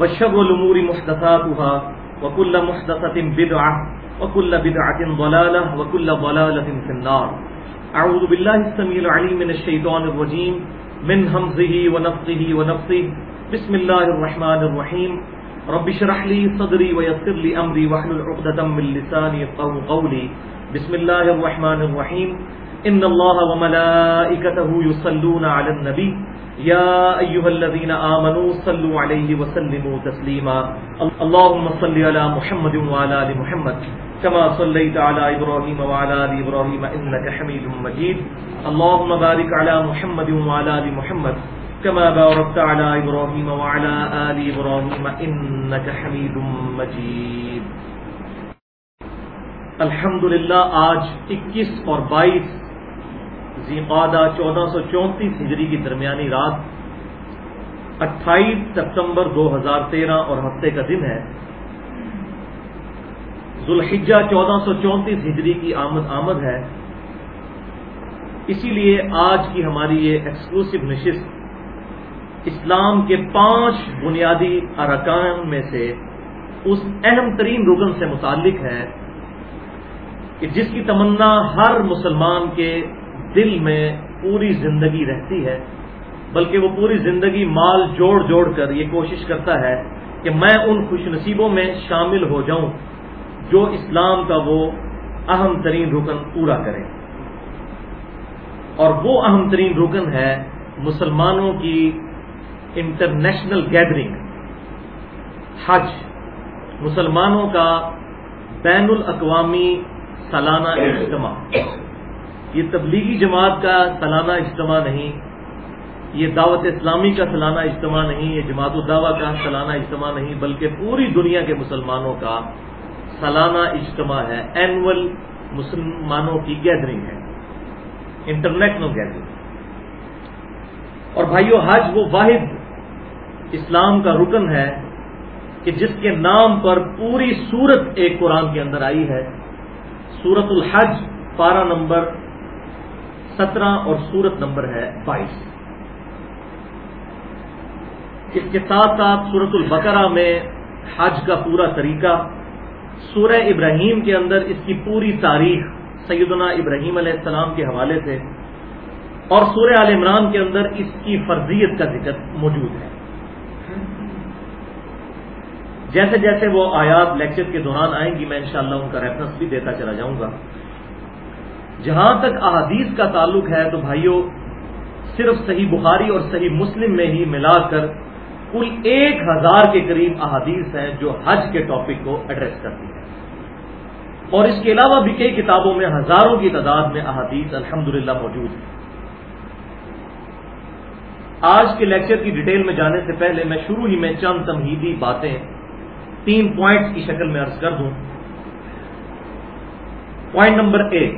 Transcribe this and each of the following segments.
وشر الأمور محدثاتها، وكل محدثة بدعة، وكل بدعة ضلالة، وكل ضلالة في النار. أعوذ بالله السميع العليم من الشيطان الرجيم، من همزه ونفقه ونفسه بسم الله الرحمن الرحيم. رب اشرح لي صدري ويسر لي أمري واحلل عقدة من لساني يفقهوا قولي. بسم الله الرحمن الرحيم. ان اللہ وملائکته یصلون علی النبی یا ایها الذین آمنوا صلوا علیہ وسلموا تسلیما اللهم صل علی محمد وعلى ال محمد. كما صليت على ابراهيم وعلى ال ابراهيم انك حميد مجيد. اللهم بارك على محمد وعلى ال محمد. كما باركت على ابراهيم وعلى ال ابراهيم انك حميد مجيد. الحمدللہ، آج 21 اور 22 زیقادہ چودہ سو چونتیس ہجری کی درمیانی رات اٹھائیس سپتمبر دو ہزار تیرہ اور ہفتے کا دن ہے۔ ذوالحجہ چودہ سو چونتیس ہجری کی آمد آمد ہے۔ اسی لیے آج کی ہماری یہ ایکسکلوسو نشست اسلام کے پانچ بنیادی ارکان میں سے اس اہم ترین رکن سے متعلق ہے کہ جس کی تمنا ہر مسلمان کے دل میں پوری زندگی رہتی ہے، بلکہ وہ پوری زندگی مال جوڑ جوڑ کر یہ کوشش کرتا ہے کہ میں ان خوش نصیبوں میں شامل ہو جاؤں جو اسلام کا وہ اہم ترین رکن پورا کرے۔ اور وہ اہم ترین رکن ہے مسلمانوں کی انٹرنیشنل گیدرنگ، حج۔ مسلمانوں کا بین الاقوامی سالانہ اجتماع۔ یہ تبلیغی جماعت کا سالانہ اجتماع نہیں، یہ دعوت اسلامی کا سالانہ اجتماع نہیں، یہ جماعت الدعوہ کا سالانہ اجتماع نہیں، بلکہ پوری دنیا کے مسلمانوں کا سالانہ اجتماع ہے اینول مسلمانوں کی گیدرنگ ہے انٹرنیشنل گیدرنگ اور بھائیو، حج وہ واحد اسلام کا رکن ہے کہ جس کے نام پر پوری صورت ایک قرآن کے اندر آئی ہے، سورت الحج، پارہ نمبر سترہ اور سورت نمبر ہے بائیس۔ اس کے ساتھ ساتھ سورت البقرہ میں حج کا پورا طریقہ، سورہ ابراہیم کے اندر اس کی پوری تاریخ سیدنا ابراہیم علیہ السلام کے حوالے سے اور سورہ عال عمران کے اندر اس کی فرضیت کا ذکر موجود ہے۔ جیسے جیسے وہ آیات لیکچر کے دوران آئیں گی، میں انشاءاللہ ان کا ریفرنس بھی دیتا چلا جاؤں گا۔ جہاں تک احادیث کا تعلق ہے تو بھائیوں صرف صحیح بخاری اور صحیح مسلم میں ہی ملا کر کل ایک ہزار کے قریب احادیث ہیں جو حج کے ٹاپک کو ایڈریس کرتی ہیں۔ اور اس کے علاوہ بھی کئی کتابوں میں ہزاروں کی تعداد میں احادیث الحمد موجود ہیں۔ آج کے لیکچر کی ڈیٹیل میں جانے سے پہلے میں شروع ہی میں چند تمہیدی باتیں تین پوائنٹس کی شکل میں عرض کر دوں۔ پوائنٹ نمبر ایک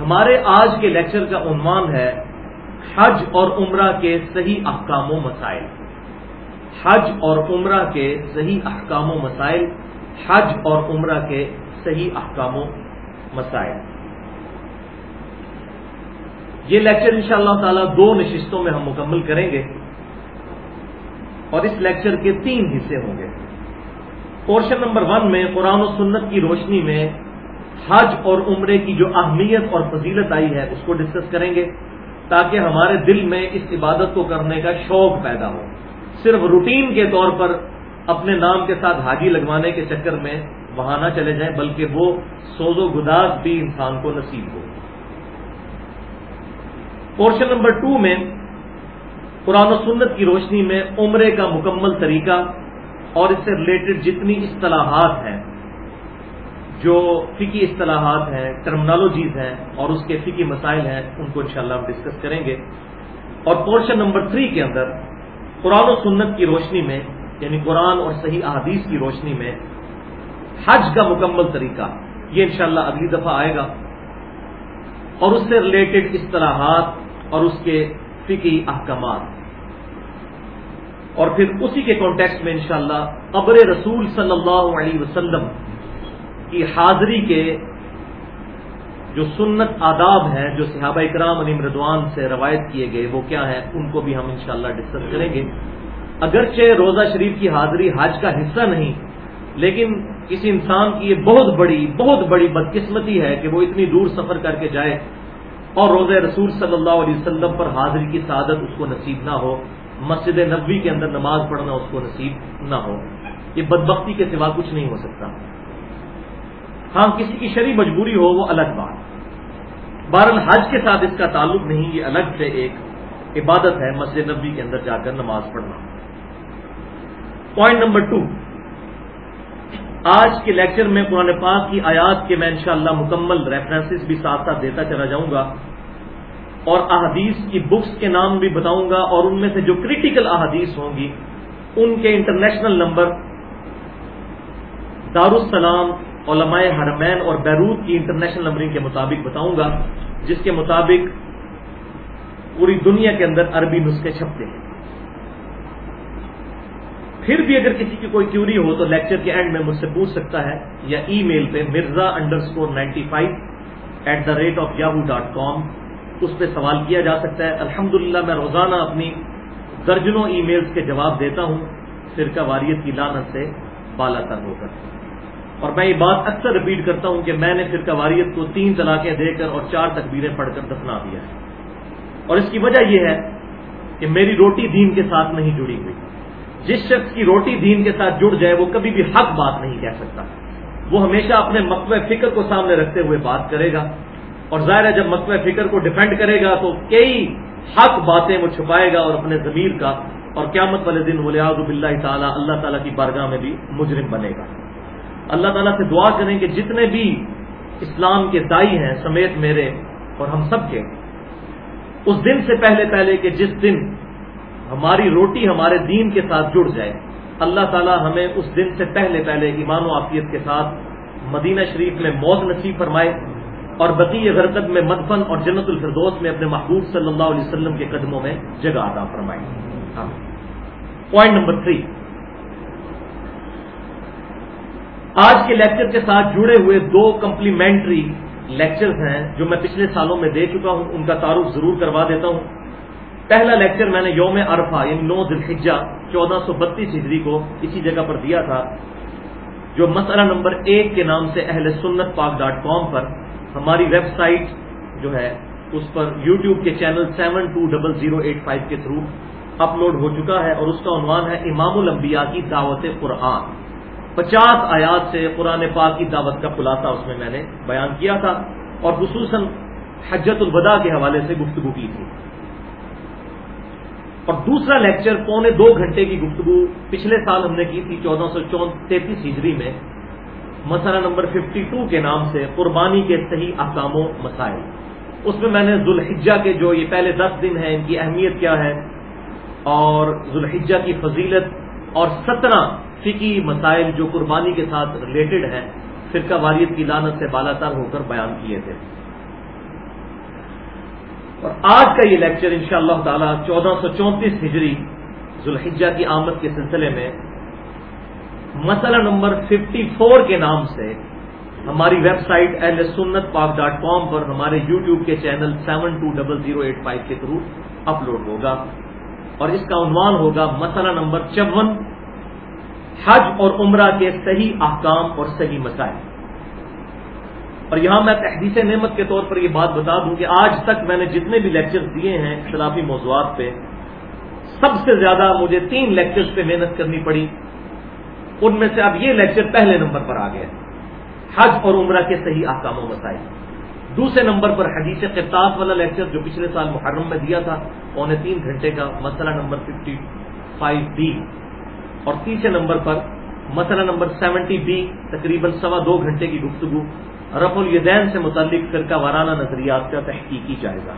ہمارے آج کے لیکچر کا عنوان ہے حج اور عمرہ کے صحیح احکام و مسائل۔ حج اور عمرہ کے صحیح احکام و مسائل، حج اور عمرہ کے صحیح احکام و مسائل۔ یہ لیکچر ان شاء اللہ تعالی دو نشستوں میں ہم مکمل کریں گے اور اس لیکچر کے تین حصے ہوں گے۔ پورشن نمبر ون میں قرآن و سنت کی روشنی میں حج اور عمرے کی جو اہمیت اور فضیلت آئی ہے، اس کو ڈسکس کریں گے تاکہ ہمارے دل میں اس عبادت کو کرنے کا شوق پیدا ہو۔ صرف روٹین کے طور پر اپنے نام کے ساتھ حاجی لگوانے کے چکر میں وہاں نہ چلے جائیں، بلکہ وہ سوز و گداز بھی انسان کو نصیب ہو۔ پورشن نمبر ٹو میں قرآن و سنت کی روشنی میں عمرے کا مکمل طریقہ اور اس سے ریلیٹڈ جتنی اصطلاحات ہیں جو فکی اصطلاحات ہیں ٹرمنالوجیز ہیں اور اس کے فکی مسائل ہیں، ان کو انشاءاللہ ہم ڈسکس کریں گے۔ اور پورشن نمبر تھری کے اندر، قرآن و سنت کی روشنی میں یعنی قرآن اور صحیح احادیث کی روشنی میں، حج کا مکمل طریقہ، یہ انشاءاللہ اگلی دفعہ آئے گا۔ اور اس سے ریلیٹڈ اصطلاحات اور اس کے فکی احکامات۔ اور پھر اسی کے کانٹیکس میں انشاءاللہ قبر رسول صلی اللہ علیہ وسلم کی حاضری کے جو سنت آداب ہیں، جو صحابہ اکرام علی مردوان سے روایت کیے گئے، وہ کیا ہیں؟ ان کو بھی ہم انشاءاللہ ڈسکس کریں گے۔ اگرچہ روزہ شریف کی حاضری حج کا حصہ نہیں، لیکن کسی انسان کی یہ بہت بڑی بہت بڑی بدقسمتی ہے کہ وہ اتنی دور سفر کر کے جائے اور روزہ رسول صلی اللہ علیہ وسلم پر حاضری کی سعادت اس کو نصیب نہ ہو، مسجد نبوی کے اندر نماز پڑھنا اس کو نصیب نہ ہو۔ یہ بدبختی کے سوا کچھ نہیں ہو سکتا۔ ہاں کسی کی شرع مجبوری ہو وہ الگ بات۔ بہرحال حج کے ساتھ اس کا تعلق نہیں، یہ الگ سے ایک عبادت ہے، مسجد نبی کے اندر جا کر نماز پڑھنا۔ پوائنٹ نمبر ٹو آج کے لیکچر میں قرآن پاک کی آیات کے میں انشاءاللہ مکمل ریفرنسز بھی ساتھ ساتھ دیتا چلا جاؤں گا۔ اور احادیث کی بکس کے نام بھی بتاؤں گا۔ اور ان میں سے جو کریٹیکل احادیث ہوں گی، ان کے انٹرنیشنل نمبر دارالسلام علماء حرمین اور بیروت کی انٹرنیشنل نمبرنگ کے مطابق بتاؤں گا، جس کے مطابق پوری دنیا کے اندر عربی نسخے چھپتے ہیں۔ پھر بھی اگر کسی کی کوئی کیوری ہو تو لیکچر کے اینڈ میں مجھ سے پوچھ سکتا ہے یا ای میل پہ Mirza underscore ninety five at the rate of Yahoo dot com اس پہ سوال کیا جا سکتا ہے۔ الحمد میں روزانہ اپنی درجنوں ای میلز کے جواب دیتا ہوں۔ فرقہ واریت کی لانت سے بالا تر ہو کر۔ اور میں یہ بات اکثر رپیٹ کرتا ہوں کہ میں نے فرقہ واریت کو تین طلاقیں دے کر اور چار تکبیریں پڑھ کر دفنا دیا ہے۔ اور اس کی وجہ یہ ہے کہ میری روٹی دین کے ساتھ نہیں جڑی ہوئی۔ جس شخص کی روٹی دین کے ساتھ جڑ جائے وہ کبھی بھی حق بات نہیں کہہ سکتا۔ وہ ہمیشہ اپنے مقبہ فکر کو سامنے رکھتے ہوئے بات کرے گا۔ اور ظاہر ہے جب مقبہ فکر کو ڈیفینڈ کرے گا تو کئی حق باتیں وہ چھپائے گا اور اپنے ضمیر کا اور قیامت والے دن ولیاض اللہ تعالیٰ اللہ تعالیٰ کی بارگاہ میں بھی مجرم بنے گا۔ اللہ تعالیٰ سے دعا کریں کہ جتنے بھی اسلام کے دائی ہیں، سمیت میرے اور ہم سب کے۔ اس دن سے پہلے پہلے کہ جس دن ہماری روٹی ہمارے دین کے ساتھ جڑ جائے، اللہ تعالیٰ ہمیں اس دن سے پہلے پہلے ایمان و عافیت کے ساتھ مدینہ شریف میں موت نصیب فرمائے اور بقی غرقت میں مدفن اور جنت الفردوس میں اپنے محبوب صلی اللہ علیہ وسلم کے قدموں میں جگہ ادا فرمائے۔ پوائنٹ نمبر تھری آج کے لیکچر کے ساتھ جڑے ہوئے دو کمپلیمنٹری لیکچرز ہیں جو میں پچھلے سالوں میں دے چکا ہوں، ان کا تعارف ضرور کروا دیتا ہوں۔ پہلا لیکچر میں نے یوم عرفہ یعنی نو دلحجہ چودہ سو بتیس ہجری کو اسی جگہ پر دیا تھا، جو مسئلہ نمبر ایک کے نام سے اہل سنت پاک ڈاٹ کام پر ہماری ویب سائٹ جو ہے، اس پر یوٹیوب کے channel seven two double zero eight five کے تھرو اپلوڈ ہو چکا ہے اور اس کا عنوان ہے امام الانبیاء کی دعوت قرآن۔ پچاس آیات سے قرآن پاک کی دعوت کا خلاصہ اس میں میں نے بیان کیا تھا اور خصوصاً حجت الوداع کے حوالے سے گفتگو کی تھی۔ اور دوسرا لیکچر پونے دو گھنٹے کی گفتگو پچھلے سال ہم نے کی تھی چودہ سو تینتیس ہجری میں، مسئلہ نمبر ففٹی ٹو کے نام سے قربانی کے صحیح احکام و مسائل۔ اس میں میں نے ذوالحجہ کے جو یہ پہلے دس دن ہیں، ان کی اہمیت کیا ہے؟ اور ذوالحجہ کی فضیلت اور سترہ فکی مسائل جو قربانی کے ساتھ ریلیٹڈ ہیں، فرقہ واریت کی لانت سے بالا تر ہو کر بیان کیے تھے۔ اور آج کا یہ لیکچر ان شاء اللہ تعالی چودہ سو چونتیس ہجری ذوالحجہ کی آمد کے سلسلے میں مسئلہ نمبر ففٹی فور کے نام سے ہماری ویب سائٹ ایل سنت پاک ڈاٹ کام پر ہمارے یو ٹیوب کے channel seven two double zero eight five کے تھرو اپلوڈ ہوگا۔ اور اس کا عنوان ہوگا مسئلہ نمبر چون حج اور عمرہ کے صحیح احکام اور صحیح مسائل۔ اور یہاں میں تحدیث نعمت کے طور پر یہ بات بتا دوں کہ آج تک میں نے جتنے بھی لیکچر دیے ہیں اختلافی موضوعات پہ، سب سے زیادہ مجھے تین لیکچرز پہ محنت کرنی پڑی۔ ان میں سے اب یہ لیکچر پہلے نمبر پر آ گیا حج اور عمرہ کے صحیح احکام و مسائل۔ دوسرے نمبر پر حدیث قطاف والا لیکچر جو پچھلے سال محرم میں دیا تھا، پونے تین گھنٹے کا، مسئلہ نمبر ففٹی فائیو بی اور تیسرے نمبر پر مسئلہ نمبر سیونٹی بی، تقریباً سوا دو گھنٹے کی گفتگو رف الدین سے متعلق فرقہ وارانہ نظریات کا تحقیقی جائزہ۔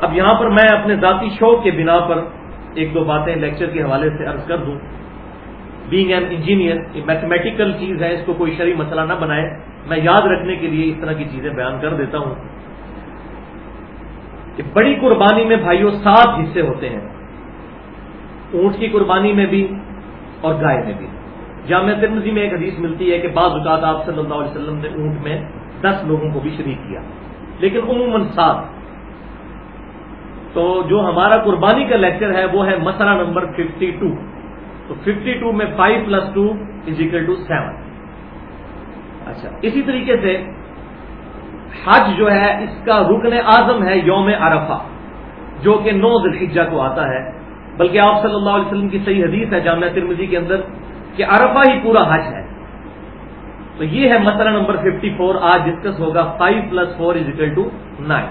اب یہاں پر میں اپنے ذاتی شوق کے بنا پر ایک دو باتیں لیکچر کے حوالے سے عرض کر دوں۔ بینگ این انجینئر یہ میتھمیٹیکل چیز ہے، اس کو کوئی شرعی مسئلہ نہ بنائے۔ میں یاد رکھنے کے لیے اس طرح کی چیزیں بیان کر دیتا ہوں کہ بڑی قربانی میں بھائیوں سات حصے ہوتے ہیں۔ اونٹ کی قربانی میں بھی اور گائے میں بھی۔ جامع ترمزی میں ایک حدیث ملتی ہے کہ بعض اوقات آپ صلی اللہ علیہ وسلم نے اونٹ میں دس لوگوں کو بھی شریک کیا۔ لیکن عموماً سات۔ تو جو ہمارا قربانی کا لیکچر ہے وہ ہے مسئلہ نمبر ففٹی ٹو تو ففٹی ٹو میں five plus two is equal to seven اچھا اسی طریقے سے حج جو ہے، اس کا رکن اعظم ہے یوم عرفہ، جو کہ نو ذلحجہ کو آتا ہے۔ بلکہ آپ صلی اللہ علیہ وسلم کی صحیح حدیث ہے، جامعہ ترمزی کے اندر کہ عرفہ ہی پورا حج ہے۔ تو یہ ہے مسئلہ نمبر 54 آج ڈسکس ہوگا۔ 5 plus four is equal to nine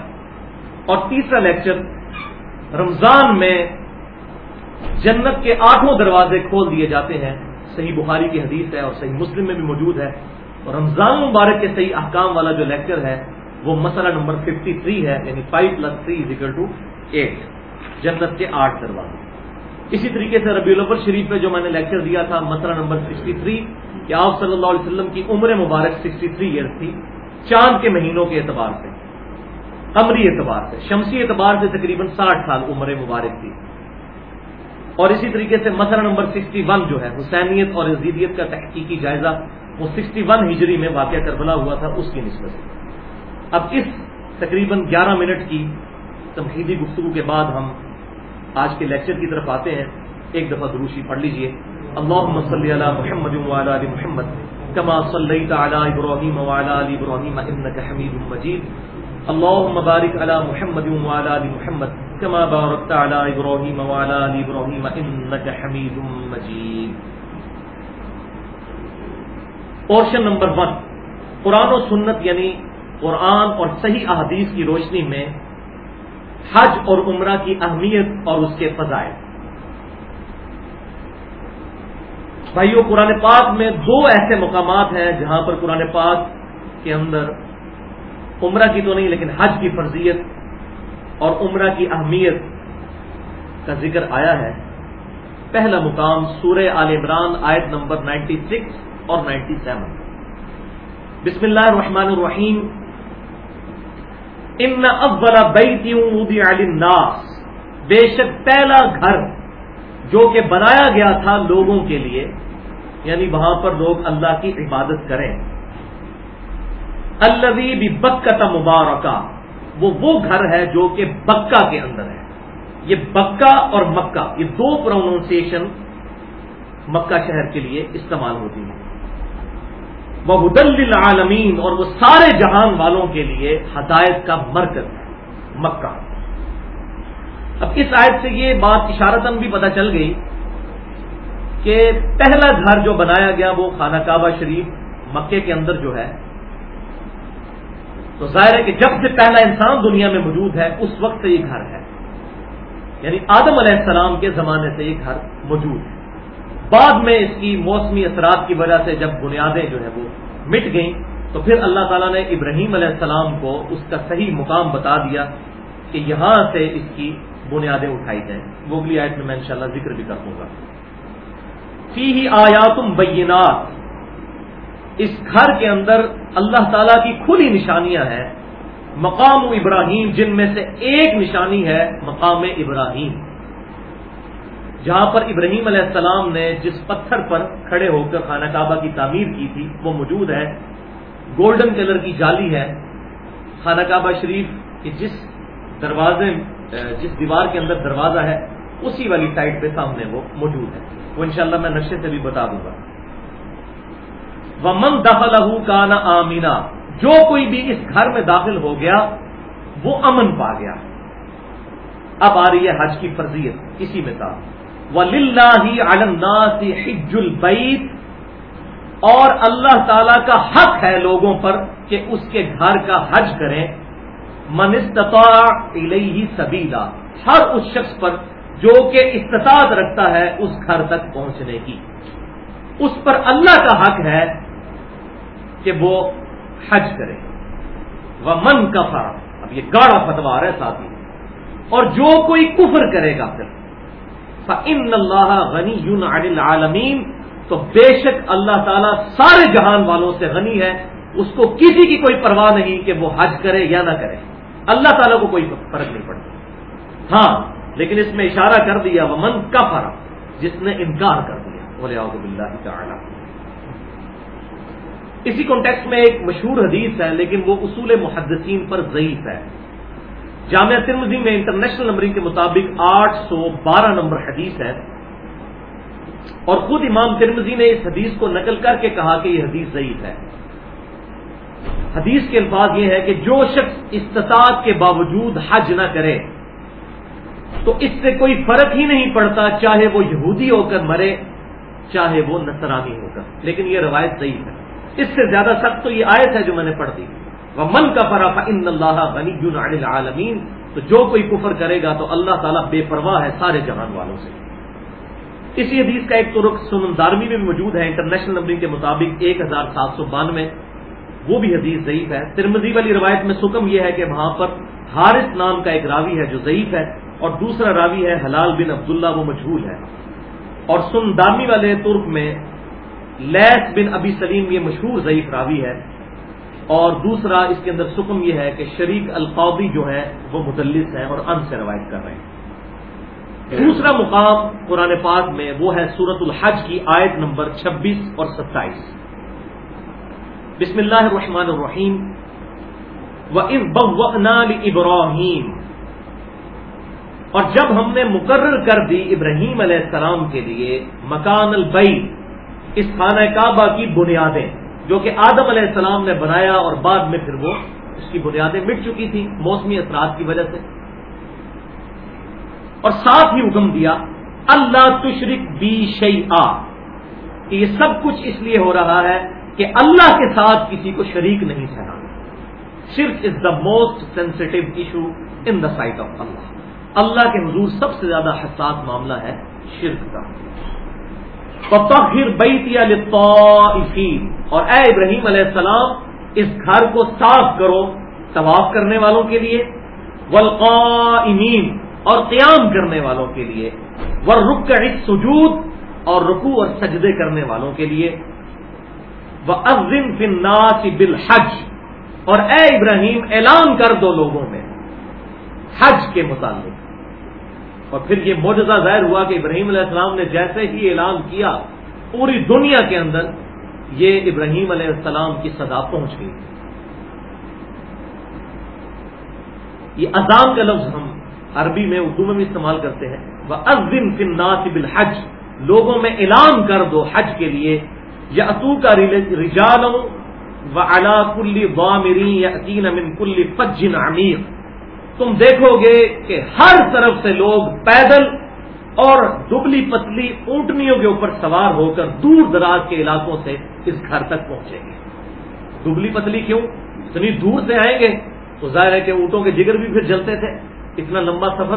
اور تیسرا لیکچر رمضان میں جنت کے آٹھوں دروازے کھول دیے جاتے ہیں۔ صحیح بخاری کی حدیث ہے اور صحیح مسلم میں بھی موجود ہے۔ اور رمضان مبارک کے صحیح احکام والا جو لیکچر ہے، وہ مسئلہ نمبر 53 ہے یعنی 5 plus three is equal to at جنت کے آٹھ دروازے۔ اسی طریقے سے ربیع الاول شریف میں جو میں نے لیکچر دیا تھا مسئلہ نمبر 63 کہ آپ صلی اللہ علیہ وسلم کی عمر مبارک 63 تھری ایئرس تھی، چاند کے مہینوں کے اعتبار سے، قمری اعتبار سے، شمسی اعتبار سے تقریباً ساٹھ سال عمر مبارک تھی۔ اور اسی طریقے سے مسئلہ نمبر 61 جو ہے، حسینیت اور عزیدیت کا تحقیقی جائزہ، وہ 61 ہجری میں واقعہ کربلا ہوا تھا، اس کی نسبت سے۔ اب اس تقریباً گیارہ منٹ کی تمہیدی گفتگو کے بعد ہم آج کے لیکچر کی طرف آتے ہیں۔ ایک دفعہ دروشی پڑھ لیجیے۔ اللہ صلی علی محمد وعلا علی محمد، کما صلیت علی ابراہیم وعلی علی ابراہیم، انک حمید مجید۔ اللهم بارك على محمد وعلى ال محمد كما باركت على ابراهيم وعلى ال ابراهيم انك حميد مجيد پورشن نمبر ون، قرآن و سنت یعنی قرآن اور صحیح احادیث کی روشنی میں حج اور عمرہ کی اہمیت اور اس کے فضائل۔ بھائیو، قرآن پاک میں دو ایسے مقامات ہیں جہاں پر قرآن پاک کے اندر عمرہ کی تو نہیں لیکن حج کی فرضیت اور عمرہ کی اہمیت کا ذکر آیا ہے۔ پہلا مقام سورہ آل عمران آیت نمبر 96 اور 97 بسم اللہ الرحمن الرحیم۔ ان اول بیتی الناس بے شک پہلا گھر جو کہ بنایا گیا تھا لوگوں کے لیے یعنی وہاں پر لوگ اللہ کی عبادت کریں۔ الوی بھی بکت مبارکہ وہ وہ گھر ہے جو کہ بکا کے اندر ہے۔ یہ بکا اور مکہ، یہ دو پروننسیشن مکہ شہر کے لیے استعمال ہوتی ہیں۔ وہ حدل اور وہ سارے جہان والوں کے لیے ہدایت کا مرکز ہے، مکہ۔ اب اس آیت سے یہ بات اشارتن بھی پتہ چل گئی کہ پہلا گھر جو بنایا گیا وہ خانہ کعبہ شریف مکے کے اندر جو ہے۔ تو ظاہر ہے کہ جب سے پہلا انسان دنیا میں موجود ہے، اس وقت سے یہ گھر ہے۔ یعنی آدم علیہ السلام کے زمانے سے یہ گھر موجود ہے۔ بعد میں اس کی موسمی اثرات کی وجہ سے جب بنیادیں جو ہے وہ مٹ گئیں، تو پھر اللہ تعالیٰ نے ابراہیم علیہ السلام کو اس کا صحیح مقام بتا دیا کہ یہاں سے اس کی بنیادیں اٹھائی جائیں۔ وہ اگلی آیت میں میں انشاءاللہ ذکر بھی کر دوں گا۔ فی ہی آیاتم بینات۔ اس گھر کے اندر اللہ تعالی کی کھلی نشانیاں ہیں۔ مقام ابراہیم، جن میں سے ایک نشانی ہے مقام ابراہیم۔ جہاں پر ابراہیم علیہ السلام نے جس پتھر پر کھڑے ہو کر خانہ کعبہ کی تعمیر کی تھی، وہ موجود ہے۔ گولڈن کلر کی جالی ہے۔ خانہ کعبہ شریف کی جس دروازے، جس دیوار کے اندر دروازہ ہے، اسی والی سائڈ پہ سامنے وہ موجود ہے۔ وہ انشاءاللہ میں نقشے سے بھی بتا دوں گا۔ وہ من دخل کانا آمینا جو کوئی بھی اس گھر میں داخل ہو گیا، وہ امن پا گیا۔ اب آ رہی ہے حج کی فرضیت، اسی میں تھا۔ حج البعید اور اللہ تعالی کا حق ہے لوگوں پر کہ اس کے گھر کا حج کریں۔ منستطاع الیہ سبیلا، ہر اس شخص پر جو کہ استطاعت رکھتا ہے اس گھر تک پہنچنے کی۔ اس پر اللہ کا حق ہے کہ وہ حج کرے۔ وہ من کفا اب یہ گاڑا فتوا ہے ساتھی۔ اور جو کوئی کفر کرے گا پھر۔ ان اللہ غنی یون عالمین تو بے شک اللہ تعالیٰ سارے جہان والوں سے غنی ہے۔ اس کو کسی کی کوئی پرواہ نہیں کہ وہ حج کرے یا نہ کرے۔ اللہ تعالیٰ کو کوئی فرق نہیں پڑتا۔ ہاں لیکن اس میں اشارہ کر دیا وہ من کا فرق جس نے انکار کر دیا۔ بولے اللہ تعالیٰ اسی کانٹیکس میں ایک مشہور حدیث ہے، لیکن وہ اصول محدثین پر ضعیف ہے۔ جامعہ ترمزی میں انٹرنیشنل نمبرنگ کے مطابق آٹھ سو بارہ نمبر حدیث ہے۔ اور خود امام ترمزی نے اس حدیث کو نقل کر کے کہا کہ یہ حدیث ضعیف ہے۔ حدیث کے الفاظ یہ ہے کہ جو شخص استطاعت کے باوجود حج نہ کرے، تو اس سے کوئی فرق ہی نہیں پڑتا چاہے وہ یہودی ہو کر مرے، چاہے وہ نصرانی ہو کر۔ لیکن یہ روایت صحیح ہے۔ اس سے زیادہ سخت تو یہ آیت ہے جو میں نے پڑھ دی۔ من کا فرا ان اللہ غنی العالمین، تو جو کوئی کفر کرے گا تو اللہ تعالیٰ بے پرواہ ہے سارے جہان والوں سے۔ اسی حدیث کا ایک ترک سنن دارمی میں موجود ہے، انٹرنیشنل نمبرنگ کے مطابق ایک ہزار سات سو بانوے۔ وہ بھی حدیث ضعیف ہے۔ ترمزی والی روایت میں سکم یہ ہے کہ وہاں پر حارث نام کا ایک راوی ہے جو ضعیف ہے اور دوسرا راوی ہے حلال بن عبداللہ، وہ مجھول ہے۔ اور سن دارمی والے ترک میں لیس بن ابی سلیم یہ مشہور ضعیف راوی ہے۔ اور دوسرا اس کے اندر سکم یہ ہے کہ شریک القوبی جو ہے وہ مدلس ہیں اور ان سے روایت کر رہے ہیں۔ دوسرا مقام قرآن پاک میں وہ ہے سورت الحج کی آیت نمبر چھبیس اور ستائیس۔ بسم اللہ الرحمن الرحیم۔ و ابراہیم اور جب ہم نے مقرر کر دی ابراہیم علیہ السلام کے لیے مکان البئی اس خانہ کعبہ کی بنیادیں جو کہ آدم علیہ السلام نے بنایا اور بعد میں پھر وہ اس کی بنیادیں مٹ چکی تھیں موسمی اثرات کی وجہ سے۔ اور ساتھ ہی حکم دیا، اللہ تشرک بی شعی کہ یہ سب کچھ اس لیے ہو رہا ہے کہ اللہ کے ساتھ کسی کو شریک نہیں ٹھہرانا شرک is the most sensitive issue in the sight of اللہ اللہ کے حضور سب سے زیادہ حساس معاملہ ہے شرک کا۔ اور اے ابراہیم علیہ السلام، اس گھر کو صاف کرو طواف کرنے والوں کے لیے والقائمین اور قیام کرنے والوں کے لیے ور رک سجود اور رکو اور سجدے کرنے والوں کے لیے وہ ازم فناسی بالحج اور اے ابراہیم، اعلان کر دو لوگوں میں حج کے متعلق۔ اور پھر یہ موجودہ ظاہر ہوا کہ ابراہیم علیہ السلام نے جیسے ہی اعلان کیا، پوری دنیا کے اندر یہ ابراہیم علیہ السلام کی صدا پہنچ گئی۔ یہ اذان کا لفظ ہم عربی میں، اردو میں بھی استعمال کرتے ہیں۔ وہ ازم فن ناصب الحج لوگوں میں اعلان کر دو حج کے لیے۔ یا اتو کا رجال و علا کلی وامری یا عقین امن کلی فجن عمیق۔ تم دیکھو گے کہ ہر طرف سے لوگ پیدل اور دبلی پتلی اونٹنیوں کے اوپر سوار ہو کر دور دراز کے علاقوں سے اس گھر تک پہنچیں گے۔ دبلی پتلی کیوں؟ اتنی دور سے آئیں گے تو ظاہر ہے کہ اونٹوں کے جگر بھی پھر جلتے تھے۔ اتنا لمبا سفر۔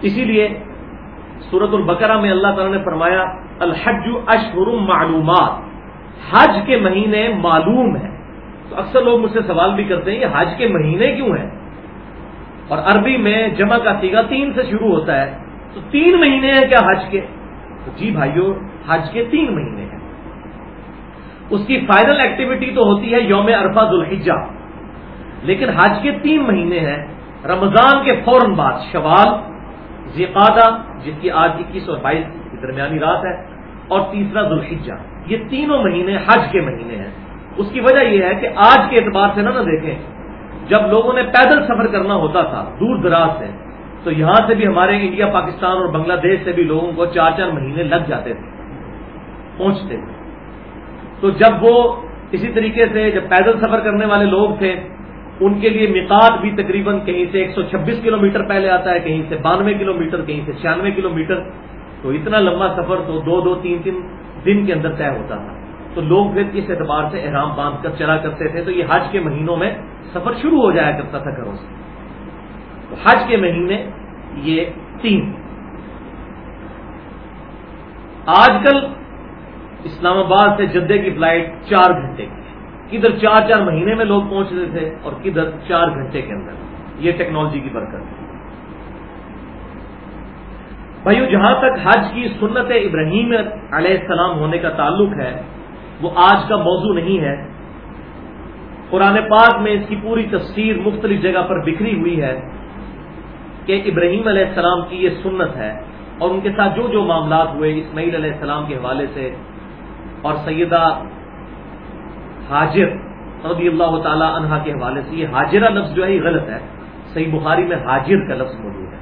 اسی لیے سورت البقرہ میں اللہ تعالیٰ نے فرمایا، الحج اشہر معلومات۔ حج کے مہینے معلوم ہیں۔ تو اکثر لوگ مجھ سے سوال بھی کرتے ہیں، یہ حج کے مہینے کیوں ہیں؟ اور عربی میں جمع کا سیگا تین سے شروع ہوتا ہے، تو تین مہینے ہیں کیا حج کے؟ تو جی بھائیو، حج کے تین مہینے ہیں۔ اس کی فائنل ایکٹیویٹی تو ہوتی ہے یوم عرفہ ذوالحجہ، لیکن حج کے تین مہینے ہیں۔ رمضان کے فوراً بعد شوال ذیقادہ جس کی آج اکیس اور بائیس کی درمیانی رات ہے، اور تیسرا ذوالحجہ۔ یہ تینوں مہینے حج کے مہینے ہیں۔ اس کی وجہ یہ ہے کہ آج کے اعتبار سے نہ نہ دیکھیں جب لوگوں نے پیدل سفر کرنا ہوتا تھا، دور دراز سے، تو یہاں سے بھی ہمارے انڈیا، پاکستان اور بنگلہ دیش سے بھی لوگوں کو چار چار مہینے لگ جاتے تھے، پہنچتے تھے۔ تو جب وہ اسی طریقے سے جب پیدل سفر کرنے والے لوگ تھے، ان کے لیے مقاد بھی تقریباً کہیں سے ایک سو چھبیس کلو میٹر پہلے آتا ہے، کہیں سے بانوے کلو میٹر کہیں سے چھیانوے کلو میٹر تو اتنا لمبا سفر تو دو دو تین تین دن کے اندر طے ہوتا تھا۔ تو لوگ پھر اس اعتبار سے احرام باندھ کر چلا کرتے تھے، تو یہ حج کے مہینوں میں سفر شروع ہو جایا کرتا تھا گھروں سے۔ تو حج کے مہینے یہ تین۔ آج کل اسلام آباد سے جدے کی فلائٹ چار گھنٹے کی کدھر چار چار مہینے میں لوگ پہنچتے تھے اور کدھر چار گھنٹے کے اندر۔ یہ ٹیکنالوجی کی برکت ہے۔ بھائیو، جہاں تک حج کی سنت ابراہیم علیہ السلام ہونے کا تعلق ہے وہ آج کا موضوع نہیں ہے۔ قرآن پاک میں اس کی پوری تفسیر مختلف جگہ پر بکھری ہوئی ہے کہ ابراہیم علیہ السلام کی یہ سنت ہے اور ان کے ساتھ جو جو معاملات ہوئے اسماعیل علیہ السلام کے حوالے سے اور سیدہ حاجر رضی اللہ تعالی عنہا کے حوالے سے یہ حاجرہ لفظ جو ہے یہ غلط ہے۔ صحیح بخاری میں حاجر کا لفظ موجود ہے۔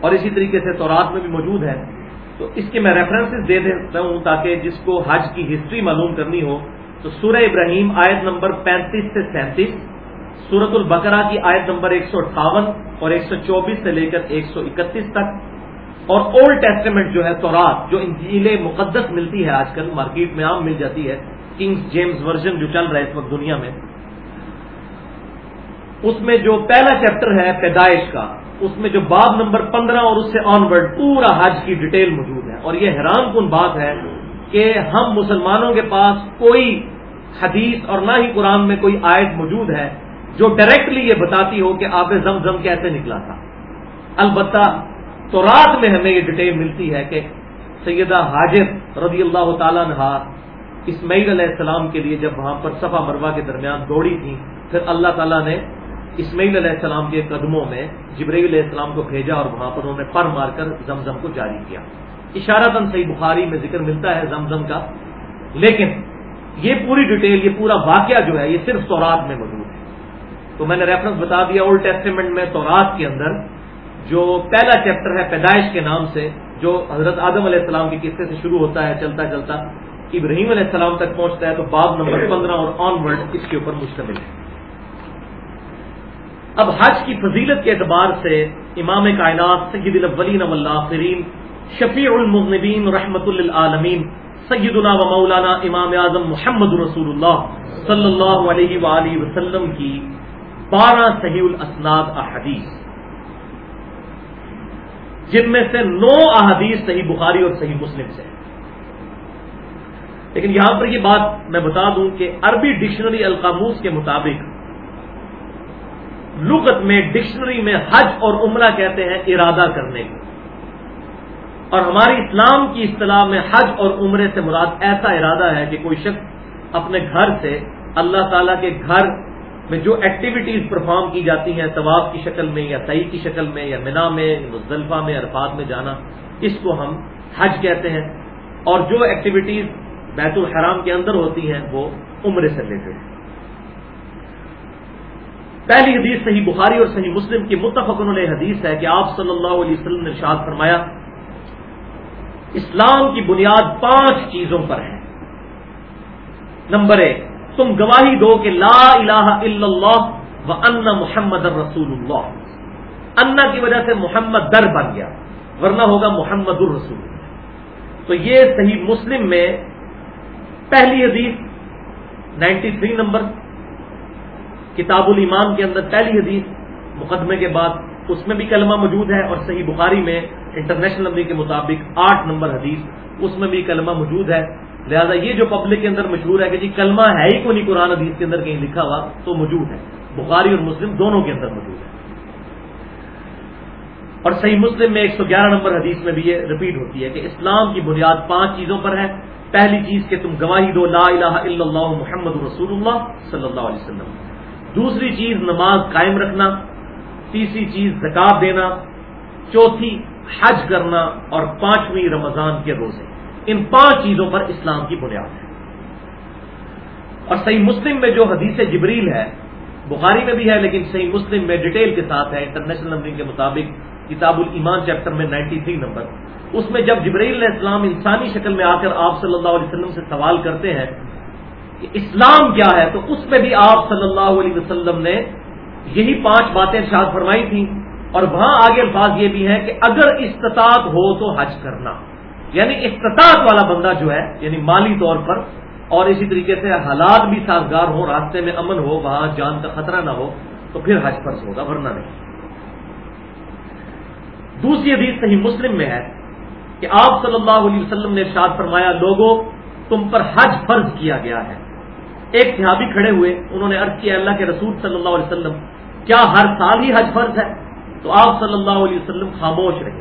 اور اسی طریقے سے تورات میں بھی موجود ہے۔ تو اس کے میں ریفرنسز دے دیتا ہوں تاکہ جس کو حج کی ہسٹری معلوم کرنی ہو، تو سورہ ابراہیم آیت نمبر پینتیس سے سینتیس سورت البقرہ کی آیت نمبر ایک سو اٹھاون اور ایک سو چوبیس سے لے کر ایک سو اکتیس تک، اور اولڈ ٹیسٹیمنٹ جو ہے تورات، جو انجیل مقدس ملتی ہے آج کل، مارکیٹ میں عام مل جاتی ہے کنگز جیمز ورژن جو چل رہا ہے اس وقت دنیا میں۔ اس میں جو پہلا چیپٹر ہے پیدائش کا اس میں جو باب نمبر پندرہ اور اس سے آن ورڈ پورا حج کی ڈیٹیل موجود ہے۔ اور یہ حیران کن بات ہے کہ ہم مسلمانوں کے پاس کوئی حدیث اور نہ ہی قرآن میں کوئی آیت موجود ہے جو ڈائریکٹلی یہ بتاتی ہو کہ آپ زم زم کیسے نکلا تھا۔ البتہ تو رات میں ہمیں یہ ڈیٹیل ملتی ہے کہ سیدہ حاجر رضی اللہ تعالیٰ نے اسمعیل علیہ السلام کے لیے جب وہاں پر صفا مروا کے درمیان دوڑی تھی پھر اللہ تعالیٰ نے اسماعیل علیہ السلام کے قدموں میں جبریل علیہ السلام کو بھیجا اور وہاں پر انہوں نے پر مار کر زمزم کو جاری کیا۔ اشارہ تن صحیح بخاری میں ذکر ملتا ہے زمزم کا۔ لیکن یہ پوری ڈیٹیل، یہ پورا واقعہ جو ہے، یہ صرف سورات میں موجود ہے۔ تو میں نے ریفرنس بتا دیا اولڈ ٹیسٹیمنٹ میں تورات کے اندر، جو پہلا چیپٹر ہے پیدائش کے نام سے، جو حضرت آدم علیہ السلام کے قصے سے شروع ہوتا ہے، چلتا چلتا، ابراہیم علیہ السلام تک پہنچتا ہے، تو باب نمبر پندرہ اور آن ورڈ اس کے اوپر مشتمل ہے۔ اب حج کی فضیلت کے اعتبار سے امام کائنات سید الاولین والآخرین، شفیع المذنبین رحمت للعالمین، سیدنا و مولانا امام اعظم محمد رسول اللہ صلی اللہ علیہ وآلہ وسلم کی بارہ صحیح الاسناد احادیث۔ جن میں سے نو احادیث صحیح بخاری اور صحیح مسلم سے لیکن یہاں پر یہ بات میں بتا دوں کہ عربی ڈکشنری القاموس کے مطابق لغت میں ڈکشنری میں حج اور عمرہ کہتے ہیں ارادہ کرنے کو۔ اور ہماری اسلام کی اصطلاح میں حج اور عمرے سے مراد ایسا ارادہ ہے کہ کوئی شخص اپنے گھر سے اللہ تعالی کے گھر میں جو ایکٹیویٹیز پرفارم کی جاتی ہیں، طواف کی شکل میں یا صحیح کی شکل میں یا منا میں، مزدلفہ میں، عرفات میں جانا، اس کو ہم حج کہتے ہیں۔ اور جو ایکٹیویٹیز بیت الحرام کے اندر ہوتی ہیں، وہ عمرے سے ریلیٹڈ ہیں۔ پہلی حدیث صحیح بخاری اور صحیح مسلم کی متفق علیہ حدیث ہے کہ آپ صلی اللہ علیہ وسلم نے ارشاد فرمایا، اسلام کی بنیاد پانچ چیزوں پر ہے۔ نمبر ایک، تم گواہی دو کہ لا الہ الا اللہ و ان محمد الرسول اللہ۔ انا کی وجہ سے محمد در بن گیا، ورنہ ہوگا محمد الرسول۔ تو یہ صحیح مسلم میں پہلی حدیث، نائنٹی تھری نمبر کتاب الایمان کے اندر پہلی حدیث مقدمے کے بعد اس میں بھی کلمہ موجود ہے اور صحیح بخاری میں انٹرنیشنل نمبر کے مطابق آٹھ نمبر حدیث اس میں بھی کلمہ موجود ہے۔ لہذا یہ جو پبلک کے اندر مشہور ہے کہ جی کلمہ ہے ہی کو نہیں، قرآن حدیث کے اندر کہیں لکھا ہوا تو موجود ہے۔ بخاری اور مسلم دونوں کے اندر موجود ہے۔ اور صحیح مسلم میں ایک سو گیارہ نمبر حدیث میں بھی یہ رپیٹ ہوتی ہے کہ اسلام کی بنیاد پانچ چیزوں پر ہے۔ پہلی چیز کہ تم گواہی دو، لا الہ الا اللہ محمد رسول اللہ صلی اللہ علیہ وسلم۔ دوسری چیز نماز قائم رکھنا، تیسری چیز زکات دینا، چوتھی حج کرنا اور پانچویں رمضان کے روزے۔ ان پانچ چیزوں پر اسلام کی بنیاد ہے۔ اور صحیح مسلم میں جو حدیث جبریل ہے، بخاری میں بھی ہے، لیکن صحیح مسلم میں ڈیٹیل کے ساتھ ہے، انٹرنیشنل نمبرنگ کے مطابق کتاب الایمان چیپٹر میں نائنٹی تھری نمبر۔ اس میں جب جبریل علیہ السلام انسانی شکل میں آ کر آپ صلی اللہ علیہ وسلم سے سوال کرتے ہیں کہ اسلام کیا ہے تو اس میں بھی آپ صلی اللہ علیہ وسلم نے یہی پانچ باتیں شاد فرمائی تھیں اور وہاں آگے الفاظ یہ بھی ہے کہ اگر استطاعت ہو تو حج کرنا۔ یعنی استطاعت والا بندہ جو ہے یعنی مالی طور پر، اور اسی طریقے سے حالات بھی سازگار ہو، راستے میں امن ہو، وہاں جان کا خطرہ نہ ہو، تو پھر حج فرض ہوگا، ورنہ نہیں۔ دوسری حدیث صحیح مسلم میں ہے کہ آپ صلی اللہ علیہ وسلم نے ارشاد فرمایا، لوگوں، تم پر حج فرض کیا گیا ہے۔ ایک صحابی کھڑے ہوئے، انہوں نے عرض کیا، اللہ کے رسول صلی اللہ علیہ وسلم، کیا ہر سال ہی حج فرض ہے؟ تو آپ صلی اللہ علیہ وسلم خاموش رہے۔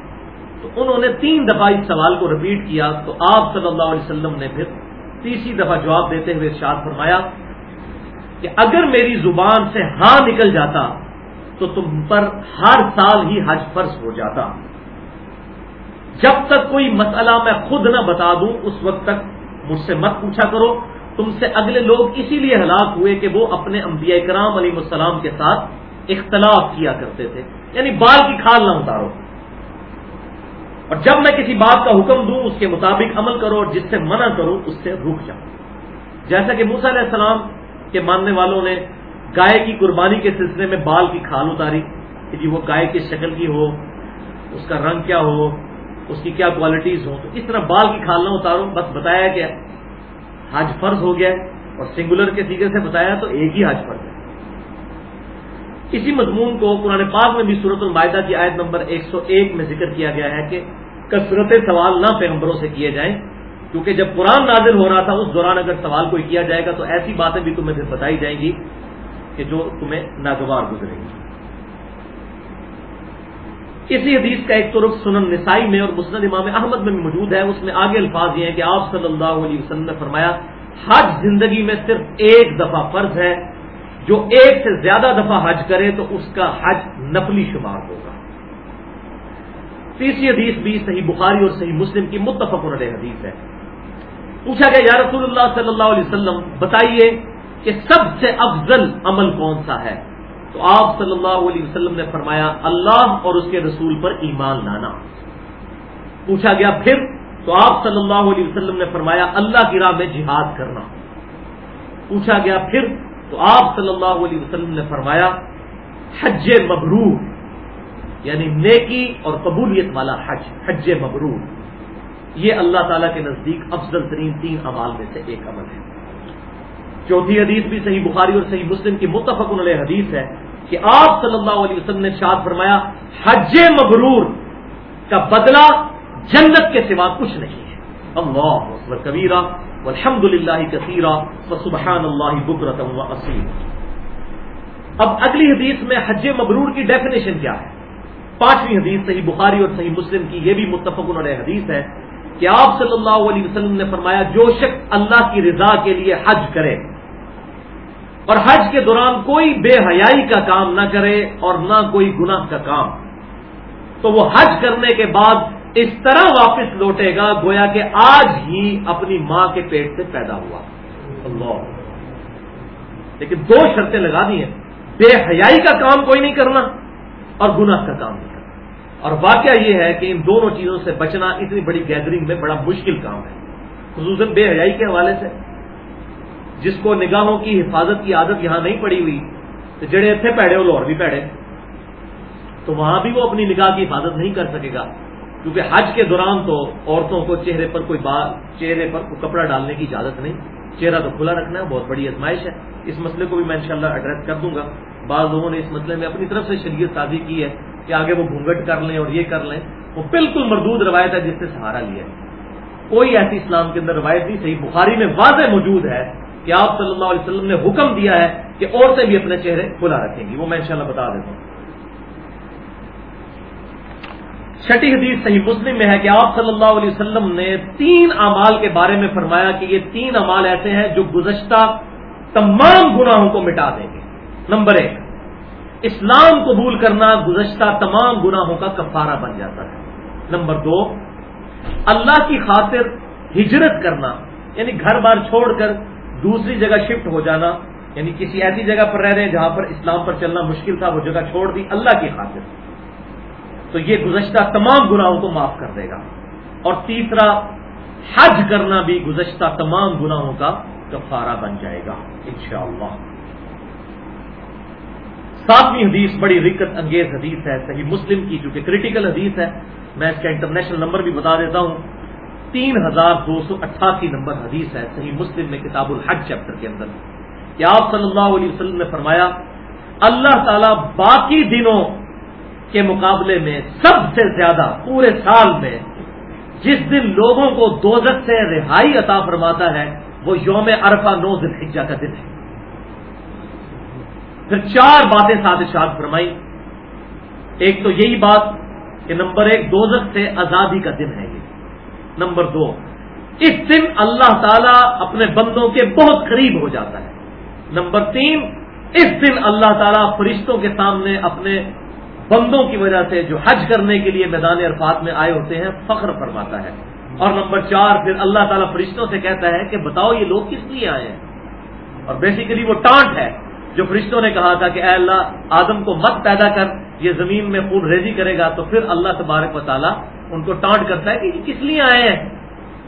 تو انہوں نے تین دفعہ اس سوال کو رپیٹ کیا، تو آپ صلی اللہ علیہ وسلم نے پھر تیسری دفعہ جواب دیتے ہوئے ارشاد فرمایا کہ اگر میری زبان سے ہاں نکل جاتا، تو تم پر ہر سال ہی حج فرض ہو جاتا۔ جب تک کوئی مسئلہ میں خود نہ بتا دوں، اس وقت تک مجھ سے مت پوچھا کرو۔ تم سے اگلے لوگ اسی لیے ہلاک ہوئے کہ وہ اپنے انبیاء کرام علیہ السلام کے ساتھ اختلاف کیا کرتے تھے یعنی بال کی کھال نہ اتارو۔ اور جب میں کسی بات کا حکم دوں، اس کے مطابق عمل کرو، اور جس سے منع کرو، اس سے رک جاؤ۔ جیسا کہ موسا علیہ السلام کے ماننے والوں نے گائے کی قربانی کے سلسلے میں بال کی کھال اتاری، کہ جی وہ گائے کی شکل کی ہو، اس کا رنگ کیا ہو، اس کی کیا کوالٹیز ہوں، تو اس طرح بال کی کھال نہ اتارو۔ بس بتایا کہ حج فرض ہو گیا اور سنگولر کے سیگے سے بتایا تو ایک ہی حج فرض ہے۔ اسی مضمون کو قرآن پاک میں بھی صورت المائدہ کی آیت نمبر 101 میں ذکر کیا گیا ہے کہ کثرت سوال نہ پیغمبروں سے کیے جائیں، کیونکہ جب قرآن نازل ہو رہا تھا، اس دوران اگر سوال کوئی کیا جائے گا تو ایسی باتیں بھی تمہیں پھر بتائی جائیں گی کہ جو تمہیں ناگوار گزریں گی۔ اسی حدیث کا ایک طرف سنن نسائی میں اور مسند امام احمد میں بھی موجود ہے، اس میں آگے الفاظ یہ ہیں کہ آپ صلی اللہ علیہ وسلم نے فرمایا، حج زندگی میں صرف ایک دفعہ فرض ہے، جو ایک سے زیادہ دفعہ حج کرے تو اس کا حج نفلی شمار ہوگا۔ تیسری حدیث بھی صحیح بخاری اور صحیح مسلم کی متفق علیہ حدیث ہے۔ پوچھا گیا، یا رسول اللہ صلی اللہ علیہ وسلم، بتائیے کہ سب سے افضل عمل کون سا ہے؟ تو آپ صلی اللہ علیہ وسلم نے فرمایا، اللہ اور اس کے رسول پر ایمان لانا۔ پوچھا گیا، پھر تو آپ صلی اللہ علیہ وسلم نے فرمایا، اللہ کی راہ میں جہاد کرنا۔ پوچھا گیا، پھر تو آپ صلی اللہ علیہ وسلم نے فرمایا، حج مبرور یعنی نیکی اور قبولیت والا حج حج مبرور۔ یہ اللہ تعالیٰ کے نزدیک افضل ترین تین عمال میں سے ایک عمل ہے۔ چوتھی حدیث بھی صحیح بخاری اور صحیح مسلم کی متفق علیہ حدیث ہے کہ آپ صلی اللہ علیہ وسلم نے شاد فرمایا، حج مبرور کا بدلہ جنت کے سوا کچھ نہیں ہے۔ اللہ کبیرہ الحمد للہ کثیرہ و سبحان اللہ بکرتم و اب اگلی حدیث میں حج مبرور کی ڈیفینیشن کیا ہے؟ پانچویں حدیث صحیح بخاری اور صحیح مسلم کی یہ بھی متفق علیہ حدیث ہے کہ آپ صلی اللہ علیہ وسلم نے فرمایا، جو شخص اللہ کی رضا کے لیے حج کرے اور حج کے دوران کوئی بے حیائی کا کام نہ کرے اور نہ کوئی گناہ کا کام۔ تو وہ حج کرنے کے بعد اس طرح واپس لوٹے گا گویا کہ آج ہی اپنی ماں کے پیٹ سے پیدا ہوا۔ اللہ۔ لیکن دو شرطیں لگا دی ہیں۔ بے حیائی کا کام کوئی نہیں کرنا اور گناہ کا کام نہیں کرنا۔ اور واقعہ یہ ہے کہ ان دونوں چیزوں سے بچنا اتنی بڑی گیدرنگ میں بڑا مشکل کام ہے، خصوصاً بے حیائی کے حوالے سے۔ جس کو نگاہوں کی حفاظت کی عادت یہاں نہیں پڑی ہوئی، تو جڑے تھے پیڑے، وہ لوڑ بھی پیڑے۔ تو وہاں بھی وہ اپنی نگاہ کی حفاظت نہیں کر سکے گا، کیونکہ حج کے دوران تو عورتوں کو چہرے پر کوئی بال چہرے پر کوئی کپڑا ڈالنے کی اجازت نہیں۔ چہرہ تو کھلا رکھنا ہے، بہت بڑی ازمائش ہے۔ اس مسئلے کو بھی میں انشاءاللہ ایڈریس کر دوں گا۔ بعض لوگوں نے اس مسئلے میں اپنی طرف سے شریعت سازی کی ہے کہ آگے وہ گھونگٹ کر لیں اور یہ کر لیں۔ وہ بالکل مردود روایت ہے جس سے سہارا لیا کوئی ایسی اسلام کے اندر روایت نہیں، صحیح بخاری میں واضح موجود ہے کہ آپ صلی اللہ علیہ وسلم نے حکم دیا ہے کہ عورتیں بھی اپنے چہرے کھلا رکھیں گی، وہ میں انشاءاللہ بتا دیتا ہوں۔ چھٹی حدیث صحیح مسلم میں ہے کہ آپ صلی اللہ علیہ وسلم نے تین اعمال کے بارے میں فرمایا کہ یہ تین اعمال ایسے ہیں جو گزشتہ تمام گناہوں کو مٹا دیں گے۔ نمبر ایک، اسلام قبول کرنا گزشتہ تمام گناہوں کا کفارہ بن جاتا ہے۔ نمبر دو، اللہ کی خاطر ہجرت کرنا یعنی گھر بار چھوڑ کر دوسری جگہ شفٹ ہو جانا یعنی کسی ایسی جگہ پر رہ رہے ہیں جہاں پر اسلام پر چلنا مشکل تھا، وہ جگہ چھوڑ دی اللہ کی خاطر۔ تو یہ گزشتہ تمام گناہوں کو معاف کر دے گا۔ اور تیسرا، حج کرنا بھی گزشتہ تمام گناہوں کا کفارہ بن جائے گا، انشاءاللہ۔ ساتویں حدیث بڑی رکت انگیز حدیث ہے، صحیح مسلم کی، جو کہ کریٹیکل حدیث ہے۔ میں اس کا انٹرنیشنل نمبر بھی بتا دیتا ہوں۔ تین ہزار دو سو اٹھاسی نمبر حدیث ہے، صحیح مسلم میں کتاب الحج چیپٹر کے اندر۔ کہ آپ صلی اللہ علیہ وسلم نے فرمایا، اللہ تعالی باقی دنوں کے مقابلے میں سب سے زیادہ پورے سال میں جس دن لوگوں کو دوزت سے رہائی عطا فرماتا ہے، وہ یوم عرفہ نو ذلحجہ کا دن ہے۔ پھر چار باتیں ساتھ ارشاد فرمائی۔ ایک تو یہی بات کہ نمبر ایک، دوزخ سے آزادی کا دن ہے یہ۔ نمبر دو، اس دن اللہ تعالیٰ اپنے بندوں کے بہت قریب ہو جاتا ہے۔ نمبر تین، اس دن اللہ تعالیٰ فرشتوں کے سامنے اپنے بندوں کی وجہ سے جو حج کرنے کے لیے میدان عرفات میں آئے ہوتے ہیں، فخر فرماتا ہے۔ اور نمبر چار، پھر اللہ تعالیٰ فرشتوں سے کہتا ہے کہ بتاؤ یہ لوگ کس لیے آئے ہیں؟ اور بیسیکلی وہ ٹانٹ ہے جو فرشتوں نے کہا تھا کہ اے اللہ، آدم کو مت پیدا کر، یہ زمین میں خون ریزی کرے گا تو پھر اللہ تبارک و تعالیٰ ان کو ٹانٹ کرتا ہے کہ یہ کس لیے آئے ہیں؟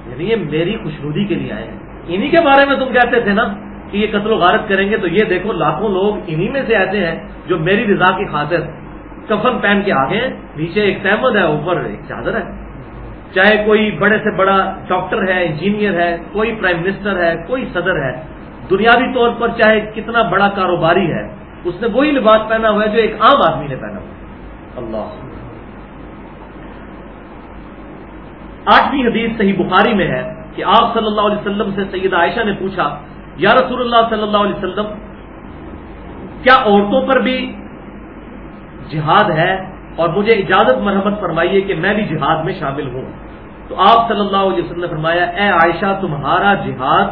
یعنی یہ میری خوشنودی کے لیے آئے ہیں۔ انہی کے بارے میں تم کہتے تھے نا کہ یہ قتل و غارت کریں گے تو یہ دیکھو لاکھوں لوگ انہی میں سے ایسے ہیں جو میری رضا کی خاطر کفن پہن کے آگے ہیں۔ نیچے ایک تحمد ہے، اوپر ایک چادر ہے۔ چاہے کوئی بڑے سے بڑا ڈاکٹر ہے، انجینئر ہے، کوئی پرائم منسٹر ہے، کوئی صدر ہے۔ دنیاوی طور پر چاہے کتنا بڑا کاروباری ہے، اس نے وہی لباس پہنا ہوا ہے جو ایک عام آدمی نے پہنا ہوا اللہ آٹھویں حدیث صحیح بخاری میں ہے کہ آپ صلی اللہ علیہ وسلم سے سیدہ عائشہ نے پوچھا، یا رسول اللہ صلی اللہ علیہ وسلم، کیا عورتوں پر بھی جہاد ہے؟ اور مجھے اجازت مرحمت فرمائیے کہ میں بھی جہاد میں شامل ہوں۔ تو آپ صلی اللہ علیہ وسلم نے فرمایا، اے عائشہ، تمہارا جہاد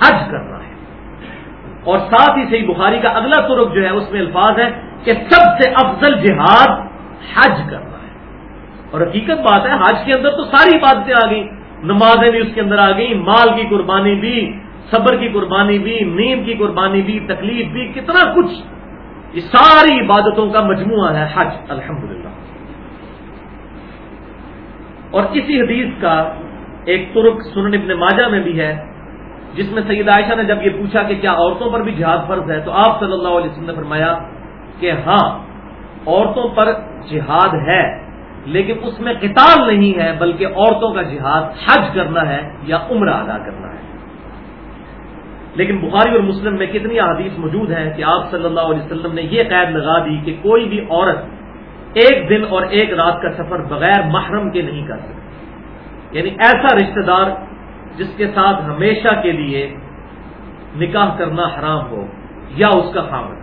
حج کرنا ہے۔ اور ساتھ ہی صحیح بخاری کا اگلا ترک جو ہے، اس میں الفاظ ہے کہ سب سے افضل جہاد حج کرنا۔ اور حقیقت بات ہے، حج کے اندر تو ساری باتیں آ گئیں۔ نمازیں بھی اس کے اندر آ گئیں، مال کی قربانی بھی، صبر کی قربانی بھی نیند کی قربانی بھی، تکلیف بھی، کتنا کچھ۔ یہ ساری عبادتوں کا مجموعہ ہے حج الحمد اور اسی حدیث کا ایک ترک سنن ابن ماجہ میں بھی ہے، جس میں سید عائشہ نے جب یہ پوچھا کہ کیا عورتوں پر بھی جہاد فرض ہے، تو آپ صلی اللہ علیہ وسلم نے فرمایا کہ ہاں عورتوں پر جہاد ہے۔ لیکن اس میں قتال نہیں ہے، بلکہ عورتوں کا جہاد حج کرنا ہے یا عمرہ ادا کرنا ہے۔ لیکن بخاری اور مسلم میں کتنی احادیث موجود ہیں کہ آپ صلی اللہ علیہ وسلم نے یہ قید لگا دی کہ کوئی بھی عورت ایک دن اور ایک رات کا سفر بغیر محرم کے نہیں کر سکتی۔ یعنی ایسا رشتہ دار جس کے ساتھ ہمیشہ کے لیے نکاح کرنا حرام ہو یا اس کا خامد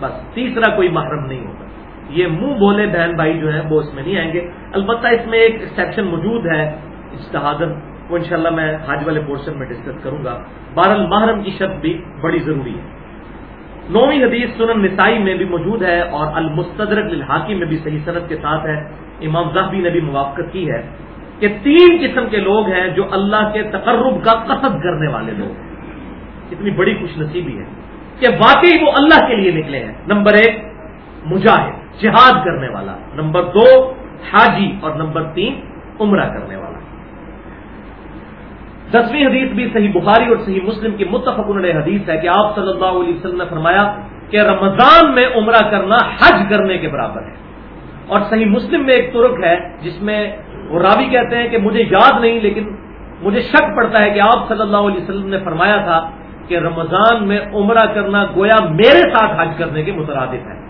بس تیسرا کوئی محرم نہیں ہوگا یہ منہ بولے بہن بھائی جو ہیں وہ اس میں نہیں آئیں گے۔ البتہ اس میں ایک سیکشن موجود ہے اجتہادن وہ انشاءاللہ میں حاج والے پورشن میں ڈسکس کروں گا۔ بہر المحرم کی شرط بھی بڑی ضروری ہے۔ نویں حدیث سنن نسائی میں بھی موجود ہے اور المستدرک الحاقی میں بھی صحیح صنعت کے ساتھ ہے۔ امام زہبی نے بھی موافقت کی ہے کہ تین قسم کے لوگ ہیں جو اللہ کے تقرب کا قصد کرنے والے لوگ ہیں۔ اتنی بڑی خوش نصیبی ہے کہ واقعی وہ اللہ کے لیے نکلے ہیں۔ نمبر ایک، مجاہد۔ جہاد کرنے والا، نمبر دو حاجی اور نمبر تین عمرہ کرنے والا۔ دسویں حدیث بھی صحیح بخاری اور صحیح مسلم کی متفق علیہ حدیث ہے کہ آپ صلی اللہ علیہ وسلم نے فرمایا کہ رمضان میں عمرہ کرنا حج کرنے کے برابر ہے۔ اور صحیح مسلم میں ایک ترک ہے جس میں وہ راوی کہتے ہیں کہ مجھے یاد نہیں، لیکن مجھے شک پڑتا ہے کہ آپ صلی اللہ علیہ وسلم نے فرمایا تھا کہ رمضان میں عمرہ کرنا گویا میرے ساتھ حج کرنے کے مترادف ہے۔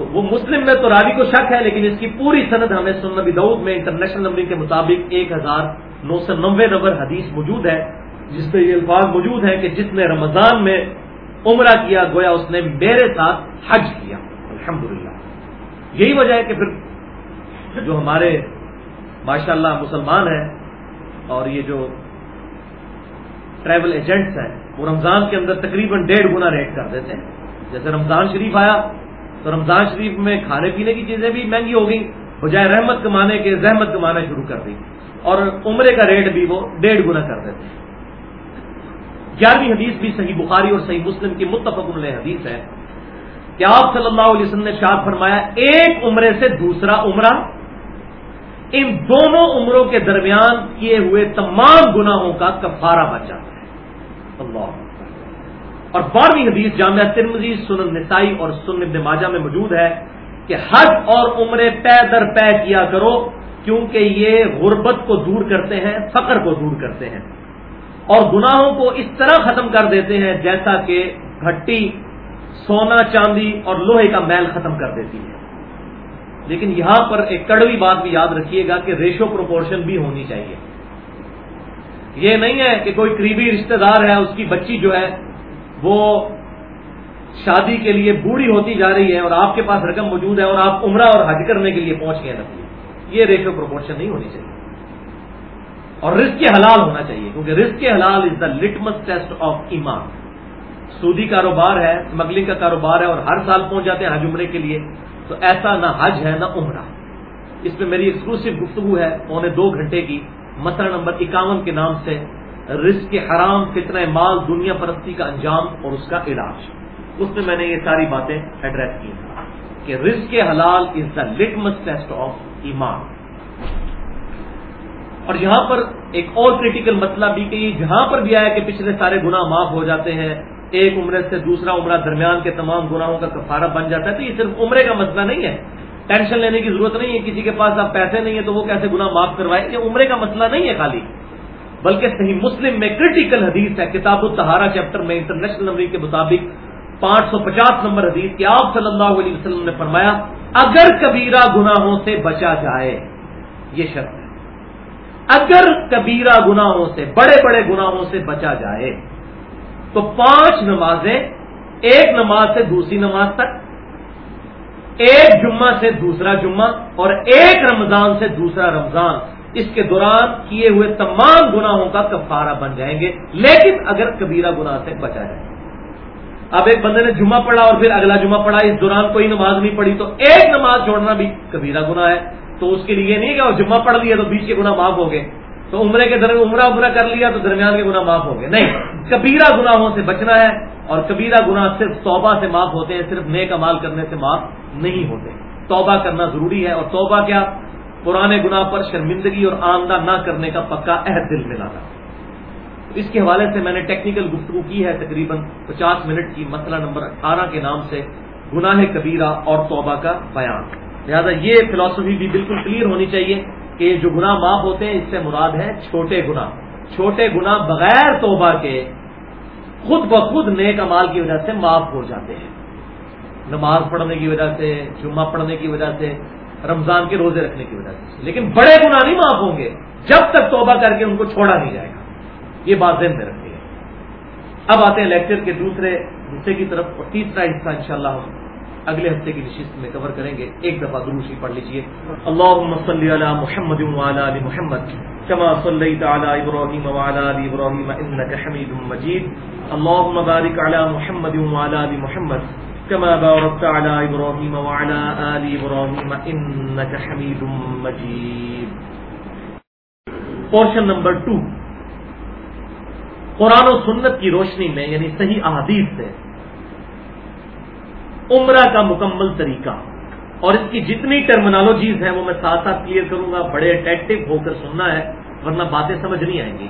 تو وہ مسلم میں تو راوی کو شک ہے، لیکن اس کی پوری صنعت ہمیں سن نبی دعود میں انٹرنیشنل نمبر کے مطابق ایک ہزار نو سو نوے نمبر حدیث موجود ہے، جس میں یہ الفاظ موجود ہیں کہ جس نے رمضان میں عمرہ کیا، گویا اس نے میرے ساتھ حج کیا۔ الحمدللہ۔ یہی وجہ ہے کہ پھر جو ہمارے ماشاء اللہ مسلمان ہیں اور یہ جو ٹریول ایجنٹس ہیں، وہ رمضان کے اندر تقریباً ڈیڑھ گنا ریٹ کر دیتے ہیں۔ جیسے رمضان شریف آیا تو رمضان شریف میں کھانے پینے کی چیزیں بھی مہنگی ہو گئی بجائے رحمت کمانے کے، زحمت کمانا شروع کر دی۔ اور عمرے کا ریٹ بھی وہ ڈیڑھ گنا کر دیتے ہیں۔ گیارہویں حدیث بھی صحیح بخاری اور صحیح مسلم کی متفق علیہ حدیث ہے کہ آپ صلی اللہ علیہ وسلم نے شاد فرمایا، ایک عمرے سے دوسرا عمرہ۔ ان دونوں عمروں کے درمیان کیے ہوئے تمام گناہوں کا کفارہ بچ جاتا ہے۔ اللہ۔ اور بارہویں حدیث جامعہ ترمزی سنن نسائی اور سن ابن ماجہ میں موجود ہے کہ حج اور عمرے پے در پے کیا کرو، کیونکہ یہ غربت کو دور کرتے ہیں، فقر کو دور کرتے ہیں۔ اور گناہوں کو اس طرح ختم کر دیتے ہیں جیسا کہ گھٹی، سونا چاندی اور لوہے کا میل ختم کر دیتی ہے۔ لیکن یہاں پر ایک کڑوی بات بھی یاد رکھیے گا کہ ریشو پروپورشن بھی ہونی چاہیے۔ یہ نہیں ہے کہ کوئی قریبی رشتہ دار ہے، اس کی بچی جو ہے وہ شادی کے لیے بوڑھی ہوتی جا رہی ہے اور آپ کے پاس رقم موجود ہے اور آپ عمرہ اور حج کرنے کے لیے پہنچ گئے نکلی یہ ریشو پروپورشن نہیں ہونی چاہیے۔ اور رسک کے حلال ہونا چاہیے، کیونکہ رسک کے حلال is the litmus test of ایمان۔ سودی کاروبار ہے اسمگلنگ کا کاروبار ہے اور ہر سال پہنچ جاتے ہیں حج عمرے کے لیے، تو ایسا نہ حج ہے نہ عمرہ۔ اس میں میری ایکسکلوسو گفتگو ہے پونے دو گھنٹے کی مسئلہ نمبر اکاون کے نام سے۔ رزق حرام، فتنہ مال، دنیا پرستی کا انجام اور اس کا علاج۔ اس میں میں نے یہ ساری باتیں ایڈریس کی کہ رزق حلال is the litmus test of ایمان۔ اور یہاں پر ایک اور کریٹیکل مسئلہ بھی کہ جہاں پر بھی آیا کہ پچھلے سارے گناہ معاف ہو جاتے ہیں، ایک عمرے سے دوسرا عمرہ درمیان کے تمام گناہوں کا کفارہ بن جاتا ہے، تو یہ صرف عمرے کا مسئلہ نہیں ہے۔ ٹینشن لینے کی ضرورت نہیں ہے، کسی کے پاس اب پیسے نہیں ہے تو وہ کیسے گناہ معاف کروائے؟ یہ عمرے کا مسئلہ نہیں ہے خالی۔ بلکہ صحیح مسلم میں کریٹیکل حدیث ہے، کتاب الطہارہ چیپٹر میں انٹرنیشنل نمبر کے مطابق پانچ سو پچاس نمبر حدیث کہ آپ صلی اللہ علیہ وسلم نے فرمایا، اگر کبیرہ گناہوں سے بچا جائے، یہ شرط ہے۔ اگر کبیرہ گناہوں سے، بڑے بڑے گناہوں سے بچا جائے، تو پانچ نمازیں، ایک نماز سے دوسری نماز تک، ایک جمعہ سے دوسرا جمعہ، اور ایک رمضان سے دوسرا رمضان۔ اس کے دوران کیے ہوئے تمام گناہوں کا کفارہ بن جائیں گے۔ لیکن اگر کبیرہ گناہ سے بچا جائے۔ اب ایک بندے نے جمعہ پڑھا اور پھر اگلا جمعہ پڑھا، اس دوران کوئی نماز نہیں پڑھی، تو ایک نماز چھوڑنا بھی کبیرہ گناہ ہے۔ تو اس کے لیے نہیں کہ وہ جمعہ پڑھ لیا تو بیچ کے گناہ معاف ہو گئے۔ تو عمرے کے درمیان عمرہ عمرہ کر لیا تو درمیان کے گناہ معاف ہو گئے۔ نہیں، کبیرہ گناہوں سے بچنا ہے اور کبیرہ گناہ صرف توبہ سے معاف ہوتے ہیں، صرف نیک امال کرنے سے معاف نہیں ہوتے۔ توبہ کرنا ضروری ہے اور توبہ کیا؟ پرانے گناہ پر شرمندگی اور آمدہ نہ کرنے کا پکا عہد دل میں لانا اس کے حوالے سے میں نے ٹیکنیکل گفتگو کی ہے تقریباً پچاس منٹ کی مسئلہ نمبر اٹھارہ کے نام سے گناہ کبیرہ اور توبہ کا بیان۔ لہٰذا یہ فلاسفی بھی بالکل کلیئر ہونی چاہیے کہ جو گناہ معاف ہوتے ہیں، اس سے مراد ہے چھوٹے گناہ۔ چھوٹے گناہ بغیر توبہ کے خود بخود نیک امال کی وجہ سے معاف ہو جاتے ہیں۔ نماز پڑھنے کی وجہ سے، جمعہ پڑھنے کی وجہ سے رمضان کے روزے رکھنے کی وجہ سے۔ لیکن بڑے گناہ نہیں معاف ہوں گے۔ جب تک توبہ کر کے ان کو چھوڑا نہیں جائے گا۔ یہ بات ذہن میں رکھیے۔ اب آتے ہیں لیکچر کے دوسرے حصے کی طرف اور تیسرا حصہ انشاءاللہ ہم اگلے ہفتے کی نشست میں کور کریں گے۔ ایک دفعہ دروشی پڑھ لیجیے اللہ صلی علی محمد وعلی علی محمد كما صليت على ابراهيم وعلى ال ابراهيم انك حميد مجيد اللهم بارك على محمد وعلى ال محمد۔ كما باركت على ابراهيم وعلى ال ابراهيم انك حميد مجيد. پورشن نمبر ٹو قرآن و سنت کی روشنی میں یعنی صحیح احادیث سے، عمرہ کا مکمل طریقہ، اور اس کی جتنی ٹرمنالوجیز ہیں، وہ میں ساتھ ساتھ کلیئر کروں گا، بڑے اٹیکٹو ہو کر سننا ہے، ورنہ باتیں سمجھ نہیں آئیں گی۔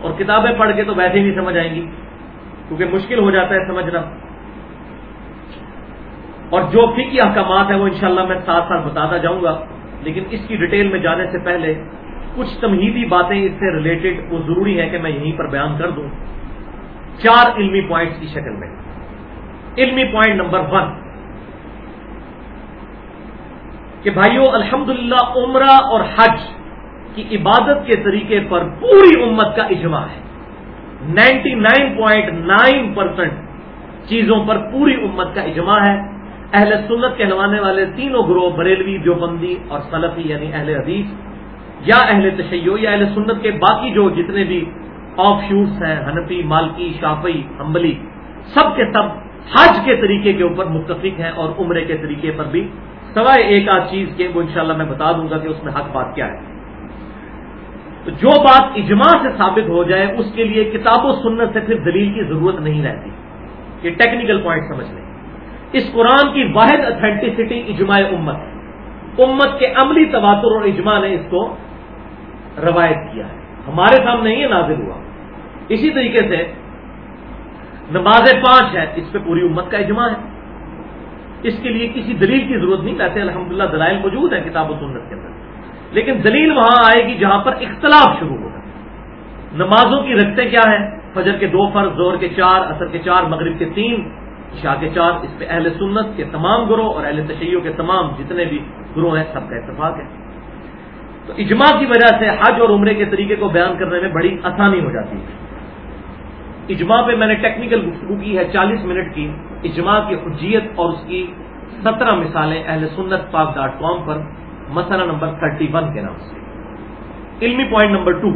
اور کتابیں پڑھ کے تو ویسے ہی نہیں سمجھ آئیں گی، کیونکہ مشکل ہو جاتا ہے سمجھنا۔ اور جو فکی احکامات ہیں وہ انشاءاللہ میں ساتھ ساتھ بتاتا جاؤں گا، لیکن اس کی ڈیٹیل میں جانے سے پہلے کچھ تمہیدی باتیں اس سے ریلیٹڈ وہ ضروری ہے کہ میں یہیں پر بیان کر دوں۔ چار علمی پوائنٹس کی شکل میں۔ علمی پوائنٹ نمبر ون کہ بھائیو الحمد عمرہ اور حج کی عبادت کے طریقے پر پوری امت کا اجماع ہے۔ Ninety nine point nine percent چیزوں پر پوری امت کا اجماع ہے۔ اہل سنت کہلوانے والے تینوں گروہ بریلوی، دیوبندی اور سلفی یعنی اہل حدیث یا اہل تشیع یا اہل سنت کے باقی جو جتنے بھی آف شوٹس ہیں، حنفی، مالکی شافی امبلی سب کے سب حج کے طریقے کے اوپر متفق ہیں اور عمرے کے طریقے پر بھی۔ سوائے ایک آدھ چیز کے، وہ انشاءاللہ میں بتا دوں گا کہ اس میں حق بات کیا ہے۔ تو جو بات اجماع سے ثابت ہو جائے، اس کے لیے کتاب و سنت سے پھر دلیل کی ضرورت نہیں رہتی۔ یہ ٹیکنیکل پوائنٹ سمجھ لیں۔ اس قرآن کی واحد اتھینٹسٹی اجماع امت ہے۔ امت کے عملی تواتر اور اجماع نے اس کو روایت کیا ہے۔ ہمارے سامنے یہ نازل ہوا۔ اسی طریقے سے نماز پانچ ہے، اس پہ پوری امت کا اجماع ہے۔ اس کے لیے کسی دلیل کی ضرورت نہیں ویسے الحمدللہ دلائل موجود ہیں کتاب و سنت کے اندر۔ لیکن دلیل وہاں آئے گی جہاں پر اختلاف شروع ہوگا۔ نمازوں کی رکھتے کیا ہیں؟ فجر کے دو فرض زور کے چار اثر کے چار، مغرب کے تین۔ شاہ کے چار، اس پہ اہل سنت کے تمام گروہ اور اہل تشیعوں کے تمام جتنے بھی گروہ ہیں، سب کا اتفاق ہے۔ تو اجماع کی وجہ سے حج اور عمرے کے طریقے کو بیان کرنے میں بڑی آسانی ہو جاتی ہے۔ اجماع پہ میں نے ٹیکنیکل گفتگو کی ہے، چالیس منٹ کی۔ اجماع کی حجیت اور اس کی سترہ مثالیں اہل سنت پاک ڈاٹ کام پر، مسئلہ نمبر تھرٹی ون کے نام سے۔ علمی پوائنٹ نمبر ٹو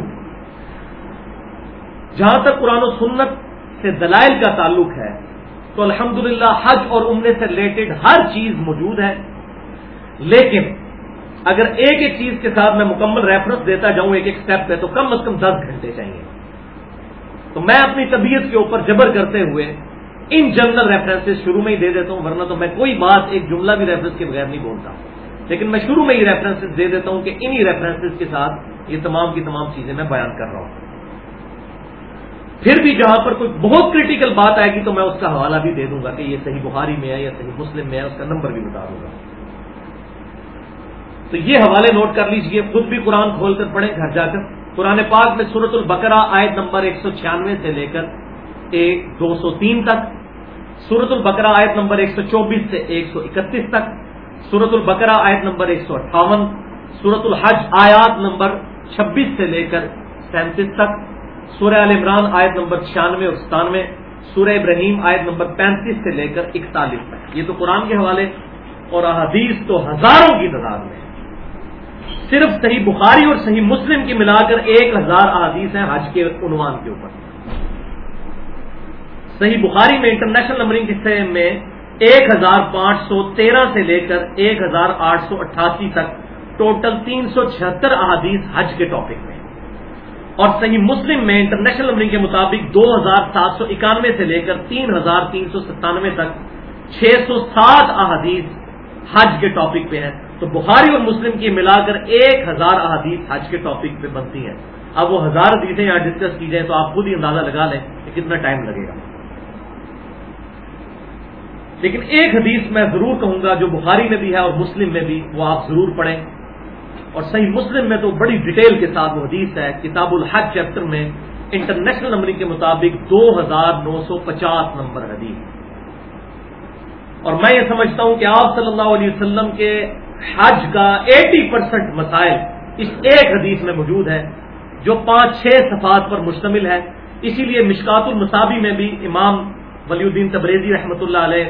جہاں تک قرآن و سنت سے دلائل کا تعلق ہے تو الحمدللہ حج اور عمرے سے ریلیٹڈ ہر چیز موجود ہے۔ لیکن اگر ایک ایک چیز کے ساتھ میں مکمل ریفرنس دیتا جاؤں، ایک ایک سٹیپ پہ، تو کم از کم دس گھنٹے چاہیے۔ تو میں اپنی طبیعت کے اوپر جبر کرتے ہوئے ان جنرل ریفرنسز شروع میں ہی دے دیتا ہوں، ورنہ تو میں کوئی بات، ایک جملہ بھی ریفرنس کے بغیر نہیں بولتا۔ لیکن میں شروع میں ہی ریفرنسز دے دیتا ہوں کہ انہی ریفرنسز کے ساتھ یہ تمام کی تمام چیزیں میں بیان کر رہا ہوں۔ پھر بھی جہاں پر کوئی بہت کریٹیکل بات آئے گی تو میں اس کا حوالہ بھی دے دوں گا کہ یہ صحیح بخاری میں ہے یا صحیح مسلم میں ہے، اس کا نمبر بھی بتا دوں گا۔ تو یہ حوالے نوٹ کر لیجیے، خود بھی قرآن کھول کر پڑھیں گھر جا کر۔ قرآن پاک میں سورت البقرہ آیت نمبر ایک سو چھیانوے سے لے کر ایک دو سو تین تک سورت البقرہ آیت نمبر ایک سو چوبیس سے ایک سو اکتیس تک سورت البقرہ آیت نمبر ایک سو اٹھاون سورت الحج آیات نمبر چھبیس سے لے کر سینتیس تک۔ سورہ عال عمران آیت نمبر چھیانوے اور ستانوے، سورہ ابراہیم آیت نمبر پینتیس سے لے کر اکتالیس تک۔ یہ تو قرآن کے حوالے اور احادیث تو ہزاروں کی تعداد میں۔ صرف صحیح بخاری اور صحیح مسلم کی ملا کر ایک ہزار احادیث ہیں حج کے عنوان کے اوپر۔ صحیح بخاری میں انٹرنیشنل نمبرنگ حصے میں ایک ہزار پانچ سو تیرہ سے لے کر ایک ہزار آٹھ سو اٹھاسی تک ٹوٹل تین سو چھہتر احادیث حج کے ٹاپک میں۔ اور صحیح مسلم میں انٹرنیشنل نمبرنگ کے مطابق دو ہزار سات سو اکانوے سے لے کر تین ہزار تین سو ستانوے تک چھ سو سات احادیث حج کے ٹاپک پہ ہیں۔ تو بخاری اور مسلم کی ملا کر ایک ہزار احادیث حج کے ٹاپک پہ بنتی ہیں۔ اب وہ ہزار حدیثیں یہاں ڈسکس کی جائیں تو آپ خود ہی اندازہ لگا لیں کہ کتنا ٹائم لگے گا۔ لیکن ایک حدیث میں ضرور کہوں گا جو بخاری میں بھی ہے اور مسلم میں بھی، وہ آپ ضرور پڑھیں۔ اور صحیح مسلم میں تو بڑی ڈیٹیل کے ساتھ وہ حدیث ہے، کتاب الحج چیپٹر میں انٹرنیشنل نمبرنگ کے مطابق دو ہزار نو سو پچاس نمبر حدیث۔ اور میں یہ سمجھتا ہوں کہ آپ صلی اللہ علیہ وسلم کے حج کا ایٹی پرسینٹ مسائل اس ایک حدیث میں موجود ہے جو پانچ چھ صفات پر مشتمل ہے اسی لیے مشکات المصابی میں بھی امام ولی الدین تبریزی رحمۃ اللہ علیہ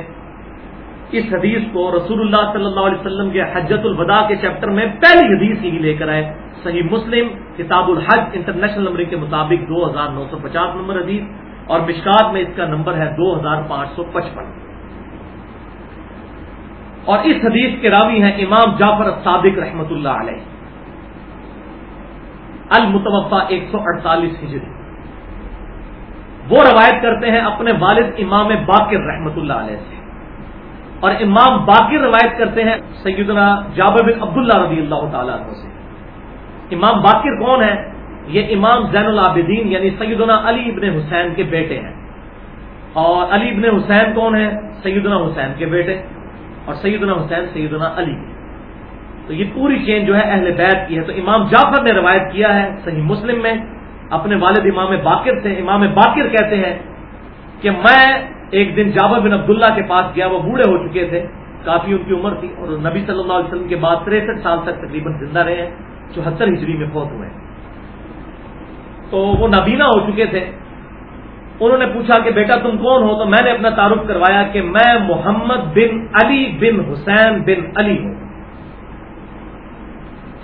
اس حدیث کو رسول اللہ صلی اللہ علیہ وسلم کے حجت الوداع کے چیپٹر میں پہلی حدیث ہی لے کر آئے۔ صحیح مسلم، کتاب الحج انٹرنیشنل نمبر کے مطابق دو ہزار نو سو پچاس نمبر حدیث اور مشکات میں اس کا نمبر ہے دو ہزار پانچ سو پچپن۔ اور اس حدیث کے راوی ہیں امام جعفر صادق رحمۃ اللہ علیہ۔ المتوفا ایک سو اڑتالیس ہجری۔ وہ روایت کرتے ہیں اپنے والد امام باقر رحمۃ اللہ علیہ سے۔ اور امام باقر روایت کرتے ہیں سیدنا جابر بن عبداللہ رضی اللہ تعالیٰ عنہ سے۔ امام باقر کون ہے یہ امام زین العابدین یعنی سیدنا علی ابن حسین کے بیٹے ہیں۔ اور علی ابن حسین کون ہے سیدنا حسین کے بیٹے۔ اور سیدنا حسین سیدنا علی۔ تو یہ پوری چین جو ہے اہل بیت کی ہے۔ تو امام جعفر نے روایت کیا ہے صحیح مسلم میں۔ اپنے والد امام باقر سے امام باقر کہتے ہیں کہ میں ایک دن جابر بن عبداللہ کے پاس گیا، وہ بوڑھے ہو چکے تھے، کافی ان کی عمر تھی، اور نبی صلی اللہ علیہ وسلم کے بعد تریسٹھ سال تک تقریباً زندہ رہے ہیں چوہتر ہجری میں فوت ہوئے۔ تو وہ نابینا ہو چکے تھے۔ انہوں نے پوچھا کہ بیٹا، تم کون ہو؟ تو میں نے اپنا تعارف کروایا کہ میں محمد بن علی بن حسین بن علی ہوں۔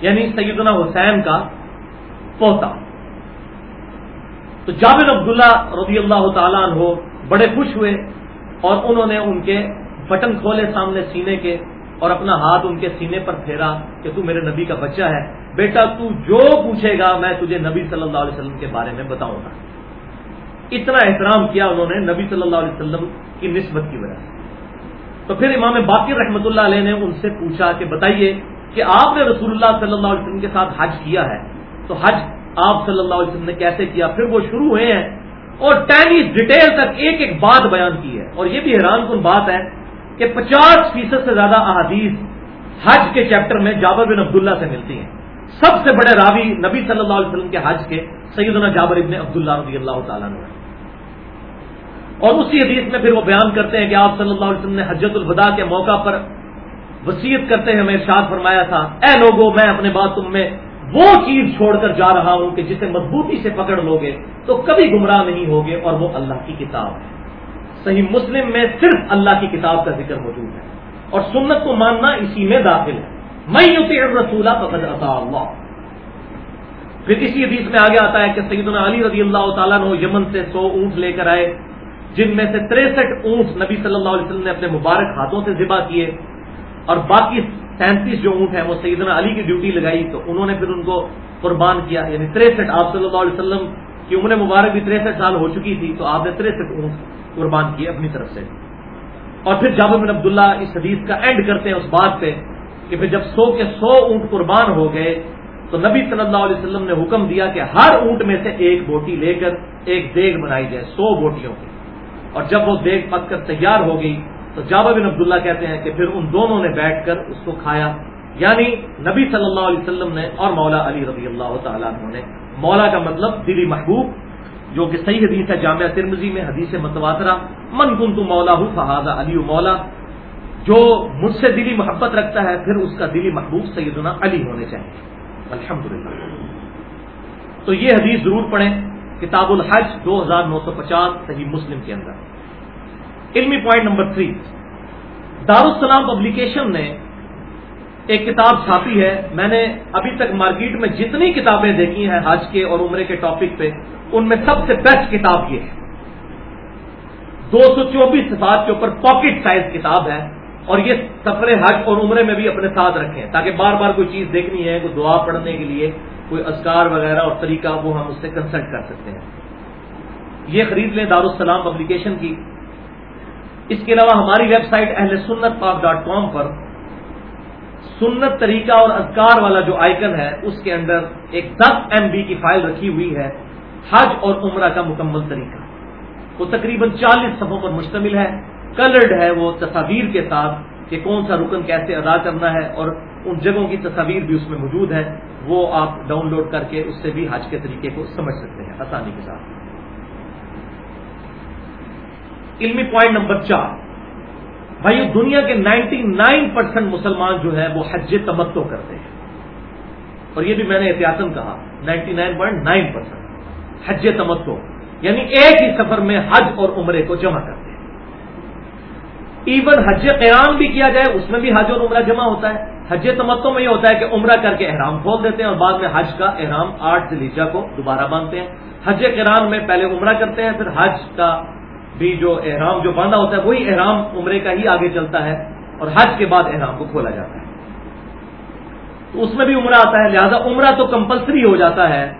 یعنی سیدنا حسین کا پوتا۔ تو جابر عبداللہ رضی اللہ تعالیٰ عنہ بڑے خوش ہوئے اور انہوں نے ان کے بٹن کھولے سامنے سینے کے اور اپنا ہاتھ ان کے سینے پر پھیرا کہ تو میرے نبی کا بچہ ہے۔ بیٹا، تو جو پوچھے گا میں تجھے نبی صلی اللہ علیہ وسلم کے بارے میں بتاؤں گا۔ اتنا احترام کیا انہوں نے نبی صلی اللہ علیہ وسلم کی نسبت کی وجہ سے۔ تو پھر امام باقی رحمۃ اللہ علیہ نے ان سے پوچھا کہ بتائیے کہ آپ نے رسول اللہ صلی اللہ علیہ وسلم کے ساتھ حج کیا ہے؟ تو حج آپ صلی اللہ علیہ وسلم نے کیسے کیا؟ پھر وہ شروع ہوئے ہیں اور ٹینی ڈیٹیل تک ایک ایک بات بیان کی ہے۔ اور یہ بھی حیران کن بات ہے کہ پچاس فیصد سے زیادہ احادیث حج کے چیپٹر میں جابر بن عبداللہ سے ملتی ہیں۔ سب سے بڑے راوی نبی صلی اللہ علیہ وسلم کے حج کے سیدنا جابر ابن عبداللہ رضی اللہ تعالیٰ نے اور اسی حدیث میں پھر وہ بیان کرتے ہیں کہ آپ صلی اللہ علیہ وسلم نے حجت الوداع کے موقع پر وسیعت کرتے ہیں ہمیں ارشاد فرمایا تھا، اے لوگوں، میں اپنے بات تم میں وہ چیز چھوڑ کر جا رہا ہوں کہ جسے مضبوطی سے پکڑ لو گے تو کبھی گمراہ نہیں ہوگے اور وہ اللہ کی کتاب ہے۔ صحیح مسلم میں صرف اللہ کی کتاب کا ذکر موجود ہے اور سنت کو ماننا اسی میں داخل ہے۔ میں یوتی رسولہ فقد عطا اللہ۔ پھر اسی حدیث میں آگے آتا ہے کہ سیدنا علی رضی اللہ تعالیٰ نے یمن سے سو اونٹ لے کر آئے، جن میں سے تریسٹھ اونٹ نبی صلی اللہ علیہ وسلم نے اپنے مبارک ہاتھوں سے ذبح کیے اور باقی سینتیس جو اونٹ ہیں، وہ سیدنا علی کی ڈیوٹی لگائی، تو انہوں نے پھر ان کو قربان کیا یعنی تریسٹھ، آپ صلی اللہ علیہ وسلم کی عمر مبارک بھی تریسٹھ سال ہو چکی تھی، تو آپ نے تریسٹھ اونٹ قربان کیے اپنی طرف سے۔ اور پھر جابر بن عبداللہ اس حدیث کا اینڈ کرتے ہیں اس بات پہ کہ پھر جب سو کے سو اونٹ قربان ہو گئے، تو نبی صلی اللہ علیہ وسلم نے حکم دیا کہ ہر اونٹ میں سے ایک بوٹی لے کر ایک دیگ بنائی جائے، سو بوٹیوں کی۔ اور جب وہ دیگ پک کر تیار ہو گئی تو جابر بن عبداللہ کہتے ہیں کہ پھر ان دونوں نے بیٹھ کر اس کو کھایا۔ یعنی نبی صلی اللہ علیہ وسلم نے اور مولا علی رضی اللہ تعالیٰ نے۔ مولا کا مطلب دلی محبوب، جو کہ صحیح حدیث ہے جامعہ ترمزی میں، حدیث متواترہ۔ من کن تو مولا ہوں فہذا علی مولا۔ جو مجھ سے دلی محبت رکھتا ہے، پھر اس کا دلی محبوب سیدنا علی ہونے چاہیے۔ الحمد تو یہ حدیث ضرور پڑھیں۔ کتاب الحج دو ہزار نو سو پچاس، صحیح مسلم کے اندر۔ علمی point number three Darussalam publication نے ایک کتاب چھاپی ہے. میں نے ابھی تک مارکیٹ میں جتنی کتابیں دیکھی ہیں حج کے اور عمرے کے ٹاپک پہ، ان میں سب سے بیسٹ کتاب یہ ہے۔ دو سو چوبیس صفات کے اوپر پاکٹ سائز کتاب ہے اور یہ سفر حج اور عمرے میں بھی اپنے ساتھ رکھیں تاکہ بار بار کوئی چیز دیکھنی ہے، کوئی دعا پڑھنے کے لیے، کوئی ازکار وغیرہ اور طریقہ وہ ہم اس سے کنسلٹ کر سکتے ہیں۔ یہ خرید لیں دارالسلام پبلیکیشن کی۔ اس کے علاوہ ہماری ویب سائٹ اہل سنت پاک ڈاٹ کام پر سنت طریقہ اور اذکار والا جو آئکن ہے، اس کے اندر ایک دس ایم بی کی فائل رکھی ہوئی ہے، حج اور عمرہ کا مکمل طریقہ۔ وہ تقریباً چالیس صفوں پر مشتمل ہے۔ کلرڈ ہے وہ تصاویر کے ساتھ کہ کون سا رکن کیسے ادا کرنا ہے اور ان جگہوں کی تصاویر بھی اس میں موجود ہے وہ آپ ڈاؤن لوڈ کر کے اس سے بھی حج کے طریقے کو سمجھ سکتے ہیں، آسانی کے ساتھ۔ علمی پوائنٹ نمبر چار۔ بھائی دنیا کے نائنٹی نائن پرسینٹ مسلمان جو ہے وہ حج تمتو کرتے ہیں۔ اور یہ بھی میں نے احتیاطن کہا، ninety nine point nine percent حج تمتو یعنی ایک ہی سفر میں حج اور عمرے کو جمع کرتے ہیں۔ ایون حج قیام بھی کیا جائے، اس میں بھی حج اور عمرہ جمع ہوتا ہے۔ حج تمتو میں یہ ہوتا ہے کہ عمرہ کر کے احرام کھول دیتے ہیں اور بعد میں حج کا احرام آٹھ دلیجا کو دوبارہ باندھتے ہیں۔ حج قرآن میں پہلے عمرہ کرتے ہیں، پھر حج کا بھی جو احرام جو باندھا ہوتا ہے، وہی احرام عمرے کا ہی آگے چلتا ہے اور حج کے بعد احرام کو کھولا جاتا ہے۔ تو اس میں بھی عمرہ آتا ہے، لہذا عمرہ تو کمپلسری ہو جاتا ہے۔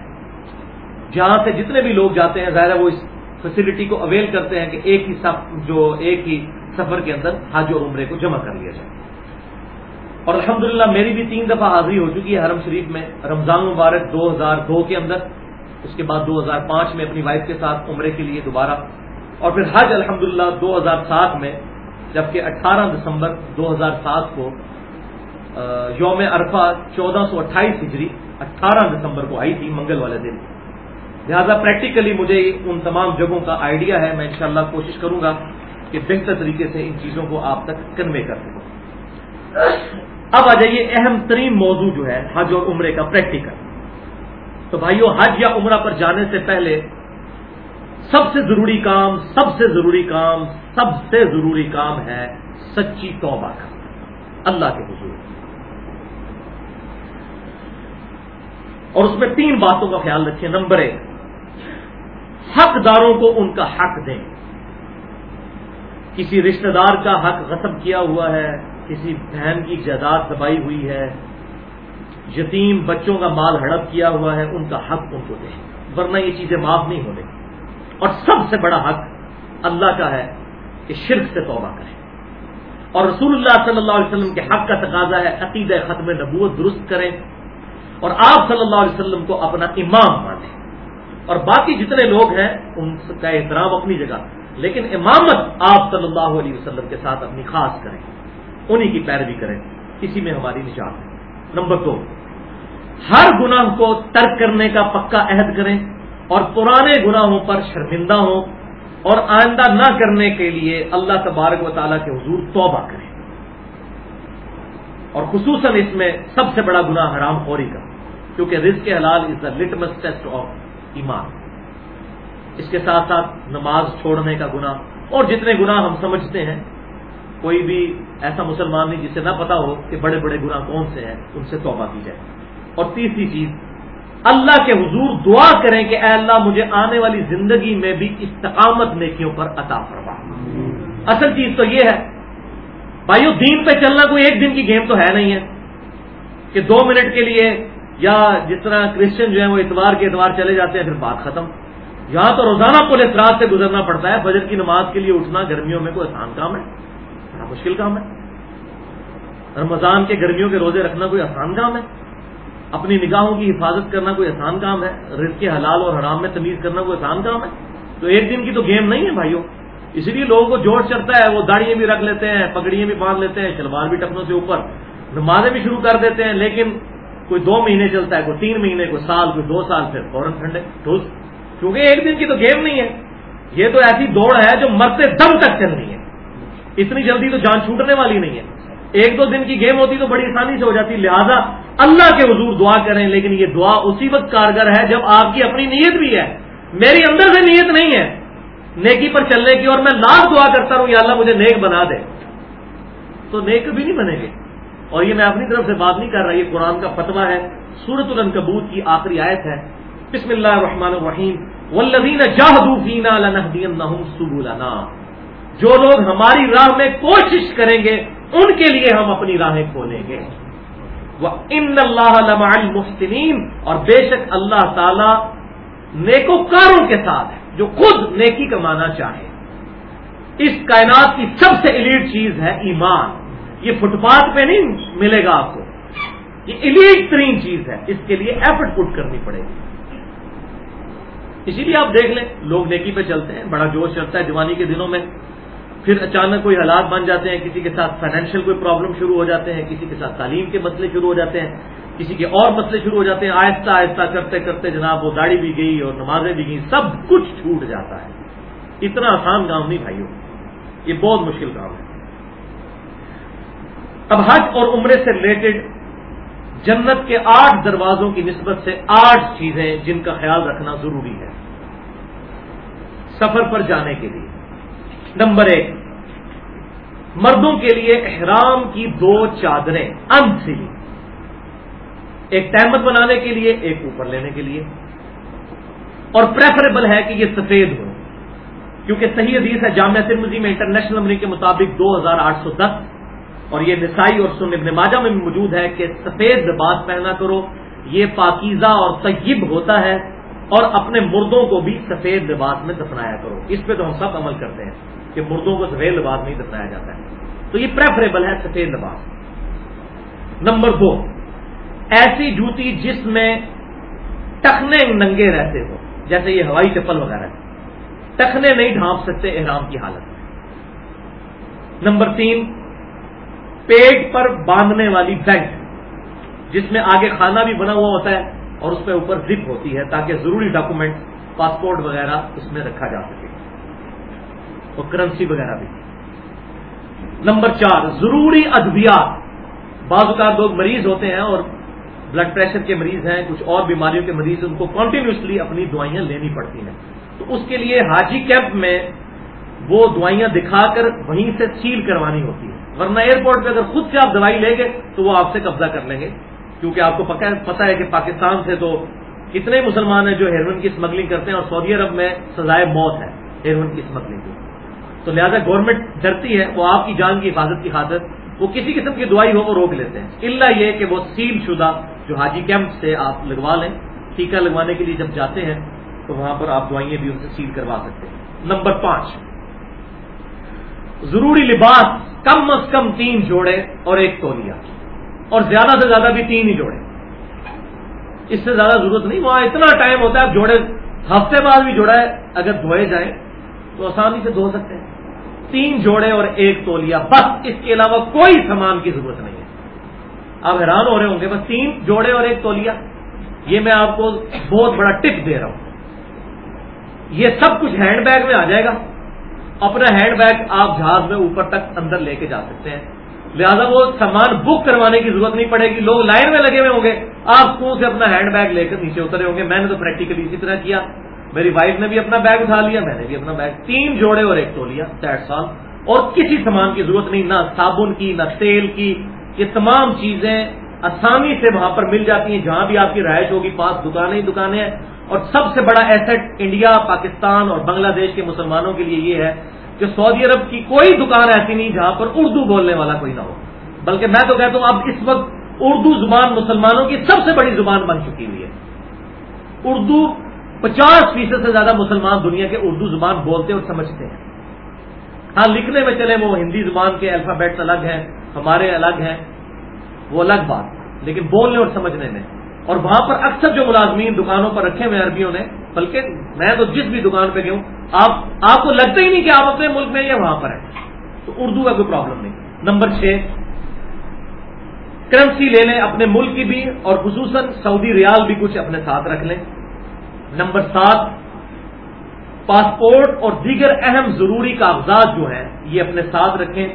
جہاں سے جتنے بھی لوگ جاتے ہیں، ظاہر ہے وہ اس فیسلٹی کو اویل کرتے ہیں کہ ایک ہی جو ایک ہی سفر کے اندر حج اور عمرے کو جمع کر لیا جائے۔ اور الحمدللہ میری بھی تین دفعہ حاضری ہو چکی ہے حرم شریف میں، رمضان مبارک دو ہزار دو کے اندر، اس کے بعد دو ہزار پانچ میں اپنی وائف کے ساتھ عمرے کے لیے دوبارہ۔ اور پھر حج الحمدللہ دو ہزار سات میں، جبکہ اٹھارہ دسمبر دو ہزار سات کو یوم عرفہ چودہ سو اٹھائیس ہجری، اٹھارہ دسمبر کو آئی تھی، منگل والے دن۔ لہذا پریکٹیکلی مجھے ان تمام جگہوں کا آئیڈیا ہے، میں انشاءاللہ کوشش کروں گا کہ بہتر طریقے سے ان چیزوں کو آپ تک کنوے کر سکوں۔ اب آ جائیے، اہم ترین موضوع جو ہے، حج اور عمرے کا پریکٹیکل تو بھائیو، حج یا عمرہ پر جانے سے پہلے سب سے ضروری کام، سب سے ضروری کام، سب سے ضروری کام ہے سچی توبہ کا۔ اللہ کے حضور۔ اور اس میں تین باتوں کا خیال رکھیں۔ نمبر ایک، حقداروں کو ان کا حق دیں۔ کسی رشتہ دار کا حق غصب کیا ہوا ہے، کسی بہن کی جائیداد دبائی ہوئی ہے، یتیم بچوں کا مال ہڑپ کیا ہوا ہے، ان کا حق ان کو دیں۔ ورنہ یہ چیزیں معاف نہیں ہونے۔ اور سب سے بڑا حق اللہ کا ہے کہ شرک سے توبہ کریں اور رسول اللہ صلی اللہ علیہ وسلم کے حق کا تقاضا ہے عقید ختم نبوت درست کریں۔ اور آپ صلی اللہ علیہ وسلم کو اپنا امام مانیں۔ اور باقی جتنے لوگ ہیں، ان کا احترام اپنی جگہ، لیکن امامت آپ صلی اللہ علیہ وسلم کے ساتھ اپنی خاص کریں۔ انہی کی پیروی کریں۔ اسی میں ہماری نجات ہے۔ نمبر دو، ہر گناہ کو ترک کرنے کا پکا عہد کریں۔ اور پرانے گناہوں پر شرمندہ ہوں اور آئندہ نہ کرنے کے لیے اللہ تبارک و تعالیٰ کے حضور توبہ کریں۔ اور خصوصاً اس میں سب سے بڑا گناہ حرام خوری کا، کیونکہ رزق کے حلال is the litmus test of ایمان۔ اس کے ساتھ ساتھ نماز چھوڑنے کا گناہ، اور جتنے گناہ ہم سمجھتے ہیں، کوئی بھی ایسا مسلمان نہیں جسے نہ پتا ہو کہ بڑے بڑے گناہ کون سے ہیں، ان سے توبہ کی جائے۔ اور تیسری چیز اللہ کے حضور دعا کریں کہ اے اللہ مجھے آنے والی زندگی میں بھی استقامت نیکیوں پر عطا فرما۔ اصل چیز تو یہ ہے، بھائیو، دین پہ چلنا کوئی ایک دن کی گیم تو ہے نہیں ہے۔ کہ دو منٹ کے لیے یا جس طرح کرسچن جو ہے وہ اتوار کے اتوار چلے جاتے ہیں، پھر بات ختم۔ یہاں تو روزانہ پولیس رات سے گزرنا پڑتا ہے۔ فجر کی نماز کے لیے اٹھنا گرمیوں میں کوئی آسان کام ہے، بڑا مشکل کام ہے۔ رمضان کے گرمیوں کے روزے رکھنا کوئی آسان کام ہے۔ اپنی نگاہوں کی حفاظت کرنا کوئی آسان کام ہے؟ رزق کے حلال اور حرام میں تمیز کرنا کوئی آسان کام ہے؟ تو ایک دن کی تو گیم نہیں ہے بھائیوں اسی لیے لوگوں کو جوش چڑھتا ہے، وہ داڑیاں بھی رکھ لیتے ہیں، پگڑیاں بھی باندھ لیتے ہیں، شلوار بھی ٹپنوں سے اوپر، نمازیں بھی شروع کر دیتے ہیں، لیکن کوئی دو مہینے چلتا ہے، کوئی تین مہینے، کوئی سال، کوئی دو سال، پھر فوراً ٹھنڈے، ٹھوس۔ کیونکہ ایک دن کی تو گیم نہیں ہے۔ یہ تو ایسی دوڑ ہے جو مرتے دم تک چلنی ہے۔ اتنی جلدی تو جان چھوٹنے والی نہیں ہے۔ ایک دو دن کی گیم ہوتی تو بڑی آسانی سے ہو جاتی، لہذا اللہ کے حضور دعا کریں، لیکن یہ دعا اسی وقت کارگر ہے جب آپ کی اپنی نیت بھی ہے۔ میری اندر سے نیت نہیں ہے۔ نیکی پر چلنے کی، اور میں لاکھ دعا کرتا ہوں یا اللہ مجھے نیک بنا دے۔ تو نیک بھی نہیں بنے گے۔ اور یہ میں اپنی طرف سے بات نہیں کر رہا، یہ قرآن کا فتوا ہے سورت النکبوت کی آخری آیت ہے۔ بسم اللہ الرحمن الرحیم۔ والذین جاہدوا فینا لنہدینہم سبلنا۔ جو لوگ ہماری راہ میں کوشش کریں گے ان کے لیے ہم اپنی راہیں کھولیں گے۔ وہ ان اللہ المحسنین، اور بے شک اللہ تعالی نیکوکاروں کے ساتھ ہے جو خود نیکی کمانا چاہے اس کائنات کی سب سے ایلیٹ چیز ہے ایمان۔ یہ فٹ پاتھ پہ نہیں ملے گا آپ کو۔ یہ ایلیٹ ترین چیز ہے، اس کے لیے ایفرٹ پٹ کرنی پڑے گی۔ اسی لیے آپ دیکھ لیں، لوگ نیکی پہ چلتے ہیں، بڑا جوش چلتا ہے جوانی کے دنوں میں۔ پھر اچانک کوئی حالات بن جاتے ہیں، کسی کے ساتھ فائنینشیل کوئی پرابلم شروع ہو جاتے ہیں، کسی کے ساتھ تعلیم کے مسئلے شروع ہو جاتے ہیں، کسی کے اور مسئلے شروع ہو جاتے ہیں، آہستہ آہستہ کرتے کرتے جناب وہ داڑھی بھی گئی اور نمازیں بھی گئی سب کچھ چھوٹ جاتا ہے۔ اتنا آسان کام نہیں بھائیوں یہ بہت مشکل کام ہے۔ اب حج اور عمرے سے ریلیٹڈ جنت کے آٹھ دروازوں کی نسبت سے آٹھ چیزیں جن کا خیال رکھنا ضروری ہے۔ سفر پر جانے کے لیے۔ نمبر ایک، مردوں کے لیے احرام کی دو چادریں انسلی ایک تحمد بنانے کے لیے، ایک اوپر لینے کے لیے۔ اور پریفریبل ہے کہ یہ سفید ہو، کیونکہ صحیح حدیث ہے، جامعہ ترمزی میں انٹرنیشنل نمبر کے مطابق دو ہزار آٹھ سو دس۔ اور یہ نسائی اور سن ابن ماجہ میں بھی موجود ہے کہ سفید لباس پہنا کرو، یہ پاکیزہ اور طیب ہوتا ہے۔ اور اپنے مردوں کو بھی سفید لباس میں دفنایا کرو۔ اس پہ تو ہم سب عمل کرتے ہیں۔ کہ مردوں کو سفید لباس نہیں دفنایا جاتا ہے۔ تو یہ پریفریبل ہے سفید لباس۔ نمبر دو، ایسی جوتی جس میں ٹخنے ننگے رہتے ہو جیسے یہ ہوائی چپل وغیرہ۔ ٹخنے نہیں ڈھانپ سکتے احرام کی حالت میں۔ نمبر تین، پیٹ پر باندھنے والی بیلٹ جس میں آگے کھانا بھی بنا ہوا ہوتا ہے اور اس پہ اوپر زپ ہوتی ہے تاکہ ضروری ڈاکومنٹ پاسپورٹ وغیرہ اس میں رکھا جا سکے۔ اور کرنسی وغیرہ بھی۔ نمبر چار، ضروری ادویات۔ بعض اوقات لوگ مریض ہوتے ہیں اور بلڈ پریشر کے مریض ہیں، کچھ اور بیماریوں کے مریض، ان کو کنٹینیوسلی اپنی دوائیاں لینی پڑتی ہیں۔ تو اس کے لیے حاجی کیمپ میں وہ دوائیاں دکھا کر وہیں سے سیل کروانی ہوتی ہے ورنہ ایئرپورٹ پہ اگر خود سے آپ دوائی لیں گے، تو وہ آپ سے قبضہ کر لیں گے۔ کیونکہ آپ کو پتا ہے کہ پاکستان سے تو کتنے مسلمان ہیں جو ہیروئن کی اسمگلنگ کرتے ہیں اور سعودی عرب میں سزائے موت ہے ہیروئن کی اسمگلنگ کی تو لہذا گورنمنٹ ڈرتی ہے، وہ آپ کی جان کی حفاظت کی خاطر وہ کسی قسم کی دوائی ہو، وہ روک لیتے ہیں۔ اللہ یہ کہ وہ سیل شدہ جو حاجی کیمپ سے آپ لگوا لیں، ٹیکہ لگوانے کے لیے جب جاتے ہیں، تو وہاں پر آپ دوائیں بھی ان سے سیل کروا سکتے ہیں۔ نمبر پانچ، ضروری لباس کم از کم تین جوڑے اور ایک تولیا، اور زیادہ سے زیادہ بھی تین ہی جوڑے۔ اس سے زیادہ ضرورت نہیں، وہاں اتنا ٹائم ہوتا ہے جوڑے ہفتے بعد بھی جوڑا ہے، اگر دھوئے جائیں تو آسانی سے دھو سکتے ہیں۔ تین جوڑے اور ایک تولیا بس اس کے علاوہ کوئی سامان کی ضرورت نہیں ہے۔ آپ حیران ہو رہے ہوں گے، بس تین جوڑے اور ایک تولیا یہ میں آپ کو بہت بڑا ٹپ دے رہا ہوں۔ یہ سب کچھ ہینڈ بیگ میں آ جائے گا۔ اپنا ہینڈ بیگ آپ جہاز میں اوپر تک اندر لے کے جا سکتے ہیں۔ لہٰذا وہ سامان بک کروانے کی ضرورت نہیں پڑے گی۔ لوگ لائن میں لگے ہوئے ہوں گے۔ آپ اسکول سے اپنا ہینڈ بیگ لے کر نیچے اترے ہوں گے۔ میں نے تو پریکٹیکلی اسی طرح کیا۔ میری وائف نے بھی اپنا بیگ اٹھا لیا، میں نے بھی اپنا بیگ تین جوڑے اور ایک تو لیا سیٹ سال اور کسی سامان کی ضرورت نہیں، نہ صابن کی، نہ تیل کی. یہ تمام چیزیں آسانی سے وہاں پر مل جاتی ہیں. جہاں بھی آپ کی رہائش ہوگی، پاس دکانیں ہی دکانیں ہیں. اور سب سے بڑا ایسٹ انڈیا پاکستان اور بنگلہ دیش کے مسلمانوں کے لیے یہ ہے کہ سعودی عرب کی کوئی دکان ایسی نہیں جہاں پر اردو بولنے والا کوئی نہ ہو. بلکہ میں تو کہتا ہوں اب اس وقت اردو زبان مسلمانوں کی سب سے بڑی زبان بن چکی ہوئی ہے. اردو پچاس فیصد سے زیادہ مسلمان دنیا کے اردو زبان بولتے اور سمجھتے ہیں۔ ہاں لکھنے میں چلے وہ ہندی زبان کے الفابیٹس الگ ہیں، ہمارے الگ ہیں، وہ الگ بات۔ لیکن بولنے اور سمجھنے میں۔ اور وہاں پر اکثر جو ملازمین دکانوں پر رکھے ہوئے عربیوں نے، بلکہ میں تو جس بھی دکان پہ گیا آپ آپ کو لگتا ہی نہیں کہ آپ اپنے ملک میں یا وہاں پر ہیں۔ تو اردو کا کوئی پرابلم نہیں۔ نمبر چھ کرنسی لے لیں اپنے ملک کی بھی، اور خصوصاً سعودی ریال بھی کچھ اپنے ساتھ رکھ لیں۔ نمبر سات، پاسپورٹ اور دیگر اہم ضروری کاغذات جو ہیں، یہ اپنے ساتھ رکھیں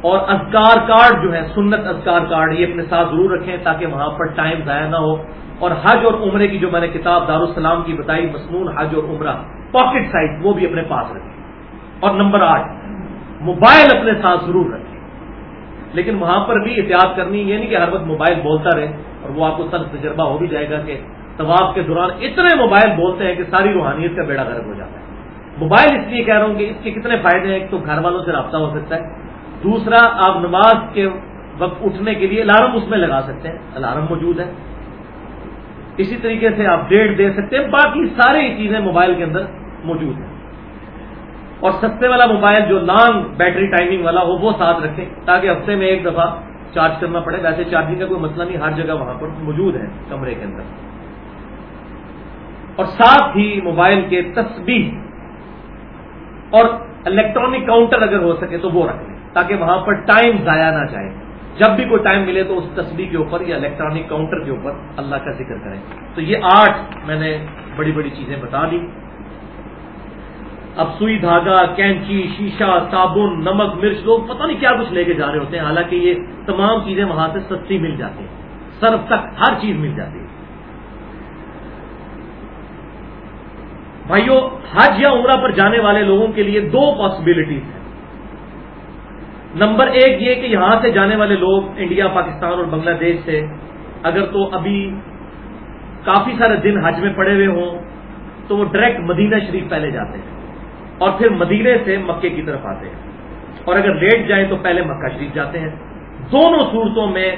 اور ازکار کارڈ جو ہے سنت ازکار کارڈ، یہ اپنے ساتھ ضرور رکھیں تاکہ وہاں پر ٹائم ضائع نہ ہو۔ اور حج اور عمرے کی جو میں نے کتاب دارالسلام کی بتائی مصنون حج اور عمرہ، پاکٹ سائز وہ بھی اپنے پاس رکھیں۔ اور نمبر آٹھ، موبائل اپنے ساتھ ضرور رکھیں۔ لیکن وہاں پر بھی احتیاط کرنی، یہ نہیں کہ ہر وقت موبائل بولتا رہے اور وہ آپ کو سر تجربہ ہو بھی جائے گا کہ طواف کے دوران اتنے موبائل بولتے ہیں کہ ساری روحانیت کا بیڑا گرم ہو جاتا ہے۔ موبائل اس لیے کہہ رہا ہوں کہ اس کے کتنے فائدے ہیں، ایک تو گھر والوں سے رابطہ ہو سکتا ہے۔ دوسرا، آپ نماز کے وقت اٹھنے کے لیے الارم اس میں لگا سکتے ہیں، الارم موجود ہے۔ اسی طریقے سے آپ ڈیٹ دے سکتے ہیں، باقی ساری چیزیں موبائل کے اندر موجود ہیں۔ اور سستے والا موبائل جو لانگ بیٹری ٹائمنگ والا ہو، وہ ساتھ رکھیں، تاکہ ہفتے میں ایک دفعہ چارج کرنا پڑے۔ ویسے چارجنگ کا کوئی مسئلہ نہیں، ہر جگہ وہاں پر موجود ہے کمرے کے اندر۔ اور ساتھ ہی موبائل کے تصویر اور الیکٹرانک کاؤنٹر اگر ہو سکے تو وہ رکھ لیں، تاکہ وہاں پر ٹائم ضائع نہ جائے۔ جب بھی کوئی ٹائم ملے تو اس تصویر کے اوپر یا الیکٹرانک کاؤنٹر کے اوپر اللہ کا ذکر کریں۔ تو یہ آٹھ میں نے بڑی بڑی چیزیں بتا دی۔ اب سوئی دھاگا، کینچی، شیشہ، صابن، نمک، مرچ، لوگ پتہ نہیں کیا کچھ لے کے جا رہے ہوتے ہیں، حالانکہ یہ تمام چیزیں وہاں سے سستی مل جاتی ہیں۔ سرف تک ہر چیز مل جاتی ہے۔ بھائیو، حج یا عمرہ پر جانے والے لوگوں کے لیے دو پاسبلٹیز ہیں۔ نمبر ایک یہ کہ یہاں سے جانے والے لوگ انڈیا، پاکستان اور بنگلہ دیش سے اگر تو ابھی کافی سارے دن حج میں پڑے ہوئے ہوں، تو وہ ڈائریکٹ مدینہ شریف پہلے جاتے ہیں اور پھر مدینے سے مکے کی طرف آتے ہیں۔ اور اگر لیٹ جائیں تو پہلے مکہ شریف جاتے ہیں۔ دونوں صورتوں میں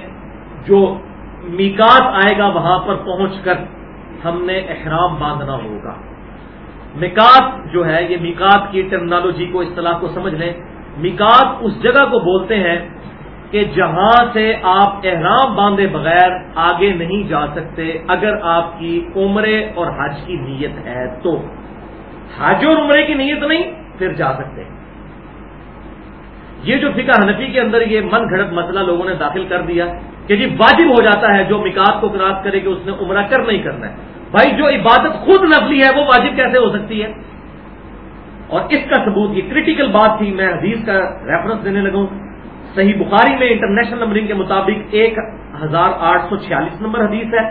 جو میکات آئے گا وہاں پر پہنچ کر ہم نے احرام باندھنا ہوگا۔ میکات جو ہے، یہ میکات کی ٹیکنالوجی کو اصطلاح کو سمجھ لیں۔ میکات اس جگہ کو بولتے ہیں کہ جہاں سے آپ احرام باندھے بغیر آگے نہیں جا سکتے اگر آپ کی عمرے اور حج کی نیت ہے تو۔ حج اور عمرے کی نیت نہیں، پھر جا سکتے۔ یہ جو فقہ حنفی کے اندر یہ من گھڑت مسئلہ لوگوں نے داخل کر دیا کہ جی واجب ہو جاتا ہے جو مکات کو کراس کرے کہ اس نے عمرہ کر نہیں کرنا ہے۔ بھائی جو عبادت خود نفلی ہے وہ واجب کیسے ہو سکتی ہے؟ اور اس کا ثبوت، یہ کریٹیکل بات تھی، میں حدیث کا ریفرنس دینے لگا ہوں۔ صحیح بخاری میں انٹرنیشنل نمبرنگ کے مطابق ایک ہزار آٹھ سو چھیالیس نمبر حدیث ہے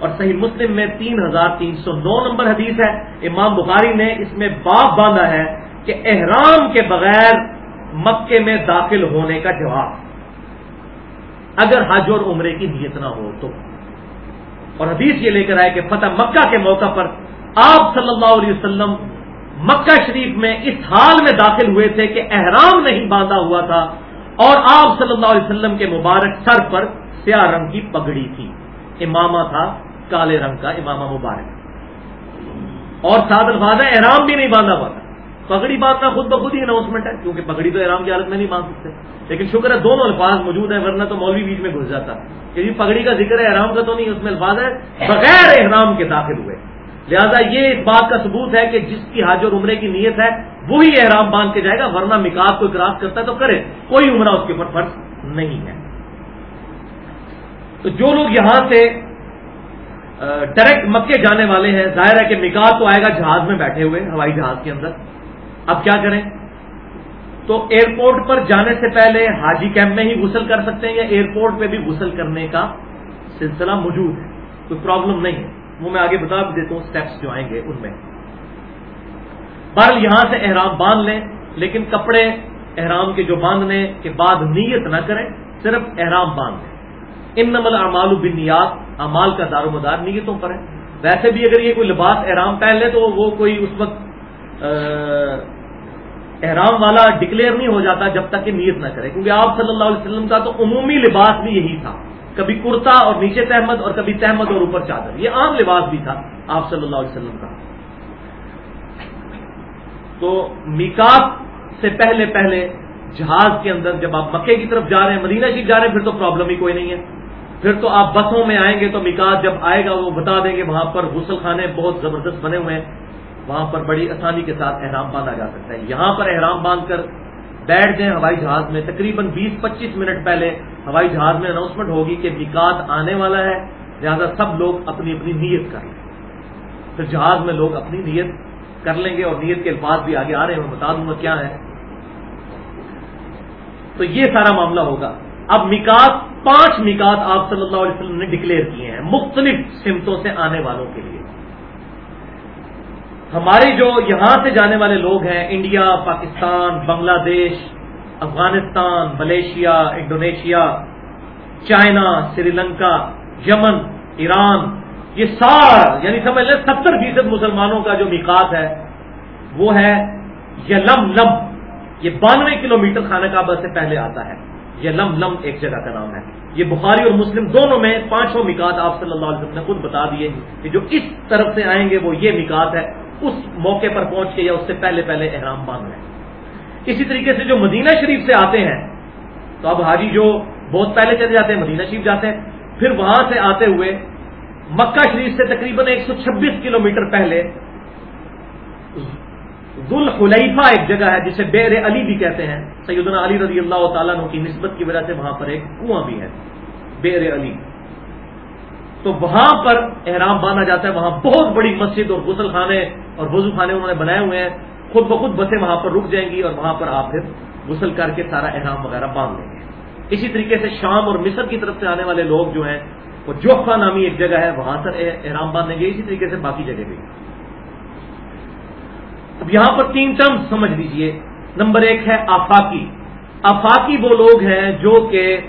اور صحیح مسلم میں تین ہزار تین سو نو نمبر حدیث ہے۔ امام بخاری نے اس میں باپ باندھا ہے کہ احرام کے بغیر مکے میں داخل ہونے کا جواب۔ اگر حج اور عمرے کی نیت نہ ہو تو۔ اور حدیث یہ لے کر آئے کہ فتح مکہ کے موقع پر آپ صلی اللہ علیہ وسلم مکہ شریف میں اس حال میں داخل ہوئے تھے کہ احرام نہیں باندھا ہوا تھا اور آپ صلی اللہ علیہ وسلم کے مبارک سر پر سیاہ رنگ کی پگڑی تھی۔ امامہ تھا، کالے رنگ کا امامہ مبارک۔ اور سات الفاظ احرام بھی نہیں باندھا ہوا تھا۔ پگڑی باندھنا خود بخود ہی اناؤنسمنٹ ہے، کیونکہ پگڑی تو احرام کی حالت میں نہیں باندھ سکتے۔ لیکن شکر ہے، دونوں الفاظ موجود ہیں، ورنہ تو مولوی بیچ میں گھس جاتا۔ کیونکہ پگڑی کا ذکر ہے، احرام کا تو نہیں، اس میں الفاظ ہے بغیر احرام کے داخل ہوئے۔ لہٰذا یہ اس بات کا ثبوت ہے کہ جس کی حاج اور عمرے کی نیت ہے، وہی احرام باندھ کے جائے گا، ورنہ مکاس کو کراس کرتا ہے تو کرے۔ کوئی عمرہ اس کے اوپر فرض نہیں ہے۔ تو جو لوگ یہاں سے ڈائریکٹ مکے جانے والے ہیں، ظاہر ہے کہ نکاح تو آئے گا جہاز میں بیٹھے ہوئے، ہوائی جہاز کے اندر۔ اب کیا کریں؟ تو ایئرپورٹ پر جانے سے پہلے حاجی کیمپ میں ہی غسل کر سکتے ہیں یا ایئرپورٹ پہ بھی غسل کرنے کا سلسلہ موجود ہے، کوئی پرابلم نہیں ہے۔ وہ میں آگے بتا بھی دیتا ہوں اسٹیپس جو آئیں گے ان میں۔ بہرحال یہاں سے احرام باندھ لیں، لیکن کپڑے احرام کے جو باندھنے کے بعد نیت نہ کریں، صرف احرام باندھ دیں ان نمل اعمال بنیاد اعمال کا دار و مدار نیتوں پر ہے۔ ویسے بھی اگر یہ کوئی لباس احرام پہن لے تو وہ کوئی اس وقت احرام والا ڈکلیئر نہیں ہو جاتا جب تک کہ نیت نہ کرے۔ کیونکہ آپ صلی اللہ علیہ وسلم کا تو عمومی لباس بھی یہی تھا۔ کبھی کرتا اور نیچے تحمد اور کبھی تحمد اور اوپر چادر۔ یہ عام لباس بھی تھا آپ صلی اللہ علیہ وسلم کا۔ تو میکات سے پہلے پہلے جہاز کے اندر جب آپ مکے کی طرف جا رہے ہیں، مدینہ شریف جا رہے ہیں، پھر تو پرابلم ہی کوئی نہیں ہے۔ پھر تو آپ بسوں میں آئیں گے تو میکات جب آئے گا وہ بتا دیں گے وہاں پر غسل خانے بہت زبردست بنے ہوئے ہیں۔ وہاں پر بڑی آسانی کے ساتھ احرام باندھا جا سکتا ہے۔ یہاں پر احرام باندھ کر بیٹھ جائیں ہوائی جہاز میں، تقریباً بیس پچیس منٹ پہلے ہوائی جہاز میں اناؤنسمنٹ ہوگی کہ نکات آنے والا ہے۔ لہٰذا سب لوگ اپنی اپنی نیت کر لیں۔ پھر جہاز میں لوگ اپنی نیت کر لیں گے اور نیت کے الفاظ بھی آگے آ رہے ہیں، میں بتا دوں گا کیا ہے۔ تو یہ سارا معاملہ ہوگا۔ اب مکات پانچ مکات آپ صلی اللہ علیہ وسلم نے ڈکلیئر کیے ہیں، مختلف سمتوں سے آنے والوں کے لیے۔ ہماری جو یہاں سے جانے والے لوگ ہیں، India, Pakistan, Bangladesh, Afghanistan, Malaysia, Indonesia, China Sri Lanka یمن، ایران، یہ سارا یعنی سمجھ لیں، ستر فیصد مسلمانوں کا جو میکات ہے، وہ ہے یلم لم۔ یہ بانوے کلو میٹر خانہ کعبہ سے پہلے آتا ہے۔ یہ لم لم ایک جگہ کا نام ہے۔ یہ بخاری اور مسلم دونوں میں پانچوں مکات آپ صلی اللہ علیہ وسلم نے خود بتا دیے کہ جو اس طرف سے آئیں گے، وہ یہ مکات ہے۔ اس موقع پر پہنچ کے یا اس سے پہلے پہلے احرام باندھ لیں۔ اسی طریقے سے جو مدینہ شریف سے آتے ہیں، تو اب حاجی جو بہت پہلے چلے جاتے ہیں، مدینہ شریف جاتے ہیں، پھر وہاں سے آتے ہوئے مکہ شریف سے تقریباً ایک سو چھبیس کلو میٹر پہلے ذوالحلیفہ ایک جگہ ہے، جسے بیر علی بھی کہتے ہیں۔ سیدنا علی رضی اللہ تعالیٰ عنہ کی نسبت کی وجہ سے وہاں پر ایک کنواں بھی ہے، بیر علی۔ تو وہاں پر احرام باندھا جاتا ہے، وہاں بہت بڑی مسجد اور غسل خانے اور وضو خانے انہوں نے بنائے ہوئے ہیں، خود بخود بسیں وہاں پر رک جائیں گی اور وہاں پر آپ پھر غسل کر کے سارا احرام وغیرہ باندھ لیں گے۔ اسی طریقے سے شام اور مصر کی طرف سے آنے والے لوگ جو ہیں، وہ جوفا نامی ایک جگہ ہے، وہاں سے احرام باندھیں گے۔ اسی طریقے سے باقی جگہ بھی۔ اب یہاں پر تین ٹرم سمجھ لیجیے۔ نمبر ایک ہے آفاقی۔ آفاقی وہ لوگ ہیں جو کہ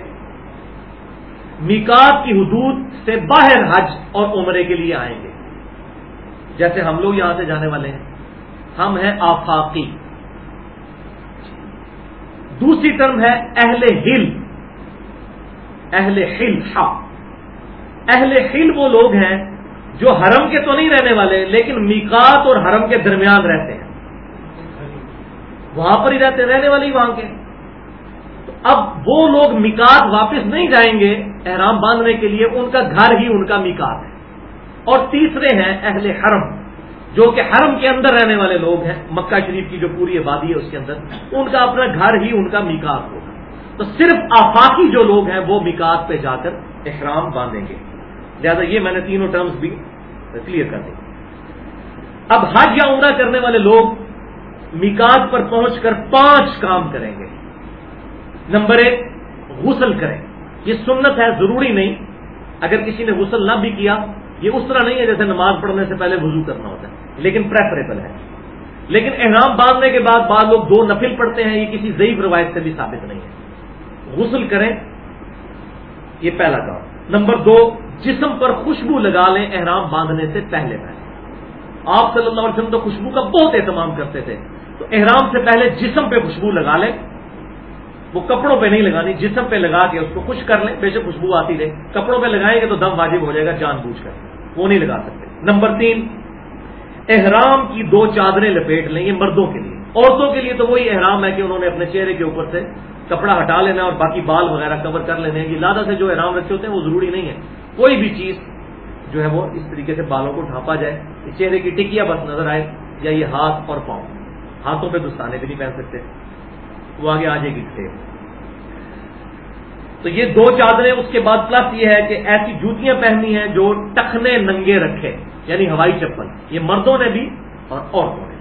میکات کی حدود سے باہر حج اور عمرے کے لیے آئیں گے۔ جیسے ہم لوگ یہاں سے جانے والے ہیں۔ ہم ہیں آفاقی۔ دوسری ٹرم ہے اہل ہل۔ اہل ہل، ہا۔ اہل ہل وہ لوگ ہیں جو حرم کے تو نہیں رہنے والے، لیکن میکات اور حرم کے درمیان رہتے ہیں۔ وہاں پر ہی رہتے، رہنے والے ہی وہاں کے۔ اب وہ لوگ میکات واپس نہیں جائیں گے، احرام باندھنے کے لیے ان کا گھر ہی ان کا میکات ہے۔ اور تیسرے ہیں اہل حرم، جو کہ حرم کے اندر رہنے والے لوگ ہیں۔ مکہ شریف کی جو پوری آبادی ہے اس کے اندر، ان کا اپنا گھر ہی، ان کا میکات ہوگا۔ تو صرف آفاقی جو لوگ ہیں، وہ میکات پہ جا کر احرام باندھیں گے۔ لہٰذا یہ میں نے تینوں ٹرمز بھی کلیئر کر دیں اب حج یا عمرہ کرنے والے لوگ میکات پر پہنچ کر پانچ کام کریں گے۔ نمبر ایک، غسل کریں۔ یہ سنت ہے، ضروری نہیں۔ اگر کسی نے غسل نہ بھی کیا یہ اس طرح نہیں ہے جیسے نماز پڑھنے سے پہلے وضو کرنا ہوتا ہے، لیکن پریفریبل ہے۔ لیکن احرام باندھنے کے بعد بعض لوگ دو نفل پڑھتے ہیں، یہ کسی ضعیف روایت سے بھی ثابت نہیں ہے۔ غسل کریں، یہ پہلا کام۔ نمبر دو، جسم پر خوشبو لگا لیں احرام باندھنے سے پہلے پہلے۔ آپ صلی اللہ علیہ وسلم تو خوشبو کا بہت اہتمام کرتے تھے۔ تو احرام سے پہلے جسم پہ خوشبو لگا لیں۔ وہ کپڑوں پہ نہیں لگانی، جسم پہ لگا کے اس کو خوش کر لیں، بے شک خوشبو آتی رہے۔ کپڑوں پہ لگائیں گے تو دم واجب ہو جائے گا، جان بوجھ کر۔ وہ نہیں لگا سکتے۔ نمبر تین، احرام کی دو چادریں لپیٹ لیں یہ مردوں کے لیے۔ عورتوں کے لیے تو وہی احرام ہے کہ انہوں نے اپنے چہرے کے اوپر سے کپڑا ہٹا لینا اور باقی بال وغیرہ کور کر لینے یہ لادہ سے جو احرام رکھے ہوتے ہیں وہ ضروری نہیں ہے۔ کوئی بھی چیز جو ہے وہ اس طریقے سے بالوں کو ڈھانپا جائے چہرے کی ٹکیا بس نظر آئے یا یہ ہاتھ اور پاؤں۔ ہاتھوں پہ دستانے بھی نہیں پہن سکتے۔ وہ آگے آ جائے گی تو یہ دو چادریں اس کے بعد پلس یہ ہے کہ ایسی جوتیاں پہننی ہیں جو ٹخنے ننگے رکھے یعنی ہوائی چپل۔ یہ مردوں نے بھی اور عورتوں نے بھی۔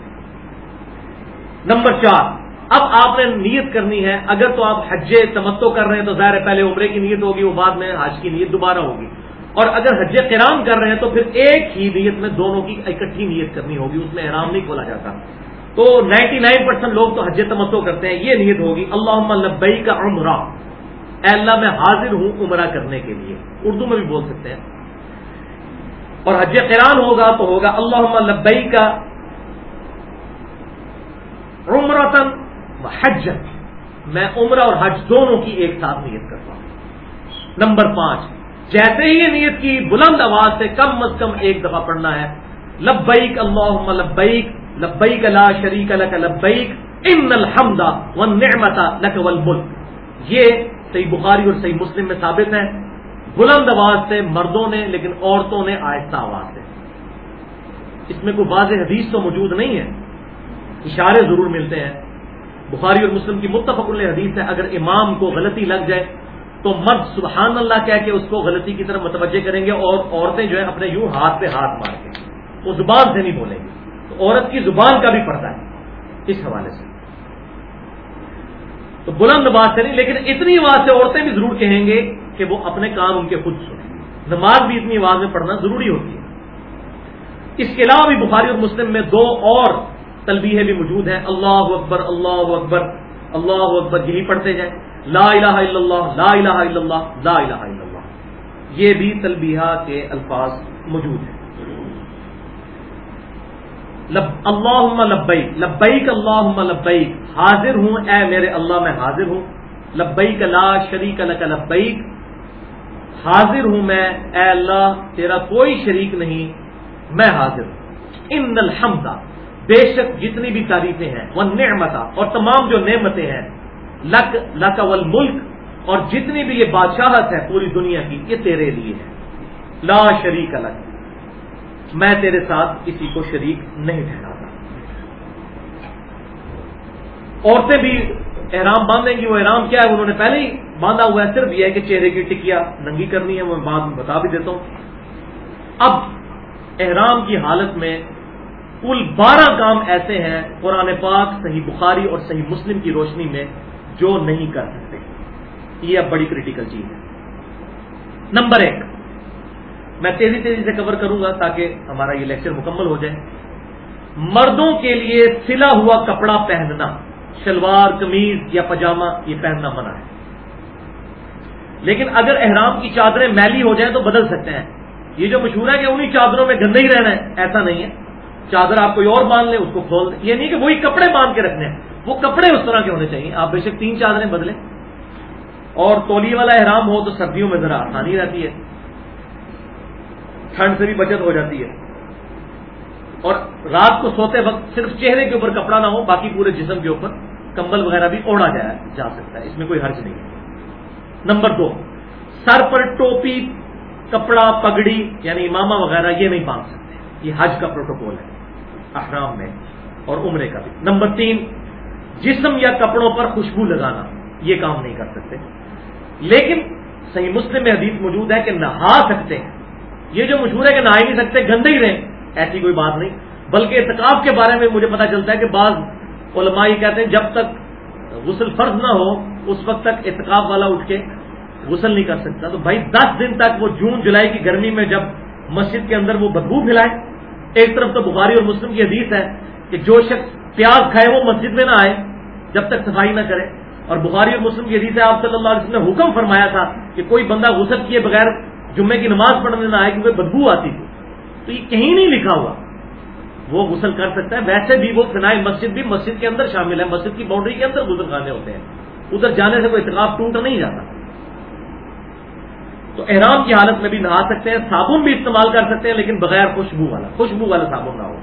نمبر چار، اب آپ نے نیت کرنی ہے، اگر تو آپ حج تمتو کر رہے ہیں تو ظاہر ہے پہلے عمرے کی نیت ہوگی، وہ بعد میں حج کی نیت دوبارہ ہوگی۔ اور اگر حج کرام کر رہے ہیں تو پھر ایک ہی نیت میں دونوں کی اکٹھی نیت کرنی ہوگی، اس میں احرام نہیں کھولا جاتا۔ تو نائنٹی نائن پرسینٹ لوگ تو حج تمتو کرتے ہیں، یہ نیت ہوگی اللہ لبئی کا عمرہ۔ اے اللہ میں حاضر ہوں عمرہ کرنے کے لیے۔ اردو میں بھی بول سکتے ہیں۔ اور حج قرآن ہوگا تو ہوگا۔ اللہ لبئی کا عمرتن حج میں عمرہ اور حج دونوں کی ایک ساتھ نیت کرتا ہوں۔ نمبر پانچ، جیسے ہی یہ نیت کی بلند آواز سے کم از کم ایک دفعہ پڑھنا ہے۔ لبیک اللہ لبیک لبیک لا شریک لک لبیک، ان الحمد والنعمت لک والملک۔ یہ صحیح بخاری اور صحیح مسلم میں ثابت ہے بلند آواز سے مردوں نے، لیکن عورتوں نے آہستہ آواز سے۔ اس میں کوئی واضح حدیث تو موجود نہیں ہے۔ اشارے ضرور ملتے ہیں۔ بخاری اور مسلم کی متفق حدیث ہے، اگر امام کو غلطی لگ جائے تو مرد سبحان اللہ کہہ کے اس کو غلطی کی طرف متوجہ کریں گے اور عورتیں جو ہے اپنے یوں ہاتھ پہ ہاتھ مار کے وہ زبان سے نہیں بولیں گے تو عورت کی زبان کا بھی پڑتا ہے۔ اس حوالے سے۔ تو بلند بات سے نہیں، لیکن اتنی آواز سے عورتیں بھی ضرور کہیں گے کہ وہ اپنے کام ان کے خود سنیں۔ نماز بھی اتنی آواز میں پڑھنا ضروری ہوتی ہے۔ اس کے علاوہ بھی بخاری اور مسلم میں دو اور تلبیہ بھی موجود ہیں۔ اللہ اکبر اللہ اکبر اللہ اکبر، یہی پڑھتے جائیں۔ لا الہ الا اللہ، لا الہ الا اللہ، لا الہ الا اللہ۔ یہ بھی تلبیہ کے الفاظ موجود ہیں۔ لب اللہ لبیک لبیک اللہ لبیک، حاضر ہوں اے میرے اللہ میں حاضر ہوں، لبیک لا شریک لک لبیک، حاضر ہوں میں اے اللہ تیرا کوئی شریک نہیں، میں حاضر ہوں۔ ان الحمد، بے شک جتنی بھی تعریفیں ہیں وہ نعمتا اور تمام جو نعمتیں ہیں، لک لک ملک اور جتنی بھی یہ بادشاہت ہے پوری دنیا کی، یہ تیرے لیے ہے لا شریک الگ میں تیرے ساتھ کسی کو شریک نہیں ٹھہراتا۔ عورتیں بھی احرام باندھیں گی، وہ احرام کیا ہے؟ انہوں نے پہلے ہی باندھا ہوا ہے، صرف یہ ہے کہ چہرے کی ٹکیا ننگی کرنی ہے وہ بعد میں بتا بھی دیتا ہوں۔ اب احرام کی حالت میں کل بارہ کام ایسے ہیں قرآن پاک، صحیح بخاری اور صحیح مسلم کی روشنی میں جو نہیں کر سکتے۔ یہ اب بڑی کریٹیکل چیز ہے۔ نمبر ایک میں تیزی تیزی سے کور کروں گا تاکہ ہمارا یہ لیکچر مکمل ہو جائے۔ مردوں کے لیے سلا ہوا کپڑا پہننا، شلوار، قمیض یا پاجامہ یہ پہننا منع ہے۔ لیکن اگر احرام کی چادریں میلی ہو جائیں تو بدل سکتے ہیں۔ یہ جو مشہور ہے کہ انہیں چادروں میں گندے ہی رہنا ہے، ایسا نہیں ہے۔ چادر آپ کوئی اور باندھ لیں، اس کو کھول دیں۔ یہ نہیں کہ وہی کپڑے باندھ کے رکھنے ہیں، وہ کپڑے اس طرح کے ہونے چاہیے۔ آپ بے شک تین چادریں بدلیں۔ اور تولی والا احرام ہو تو سردیوں میں ذرا آسانی رہتی ہے۔ ٹھنڈ سے بھی بچت ہو جاتی ہے۔ اور رات کو سوتے وقت صرف چہرے کے اوپر کپڑا نہ ہو، باقی پورے جسم کے اوپر کمبل وغیرہ بھی اوڑا جایا، جا سکتا ہے۔ اس میں کوئی حرج نہیں۔ ہے نمبر دو، سر پر ٹوپی، کپڑا پگڑی یعنی امامہ وغیرہ یہ نہیں باندھ سکتے۔ یہ حج کا پروٹوکول ہے، احرام میں اور عمرے کا بھی۔ نمبر تین، جسم یا کپڑوں پر خوشبو لگانا، یہ کام نہیں کر سکتے۔ لیکن صحیح مسلم میں حدیث موجود ہے کہ نہا سکتے ہیں۔ یہ جو مشہور ہے کہ نہا ہی نہیں سکتے، گندے ہی رہیں، ایسی کوئی بات نہیں۔ بلکہ اعتکاف کے بارے میں مجھے پتا چلتا ہے کہ بعض علماء کہتے ہیں، جب تک غسل فرض نہ ہو، اس وقت تک اعتکاف والا اٹھ کے غسل نہیں کر سکتا۔ تو بھائی، دس دن تک وہ جون، جولائی کی گرمی میں جب مسجد کے اندر وہ بدبو پھیلائے، ایک طرف تو بخاری اور مسلم کی حدیث ہے کہ جو شخص پیاز کھائے وہ مسجد میں نہ آئے، جب تک صفائی نہ کرے۔ اور بخاری اور مسلم کی حدیث ہے، آپ صلی اللہ علیہ وسلم نے حکم فرمایا تھا کہ کوئی بندہ غسل کیے بغیر جمعے کی نماز پڑھنے نہ آئے کیونکہ بدبو آتی تھی۔ تو یہ کہیں نہیں لکھا ہوا۔ وہ غسل کر سکتا ہے۔ ویسے بھی وہ فنائی مسجد بھی مسجد کے اندر شامل ہے۔ مسجد کی باؤنڈری کے اندر غسل خانے ہوتے ہیں۔ ادھر جانے سے کوئی اتقاف ٹوٹ نہیں جاتا۔ تو احرام کی حالت میں بھی نہا سکتے ہیں۔ صابن بھی استعمال کر سکتے ہیں، لیکن بغیر خوشبو والا۔ خوشبو والا صابن نہ ہو۔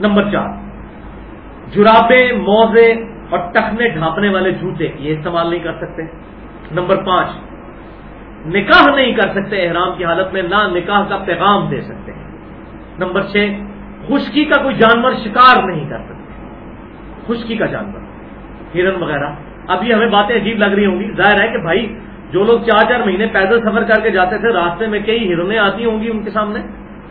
نمبر چار۔ جرابے، موزے اور ٹخنے ڈھانپنے والے جوتے یہ استعمال نہیں کر سکتے۔ نمبر پانچ۔ نکاح نہیں کر سکتے احرام کی حالت میں، نہ نکاح کا پیغام دے سکتے۔ ہیں نمبر چھ، خشکی کا کوئی جانور شکار نہیں کر سکتے۔ خشکی کا جانور، ہرن وغیرہ۔ اب یہ ہمیں باتیں عجیب لگ رہی ہوں گی۔ ظاہر ہے کہ بھائی، جو لوگ چار چار مہینے پیدل سفر کر کے جاتے تھے، راستے میں کئی ہرنیں آتی ہوں گی ان کے سامنے۔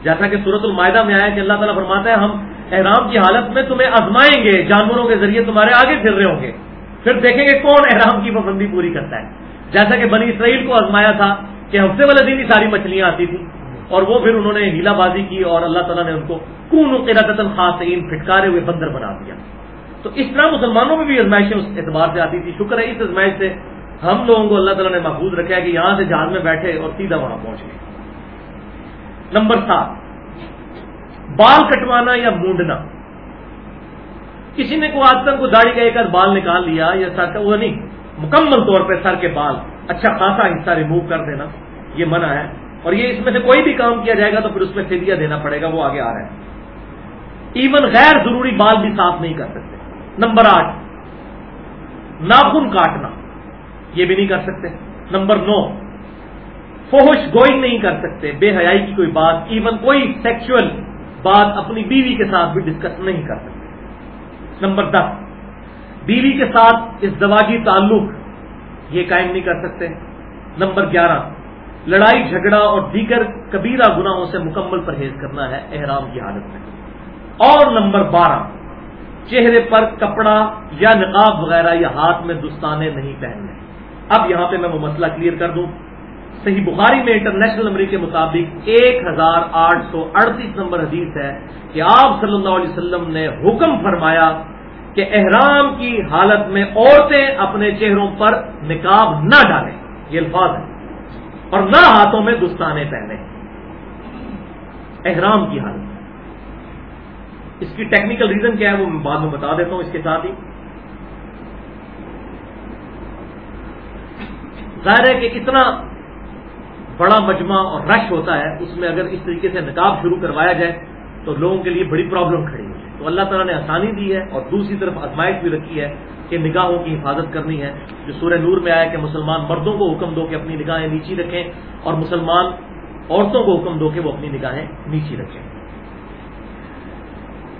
جیسا کہ صورت المائدہ میں آیا کہ اللہ تعالیٰ فرماتا ہے، ہم احرام کی حالت میں تمہیں آزمائیں گے، جانوروں کے ذریعے تمہارے آگے پھر رہے ہوں گے۔ پھر دیکھیں گے کون احرام کی پابندی پوری کرتا ہے۔ جیسا کہ بنی اسرائیل کو آزمایا تھا کہ ہفتے والے دن ہی ساری مچھلیاں آتی تھیں اور وہ پھر انہوں نے ہیلا بازی کی اور اللہ تعالیٰ نے ان کو کون قرت خاص پھٹکارے ہوئے بندر بنا دیا۔ تو اس طرح مسلمانوں میں بھی ازمائشیں اس اعتبار سے آتی تھی۔ شکر ہے اس ازمائش سے ہم لوگوں کو اللہ تعالیٰ نے محفوظ رکھا ہے کہ یہاں سے جہاز میں بیٹھے اور سیدھا وہاں پہنچ گئے۔ نمبر سات، بال کٹوانا یا مونڈنا۔ کسی نے کوئی آج تک کو داڑھی کا ایک بال نکال لیا یا سر وہ نہیں۔ مکمل طور پہ سر کے بال اچھا خاصا حصہ ریموو کر دینا، یہ منع ہے۔ اور یہ اس میں سے کوئی بھی کام کیا جائے گا تو پھر اس میں فدیہ دینا پڑے گا، وہ آگے آ رہا ہے۔ ایون غیر ضروری بال بھی صاف نہیں کر سکتے۔ نمبر آٹھ، ناخن کاٹنا، یہ بھی نہیں کر سکتے۔ نمبر نو فوہش گوئنگ نہیں کر سکتے۔ بے حیائی کی کوئی بات ایون کوئی سیکچل بات اپنی بیوی کے ساتھ بھی ڈسکس نہیں کر سکتے۔ نمبر دس بیوی کے ساتھ اس دواغی تعلق یہ قائم نہیں کر سکتے۔ نمبر گیارہ، لڑائی، جھگڑا اور دیگر کبیرہ گناہوں سے مکمل پرہیز کرنا ہے احرام کی حالت میں۔ اور نمبر بارہ، چہرے پر کپڑا یا نقاب وغیرہ یا ہاتھ میں دستانے نہیں پہننے۔ اب یہاں پہ میں وہ مسئلہ کلیئر کر دوں۔ صحیح بخاری میں انٹرنیشنل نمبر کے مطابق ایک ہزار آٹھ سو اڑتیس نمبر حدیث ہے کہ آپ صلی اللہ علیہ وسلم نے حکم فرمایا کہ احرام کی حالت میں عورتیں اپنے چہروں پر نکاب نہ ڈالیں۔ یہ الفاظ ہے اور نہ ہاتھوں میں دستانے پہنے احرام کی حالت۔ اس کی ٹیکنیکل ریزن کیا ہے وہ میں بعد میں بتا دیتا ہوں اس کے ساتھ ہی۔ ظاہر ہے کہ اتنا بڑا مجمع اور رش ہوتا ہے، اس میں اگر اس طریقے سے نکاب شروع کروایا جائے تو لوگوں کے لیے بڑی پرابلم کھڑی ہے۔ تو اللہ تعالیٰ نے آسانی دی ہے اور دوسری طرف آزمائش بھی رکھی ہے کہ نگاہوں کی حفاظت کرنی ہے۔ جو سورہ نور میں آیا کہ مسلمان مردوں کو حکم دو کہ اپنی نگاہیں نیچی رکھیں اور مسلمان عورتوں کو حکم دو کہ وہ اپنی نگاہیں نیچی رکھیں۔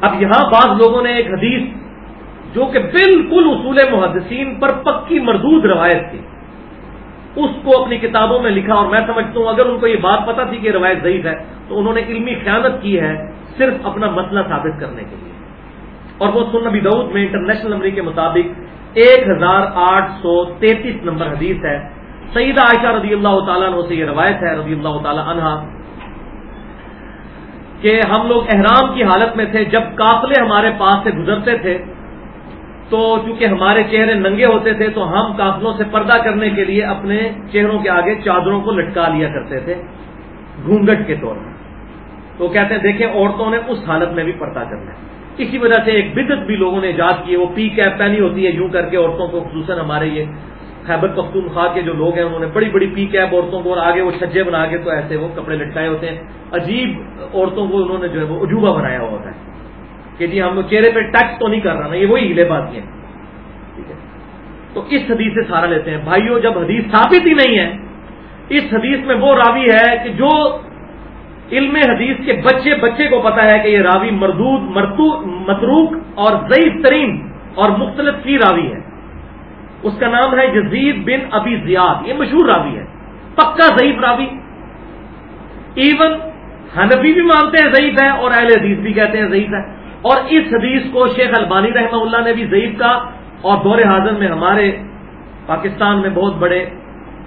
اب یہاں بعض لوگوں نے ایک حدیث جو کہ بالکل اصول محدثین پر پکی مردود روایت تھی، اس کو اپنی کتابوں میں لکھا اور میں سمجھتا ہوں اگر ان کو یہ بات پتا تھی کہ روایت ضعیف ہے تو انہوں نے علمی خیانت کی ہے صرف اپنا مسئلہ ثابت کرنے کے لیے۔ اور وہ سن نبی دعود میں انٹرنیشنل نمبر کے مطابق ایک ہزار آٹھ سو تینتیس نمبر حدیث ہے۔ سعیدہ عائشہ رضی اللہ تعالیٰ عنہ سے یہ روایت ہے، رضی اللہ تعالیٰ عنہ کہ ہم لوگ احرام کی حالت میں تھے، جب قافلے ہمارے پاس سے گزرتے تھے، تو چونکہ ہمارے چہرے ننگے ہوتے تھے، تو ہم کافلوں سے پردہ کرنے کے لیے اپنے چہروں کے آگے چادروں کو لٹکا لیا کرتے تھے، گھونگٹ کے طور پر۔ تو کہتے ہیں دیکھیں عورتوں نے اس حالت میں بھی پردہ کرنا ہے اسی وجہ سے ایک بدت بھی لوگوں نے ایجاد کی ہے۔ وہ پی کیپ پہنی ہوتی ہے، یوں کر کے عورتوں کو، خصوصاً ہمارے یہ خیبر پختونخوا کے جو لوگ ہیں، انہوں نے بڑی بڑی پی کیپ عورتوں کو اور آگے وہ چھجے بنا کے تو ایسے وہ کپڑے لٹکائے ہوتے ہیں۔ عجیب عورتوں کو انہوں نے جو ہے وہ عجوبہ بنایا ہوا ہوتا ہے کہ جی ہم چہرے پہ ٹچ تو نہیں کر رہا نا، یہ وہی ہلے بات ہیں۔ ٹھیک ہے۔ تو اس حدیث سے سارا لیتے ہیں۔ بھائیوں جب حدیث ثابت ہی نہیں ہے، اس حدیث میں وہ راوی ہے کہ جو علم حدیث کے بچے بچے کو پتا ہے کہ یہ راوی مردود متروک اور ضعیف ترین اور مختلف کی راوی ہے۔ اس کا نام ہے جزید بن ابی زیاد۔ یہ مشہور راوی ہے۔ پکا ضعیف راوی۔ ایون حنفی بھی مانتے ہیں ضعیف ہے اور اہل حدیث بھی کہتے ہیں ضعیف ہے۔ اور اس حدیث کو شیخ البانی رحمہ اللہ نے بھی ضعیف کا اور دور حاضر میں ہمارے پاکستان میں بہت بڑے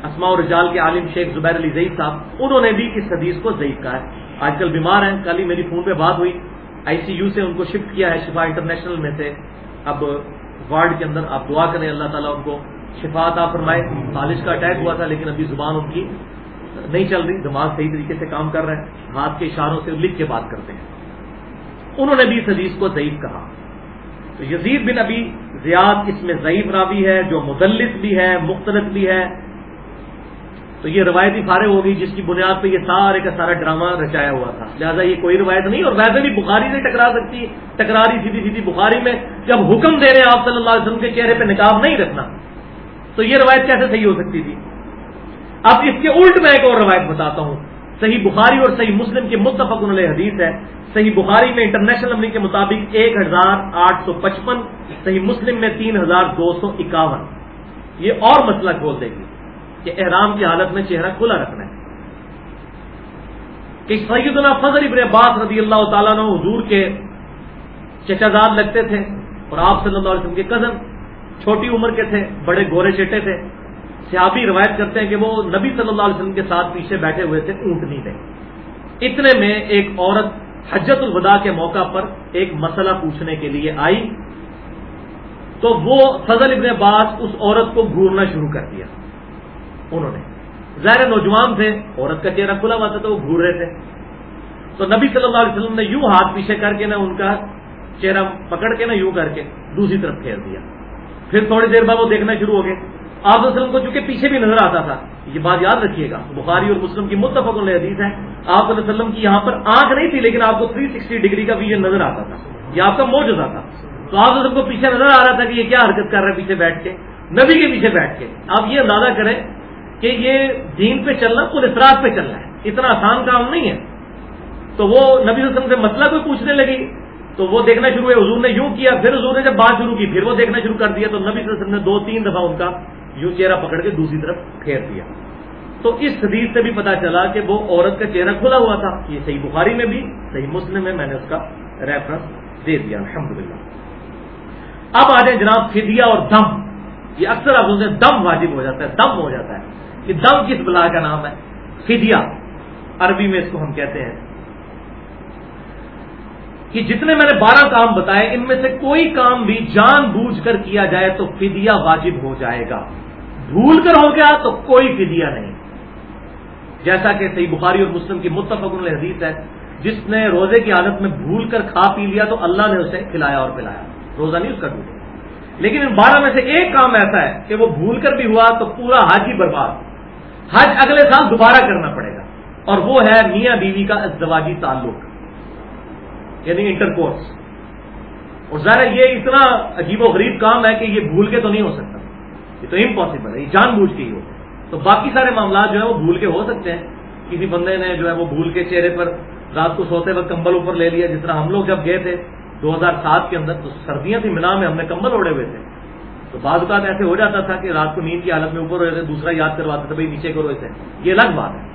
اسماء اور رجال کے عالم شیخ زبیر علی ضعیف صاحب، انہوں نے بھی اس حدیث کو ضعیف کہا ہے۔ آج کل بیمار ہیں، کل ہی میری فون پہ بات ہوئی۔ آئی سی یو سے ان کو شفٹ کیا ہے، شفا انٹرنیشنل میں سے۔ اب وارڈ کے اندر آپ دعا کریں، اللہ تعالیٰ ان کو شفا عطا فرمائے۔ خالش کا اٹیک ہوا تھا، لیکن ابھی زبان ان کی نہیں چل رہی، دماغ صحیح طریقے سے کام کر رہے ہیں ہاتھ کے اشاروں سے لکھ کے بات کرتے ہیں۔ انہوں نے بھی اس حدیث کو ضعیف کہا۔ تو یزید بن ابھی زیاد اس میں ضعیف راوی ہے، جو مدلس بھی ہے مختلف بھی ہے۔ تو یہ روایتی فارغ ہوگی، جس کی بنیاد پہ یہ سارے کا سارا ڈرامہ رچایا ہوا تھا۔ لہٰذا یہ کوئی روایت نہیں، اور ویسے بھی بخاری سے ٹکرا سکتی ٹکرا رہی سیدھی سیدھی بخاری میں جب حکم دے رہے آپ صلی اللہ علیہ وسلم کے چہرے پہ نکاب نہیں رکھنا، تو یہ روایت کیسے صحیح ہو سکتی تھی؟ اب اس کے الٹ میں ایک اور روایت بتاتا ہوں۔ صحیح بخاری اور صحیح مسلم کے متفق علیہ حدیث ہے۔ صحیح بخاری میں انٹرنیشنل نمبر کے مطابق ایک ہزار آٹھ سو پچپن، صحیح مسلم میں تین ہزار دو سو اکاون۔ یہ اور مسئلہ کھول دے گی۔ کہ احرام کی حالت میں چہرہ کھلا رکھنا ہے۔ کہ سیدنا فضل ابن عباس رضی اللہ تعالیٰ نے حضور کے چچا زاد لگتے تھے اور آپ صلی اللہ علیہ وسلم کے کزن چھوٹی عمر کے تھے، بڑے گورے چٹے تھے۔ صحابی روایت کرتے ہیں کہ وہ نبی صلی اللہ علیہ وسلم کے ساتھ پیچھے بیٹھے ہوئے تھے اونٹنی میں اتنے میں ایک عورت حجت الوداع کے موقع پر ایک مسئلہ پوچھنے کے لیے آئی۔ تو وہ فضل ابن عباس اس عورت کو گھورنا شروع کر دیا۔ انہوں نے۔ ظاہر نوجوان تھے، عورت کا چہرہ کھلا ہوا تھا تو وہ گھور رہے تھے۔ تو نبی صلی اللہ علیہ وسلم نے یوں ہاتھ پیچھے کر کے نا ان کا چہرہ پکڑ کے نا یوں کر کے دوسری طرف پھیر دیا۔ پھر تھوڑی دیر بعد وہ دیکھنا شروع ہو گئے۔ آپ وسلم کو چونکہ پیچھے بھی نظر آتا تھا، یہ بات یاد رکھیے گا۔ بخاری اور مسلم کی متفق حدیث ہے، آپ علیہ وسلم کی یہاں پر آنکھ نہیں تھی، لیکن آپ کو 360 ڈگری کا ویژن نظر آتا تھا۔ یہ آپ کا موجودہ تھا۔ تو آپ وسلم کو پیچھے نظر آ رہا تھا کہ یہ کیا حرکت کر رہا ہے پیچھے بیٹھ کے۔ نبی کے پیچھے بیٹھ کے۔ آپ یہ اندازہ کریں کہ یہ دین پہ چلنا پورے افراد پہ چلنا ہے۔ اتنا آسان کام نہیں ہے۔ تو وہ نبی وسلم سے مسئلہ کوئی پوچھنے لگی، تو وہ دیکھنا شروع ہوئے، حضور نے یوں کیا، پھر حضور نے جب بات شروع کی، پھر وہ دیکھنا شروع کر دیا، تو نبی صلی اللہ علیہ وسلم نے دو تین دفعہ ان کا یوں چہرہ پکڑ کے دوسری طرف پھیر دیا۔ تو اس حدیث سے بھی پتا چلا کہ وہ عورت کا چہرہ کھلا ہوا تھا۔ یہ صحیح بخاری میں بھی، صحیح مسلم میں میں نے اس کا ریفرنس دے دیا۔ الحمد اب آ جائیں جناب فدیا اور دم۔ یہ اکثر آپ سنتے ہیں، دم واجب ہو جاتا ہے، دم ہو جاتا ہے۔ کہ دم کس بلا کا نام ہے؟ فدیا عربی میں اس کو ہم کہتے ہیں۔ کہ جتنے میں نے بارہ کام بتائے، ان میں سے کوئی کام بھی جان بوجھ کر کیا جائے تو فدیا واجب ہو جائے گا۔ بھول کر ہو گیا تو کوئی فدیا نہیں۔ جیسا کہ صحیح بخاری اور مسلم کی متفق حدیث ہے، جس نے روزے کی حالت میں بھول کر کھا پی لیا تو اللہ نے اسے کھلایا اور پلایا۔ روزہ نہیں اس کا ٹوٹے۔ لیکن ان بارہ میں سے ایک کام ایسا ہے کہ وہ بھول کر بھی ہوا تو پورا حج ہی برباد۔ حج اگلے سال دوبارہ کرنا پڑے گا۔ اور وہ ہے میاں بیوی کا ازدواجی تعلق۔ یعنی انٹر کورس اور ظاہر یہ اتنا عجیب و غریب کام ہے کہ یہ بھول کے تو نہیں ہو سکتا۔ یہ تو امپاسبل ہے، یہ جان بوجھ کے ہی ہو تو باقی سارے معاملات جو ہیں وہ بھول کے ہو سکتے ہیں۔ کسی بندے نے جو ہے وہ بھول کے چہرے پر رات کو سوتے وقت کمبل اوپر لے لیا، جس طرح ہم لوگ جب گئے تھے دو ہزار سات کے اندر، تو سردیاں تھی مینا میں ہم نے کمبل اوڑے ہوئے تھے۔ تو بعض اوقات ایسے ہو جاتا تھا کہ رات کو نیند کی حالت میں اوپر ہوئے تھے، دوسرا یاد کرواتے تھے، بھائی نیچے کرو اسے یہ الگ بات ہے۔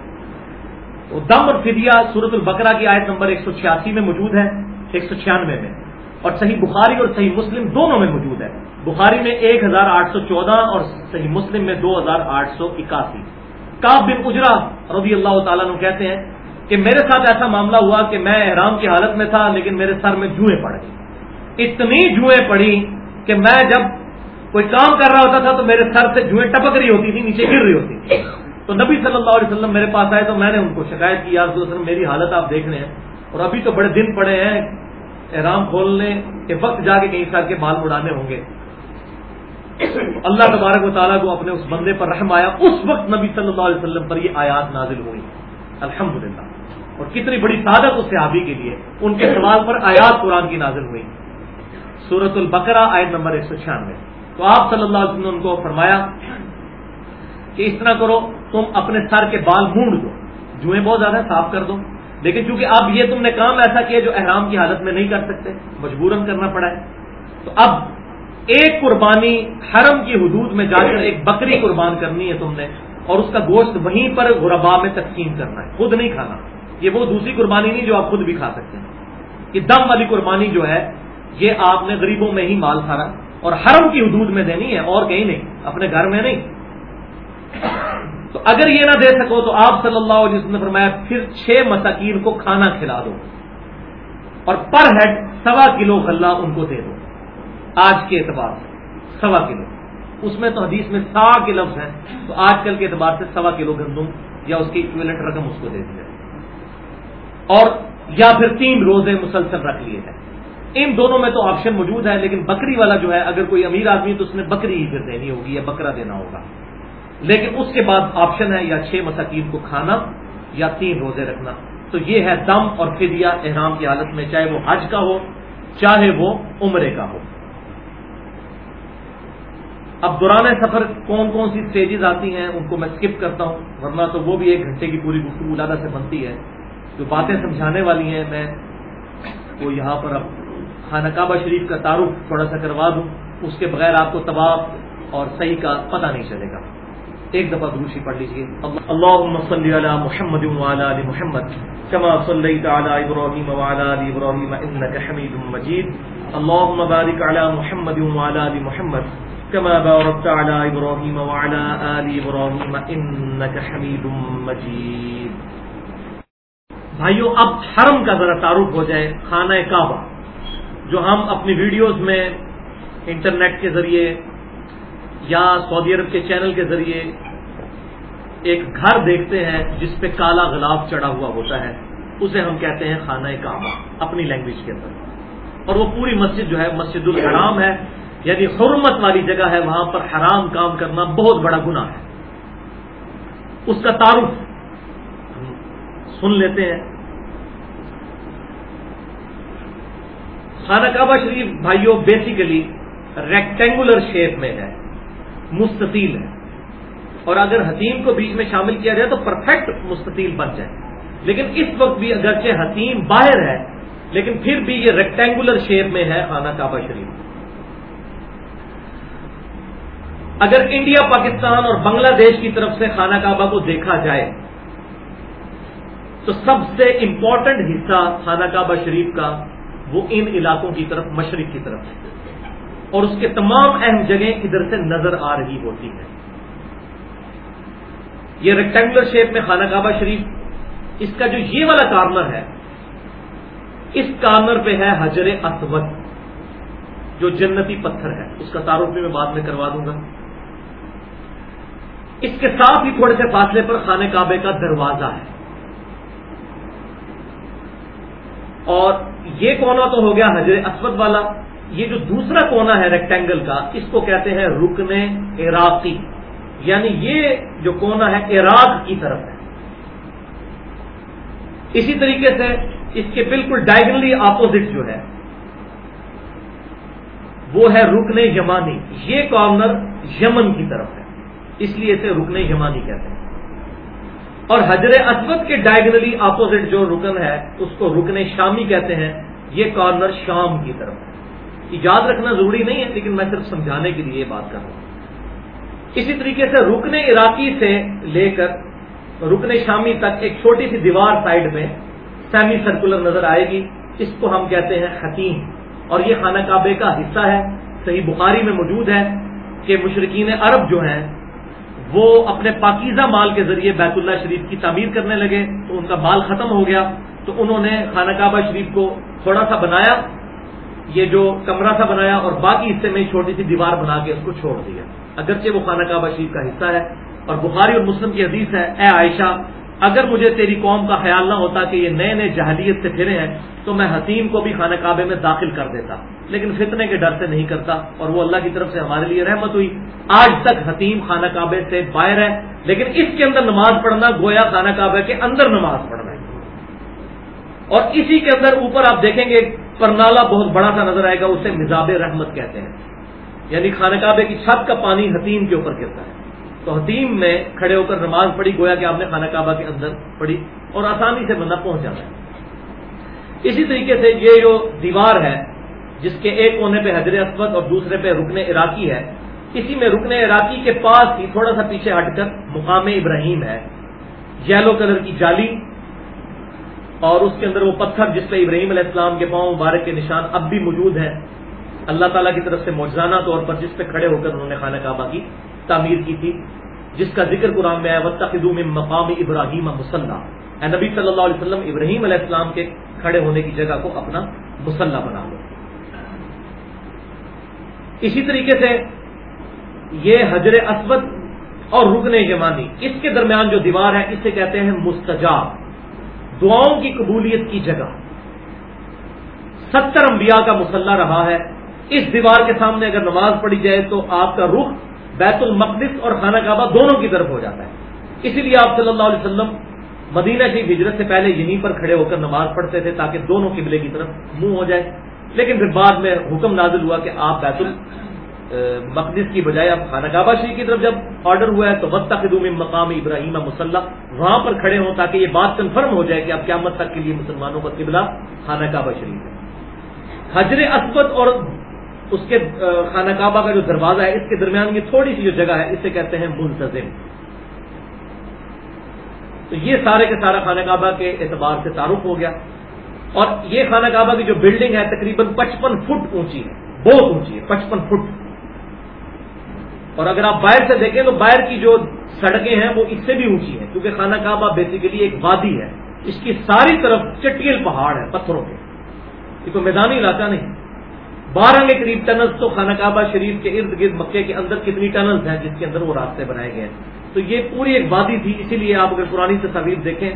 تو دم اور فدیہ سورت البقرہ کی آیت نمبر ایک سو چھیاسی میں موجود ہے، ایک سو چھیانوے میں۔ اور صحیح بخاری اور صحیح مسلم دونوں میں موجود ہے۔ بخاری میں ایک ہزار آٹھ سو چودہ اور صحیح مسلم میں دو ہزار آٹھ سو اکاسی۔ کاب بن اجرا رضی اللہ تعالیٰ کہتے ہیں کہ میرے ساتھ ایسا معاملہ ہوا کہ میں احرام کی حالت میں تھا، لیکن میرے سر میں جوئیں پڑ گئی اتنی جوئیں پڑی کہ میں جب کوئی کام کر رہا ہوتا تھا تو میرے سر سے جوئیں ٹپک رہی ہوتی تھی نیچے گر رہی ہوتی تھی تو نبی صلی اللہ علیہ وسلم میرے پاس آئے تو میں نے ان کو شکایت کی یار وسلم، میری حالت آپ دیکھ رہے ہیں اور ابھی تو بڑے دن پڑے ہیں، احرام کھولنے کے وقت جا کے کہیں سر کے بال اڑانے ہوں گے۔ اللہ تبارک و تعالیٰ کو اپنے اس بندے پر رحم آیا۔ اس وقت نبی صلی اللہ علیہ وسلم پر یہ آیات نازل ہوئی الحمد اور کتنی بڑی سعادت اس صحابی کے لیے، ان کے سوال پر آیات قرآن کی نازل ہوئی سورت البقرہ، آیت نمبر ایک سو چھیانوے۔ تو آپ صلی اللہ علیہ وسلم نے ان کو فرمایا کہ اس طرح کرو، تم اپنے سر کے بال مونڈ دو۔ جوئیں بہت زیادہ صاف کر دو۔ لیکن چونکہ اب یہ تم نے کام ایسا کیا جو احرام کی حالت میں نہیں کر سکتے، مجبوراً کرنا پڑا ہے۔ تو اب ایک قربانی حرم کی حدود میں جا کر ایک بکری قربان کرنی ہے تم نے، اور اس کا گوشت وہیں پر غربا میں تقسیم کرنا ہے۔ خود نہیں کھانا۔ یہ وہ دوسری قربانی نہیں جو آپ خود بھی کھا سکتے ہیں۔ یہ دم والی قربانی جو ہے، یہ آپ نے غریبوں میں ہی مال کھانا۔ اور حرم کی حدود میں دینی ہے، اور کہیں نہیں، اپنے گھر میں نہیں۔ تو اگر یہ نہ دے سکو تو آپ صلی اللہ علیہ وسلم نے فرمایا، پھر چھ مساکین کو کھانا کھلا دو۔ اور پر ہیڈ سوا کلو غلہ ان کو دے دو۔ آج کے اعتبار سے، سوا کلو۔ اس میں تو حدیث میں سا کے لفظ ہیں، تو آج کل کے اعتبار سے سوا کلو گندم یا اس کی اکویلنٹ رقم اس کو دے دیا اور یا پھر تین روزے مسلسل رکھ لیے ہیں۔ ان دونوں میں تو آپشن موجود ہے لیکن بکری والا جو ہے، اگر کوئی امیر آدمی تو اس نے بکری ہی پھر دینی ہوگی، یا بکرا دینا ہوگا۔ لیکن اس کے بعد آپشن ہے، یا چھ مساکین کو کھانا یا تین روزے رکھنا۔ تو یہ ہے دم اور فدیہ احرام کی حالت میں، چاہے وہ حج کا ہو، چاہے وہ عمرے کا ہو۔ اب دوران سفر کون کون سی اسٹیجز آتی ہیں، ان کو میں اسکپ کرتا ہوں، ورنہ تو وہ بھی ایک گھنٹے کی پوری گفتگو لادا سے بنتی ہے۔ جو باتیں سمجھانے والی ہیں، میں وہ یہاں پر اب خانہ کعبہ شریف کا تعارف تھوڑا سا کروا دوں، اس کے بغیر آپ کو طباف اور صحیح کا پتہ نہیں چلے گا۔ ایک دفعہ دوسری پڑھ لیجیے اللہ صلی علی محمد وعلى ال محمد كما صليت على ابراهيم وعلى ال ابراهيم انك حميد مجيد اللهم بارك على محمد وعلى ال محمد كما باركت على ابراهيم وعلى ال ابراهيم انك حميد مجيد بھائیوں اب حرم کا ذرا تعارف ہو جائے، خانہ کعبہ۔ جو ہم اپنی ویڈیوز میں انٹرنیٹ کے ذریعے یا سعودی عرب کے چینل کے ذریعے ایک گھر دیکھتے ہیں جس پہ کالا غلاف چڑھا ہوا ہوتا ہے، اسے ہم کہتے ہیں خانہ کعبہ، اپنی لینگویج کے اندر۔ اور وہ پوری مسجد جو ہے، مسجد الحرام ہے یعنی حرمت والی جگہ ہے، وہاں پر حرام کام کرنا بہت بڑا گناہ ہے۔ اس کا تعارف سن لیتے ہیں۔ خانہ کعبہ شریف بھائیوں بیسیکلی ریکٹینگولر شیپ میں ہے، مستطیل ہے۔ اور اگر حتیم کو بیچ میں شامل کیا جائے تو پرفیکٹ مستطیل بن جائے۔ لیکن اس وقت بھی اگرچہ حتیم باہر ہے، لیکن پھر بھی یہ ریکٹینگولر شیپ میں ہے خانہ کعبہ شریف۔ اگر انڈیا، پاکستان اور بنگلہ دیش کی طرف سے خانہ کعبہ کو دیکھا جائے، تو سب سے امپورٹنٹ حصہ خانہ کعبہ شریف کا وہ ان علاقوں کی طرف، مشرق کی طرف۔ ہے اور اس کے تمام اہم جگہیں ادھر سے نظر آ رہی ہوتی ہیں۔ یہ ریکٹینگولر شیپ میں خانہ کعبہ شریف، اس کا جو یہ والا کارنر ہے، اس کارنر پہ ہے حجر اسود، جو جنتی پتھر ہے۔ اس کا تعارف بھی میں بعد میں کروا دوں گا۔ اس کے ساتھ ہی تھوڑے سے فاصلے پر خانہ کعبے کا دروازہ ہے۔ اور یہ کونا تو ہو گیا حجر اسود والا، یہ جو دوسرا کونا ہے ریکٹینگل کا، اس کو کہتے ہیں رکن عراقی۔ یعنی یہ جو کونا ہے عراق کی طرف ہے۔ اسی طریقے سے اس کے بالکل ڈائگنلی اپوزٹ جو ہے، وہ ہے رکن یمانی۔ یہ کارنر یمن کی طرف ہے۔ اس لیے اسے رکن یمانی کہتے ہیں۔ اور حجر اسود کے ڈائگنلی اپوزٹ جو رکن ہے، اس کو رکن شامی کہتے ہیں، یہ کارنر شام کی طرف ہے۔ یاد رکھنا ضروری نہیں ہے، لیکن میں صرف سمجھانے کے لیے یہ بات کر رہا ہوں۔ اسی طریقے سے رکن عراقی سے لے کر رکن شامی تک ایک چھوٹی سی دیوار سائڈ میں سیمی سرکولر نظر آئے گی۔ اس کو ہم کہتے ہیں حتیم اور یہ خانہ کعبے کا حصہ ہے۔ صحیح بخاری میں موجود ہے کہ مشرقین عرب جو ہیں وہ اپنے پاکیزہ مال کے ذریعے بیت اللہ شریف کی تعمیر کرنے لگے تو ان کا مال ختم ہو گیا۔ تو انہوں نے خانہ کعبہ شریف کو تھوڑا سا بنایا، یہ جو کمرہ سا بنایا اور باقی حصے میں چھوٹی سی دیوار بنا کے اس کو چھوڑ دیا۔ اگرچہ وہ خانہ کعبہ شریف کا حصہ ہے اور بخاری اور مسلم کی حدیث ہے، اے عائشہ اگر مجھے تیری قوم کا خیال نہ ہوتا کہ یہ نئے نئے جہلیت سے پھرے ہیں، تو میں حتیم کو بھی خانہ کعبے میں داخل کر دیتا۔ لیکن فتنے کے ڈر سے نہیں کرتا، اور وہ اللہ کی طرف سے ہمارے لیے رحمت ہوئی۔ آج تک حتیم خانہ کعبے سے باہر ہے، لیکن اس کے اندر نماز پڑھنا گویا خانہ کعبے کے اندر نماز پڑھنا ہے۔ اور اسی کے اندر اوپر آپ دیکھیں گے، پرنالا بہت بڑا سا نظر آئے گا، اسے مزاب رحمت کہتے ہیں۔ یعنی خانہ کعبے کی چھت کا پانی حتیم کے اوپر گرتا ہے۔ توحتیم میں کھڑے ہو کر نماز پڑھی، گویا کہ آپ نے خانہ کعبہ کے اندر پڑھی اور آسانی سے بندہ پہنچ جاتا ہے۔ اسی طریقے سے یہ جو دیوار ہے، جس کے ایک کونے پہ حضر اسود اور دوسرے پہ رکن عراقی ہے، اسی میں رکن عراقی کے پاس ہی تھوڑا سا پیچھے ہٹ کر مقام ابراہیم ہے۔ یلو کلر کی جالی اور اس کے اندر وہ پتھر جس پہ ابراہیم علیہ السلام کے پاؤں مبارک کے نشان اب بھی موجود ہیں۔ اللہ تعالیٰ کی طرف سے موجزانہ طور پر جس پہ کھڑے ہو کر انہوں نے خانہ کعبہ کی تعمیر کی تھی، جس کا ذکر قرآن میں وقت میں مقام ابراہیم مسلح نبی صلی اللہ علیہ وسلم، ابراہیم علیہ السلام کے کھڑے ہونے کی جگہ کو اپنا مسلح بنا لو۔ اسی طریقے سے یہ حجر اسود اور رکن یمانی، اس کے درمیان جو دیوار ہے، اسے کہتے ہیں مستجاب۔ دعاؤں کی قبولیت کی جگہ۔ ستر انبیاء کا مسلح رہا ہے۔ اس دیوار کے سامنے اگر نماز پڑھی جائے تو آپ کا رخ بیت المقدس اور خانہ کعبہ دونوں کی طرف ہو جاتا ہے۔ اسی لیے آپ صلی اللہ علیہ وسلم مدینہ کی ہجرت سے پہلے یہیں پر کھڑے ہو کر نماز پڑھتے تھے تاکہ دونوں قبلے کی طرف منہ ہو جائے۔ لیکن پھر بعد میں حکم نازل ہوا کہ آپ بیت المقدس کی بجائے اب خانہ کعبہ شریف کی طرف جب آرڈر ہوا ہے تو وقت خدوم مقام ابراہیم مسلح وہاں پر کھڑے ہوں تاکہ یہ بات کنفرم ہو جائے کہ اب قیامت تک کے لیے مسلمانوں کا قبلہ خانہ کعبہ شریف ہے۔ حجر اسود اور اس کے خانہ کعبہ کا جو دروازہ ہے، اس کے درمیان یہ تھوڑی سی جو جگہ ہے، اسے کہتے ہیں منتظم۔ تو یہ سارے کے سارا خانہ کعبہ کے اعتبار سے تعارف ہو گیا۔ اور یہ خانہ کعبہ کی جو بلڈنگ ہے، تقریباً پچپن فٹ اونچی ہے۔ بہت اونچی ہے، پچپن فٹ۔ اور اگر آپ باہر سے دیکھیں تو باہر کی جو سڑکیں ہیں، وہ اس سے بھی اونچی ہیں۔ کیونکہ خانہ کعبہ بیسیکلی ایک وادی ہے۔ اس کی ساری طرف چٹیل پہاڑ ہے پتھروں کے۔ یہ کوئی میدانی علاقہ نہیں۔ بارہ کے قریب ٹنلز تو خانہ کعبہ شریف کے ارد گرد مکے کے اندر کتنی ٹنلز ہیں جس کے اندر وہ راستے بنائے گئے ہیں؟ تو یہ پوری ایک وادی تھی، اسی لیے آپ اگر پرانی تصاویر دیکھیں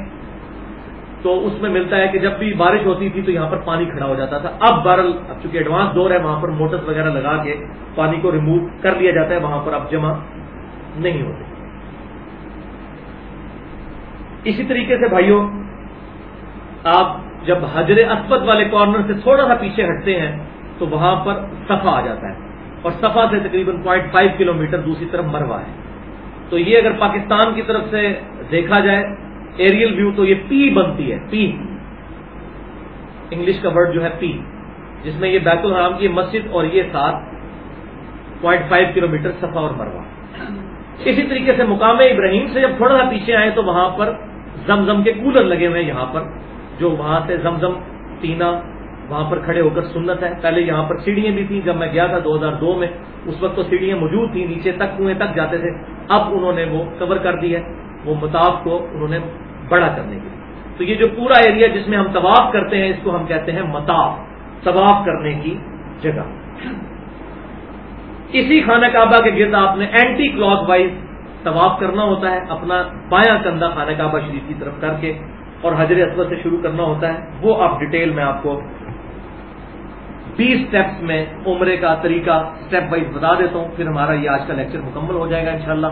تو اس میں ملتا ہے کہ جب بھی بارش ہوتی تھی تو یہاں پر پانی کھڑا ہو جاتا تھا۔ اب بارل اب چونکہ ایڈوانس دور ہے، وہاں پر موٹرس وغیرہ لگا کے پانی کو ریموو کر لیا جاتا ہے، وہاں پر اب جمع نہیں ہوتے۔ اسی طریقے سے بھائیوں، آپ جب حجر اسپد والے کارنر سے تھوڑا سا پیچھے ہٹتے ہیں تو وہاں پر صفا آ جاتا ہے۔ اور صفا سے تقریباً پوائنٹ فائیو کلو میٹر دوسری طرف مروا ہے۔ تو یہ اگر پاکستان کی طرف سے دیکھا جائے ایریل ویو تو یہ پی بنتی ہے، پی۔ انگلش کا ورڈ جو ہے پی۔ جس میں یہ بیت الحرام کی مسجد اور یہ ساتھ پوائنٹ فائیو کلو میٹر سفا اور مروا اسی طریقے سے مقام ابراہیم سے جب تھوڑا سا پیچھے آئے تو وہاں پر زمزم کے کولر لگے ہوئے ہیں یہاں پر، جو وہاں سے زمزم پینا وہاں پر کھڑے ہو کر سنت ہے۔ پہلے یہاں پر سیڑھیاں بھی تھیں، جب میں گیا تھا دو ہزار دو میں، اس وقت تو سیڑھیاں موجود تھیں، نیچے تک کنویں تک جاتے تھے۔ اب انہوں نے وہ کور کر دی ہے، وہ متاف کو انہوں نے بڑا کرنے کے لیے۔ تو یہ جو پورا ایریا جس میں ہم طواف کرتے ہیں، اس کو ہم کہتے ہیں متاف طواف کرنے کی جگہ۔ اسی خانہ کعبہ کے گرد آپ نے اینٹی کلاک وائز طواف کرنا ہوتا ہے، اپنا بایاں کندھا خانہ کعبہ شریف کی طرف کر کے، اور حضر اسود سے شروع کرنا ہوتا ہے۔ وہ آپ ڈیٹیل میں آپ کو بیس اسٹیپس میں عمرے کا طریقہ اسٹیپ وائز بتا دیتا ہوں، پھر ہمارا یہ آج کا لیکچر مکمل ہو جائے گا انشاءاللہ۔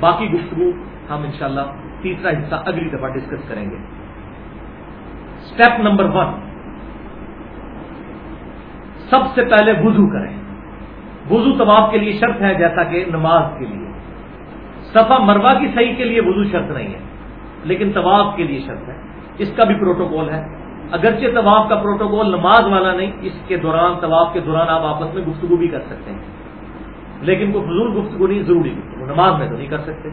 باقی گفتگو ہم انشاءاللہ تیسرا حصہ اگلی دفعہ ڈسکس کریں گے۔ اسٹیپ نمبر ون سب سے پہلے وضو کریں۔ وضو طواف کے لیے شرط ہے جیسا کہ نماز کے لیے۔ صفا مروا کی صحیح کے لیے وضو شرط نہیں ہے، لیکن طواف کے لیے شرط ہے۔ اس کا بھی پروٹوکول ہے۔ اگرچہ طواف کا پروٹوکول نماز والا نہیں، اس کے دوران، طواف کے دوران آپ آپس میں گفتگو بھی کر سکتے ہیں۔ لیکن کوئی فضول گفتگو نہیں، ضروری گفتگو، نماز میں تو نہیں کر سکتے۔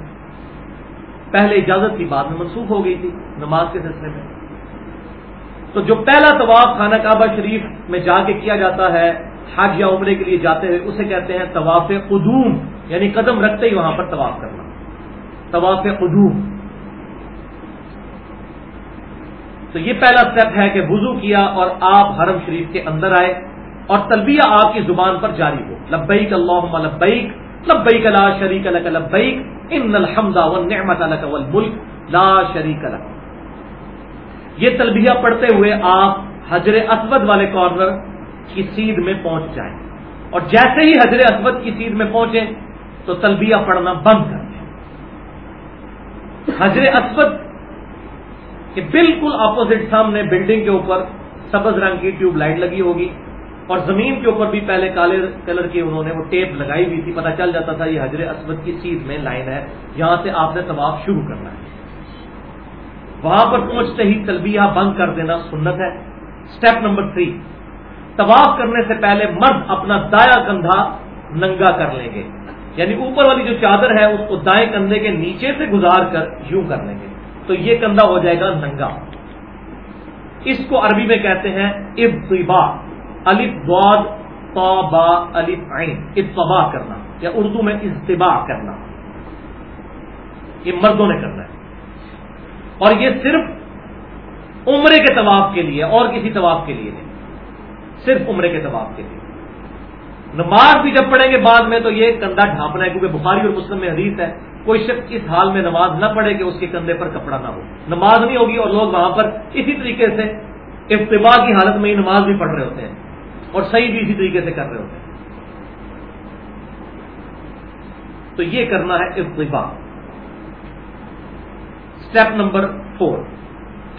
پہلے اجازت کی بات میں منسوخ ہو گئی تھی نماز کے سلسلے میں۔ تو جو پہلا طواف خانہ کعبہ شریف میں جا کے کیا جاتا ہے، حج یا عمرے کے لیے جاتے ہوئے، اسے کہتے ہیں طواف قدوم یعنی قدم رکھتے ہی وہاں پر طواف کرنا۔ طواف قدوم۔ تو یہ پہلا سٹیپ ہے کہ وضو کیا اور آپ حرم شریف کے اندر آئے اور تلبیہ آپ کی زبان پر جاری ہو۔ لبیک اللہ لبیک لبیک لا شریک لک لبیک، ان الحمد والنعمت لک والملک لا شریک لک۔ یہ تلبیہ پڑھتے ہوئے آپ حجر اسود والے کارنر کی سیدھ میں پہنچ جائیں۔ اور جیسے ہی حجر اسود کی سیدھ میں پہنچے تو تلبیہ پڑھنا بند کر دیں۔ حجر اسود کہ بالکل اپوزٹ سامنے بلڈنگ کے اوپر سبز رنگ کی ٹیوب لائٹ لگی ہوگی اور زمین کے اوپر بھی پہلے کالے کلر کی انہوں نے وہ ٹیپ لگائی ہوئی تھی پتا چل جاتا تھا یہ حضر اسود کی سیٹ میں لائن ہے، یہاں سے آپ نے طواف شروع کرنا ہے۔ وہاں پر پہنچتے ہی تلبیہ بند کر دینا سنت ہے۔ سٹیپ نمبر تھری طواف کرنے سے پہلے مرد اپنا دایا کندھا ننگا کر لیں گے۔ یعنی اوپر والی جو چادر ہے، اس کو دائیں کندھے کے نیچے سے گزار کر یوں کر لیں گے۔ تو یہ کندھا ہو جائے گا ننگا۔ اس کو عربی میں کہتے ہیں ابتبا الف با، الف عین ابتبا کرنا، یا اردو میں اجتبا کرنا۔ یہ مردوں نے کرنا ہے۔ اور یہ صرف عمرے کے طواف کے لیے، اور کسی طواف کے لیے نہیں۔ صرف عمرے کے طواف کے لیے۔ نماز بھی جب پڑھیں گے بعد میں تو یہ کندھا ڈھانپنا ہے، کیونکہ بخاری اور مسلم میں حدیث ہے۔ کوئی شخص اس حال میں نماز نہ پڑھے کہ اس کے کندھے پر کپڑا نہ ہو۔ نماز نہیں ہوگی اور لوگ وہاں پر اسی طریقے سے ابتبا کی حالت میں ہی نماز بھی پڑھ رہے ہوتے ہیں اور صحیح بھی اسی طریقے سے کر رہے ہوتے ہیں۔ تو یہ کرنا ہے ابتبا اسٹیپ نمبر فور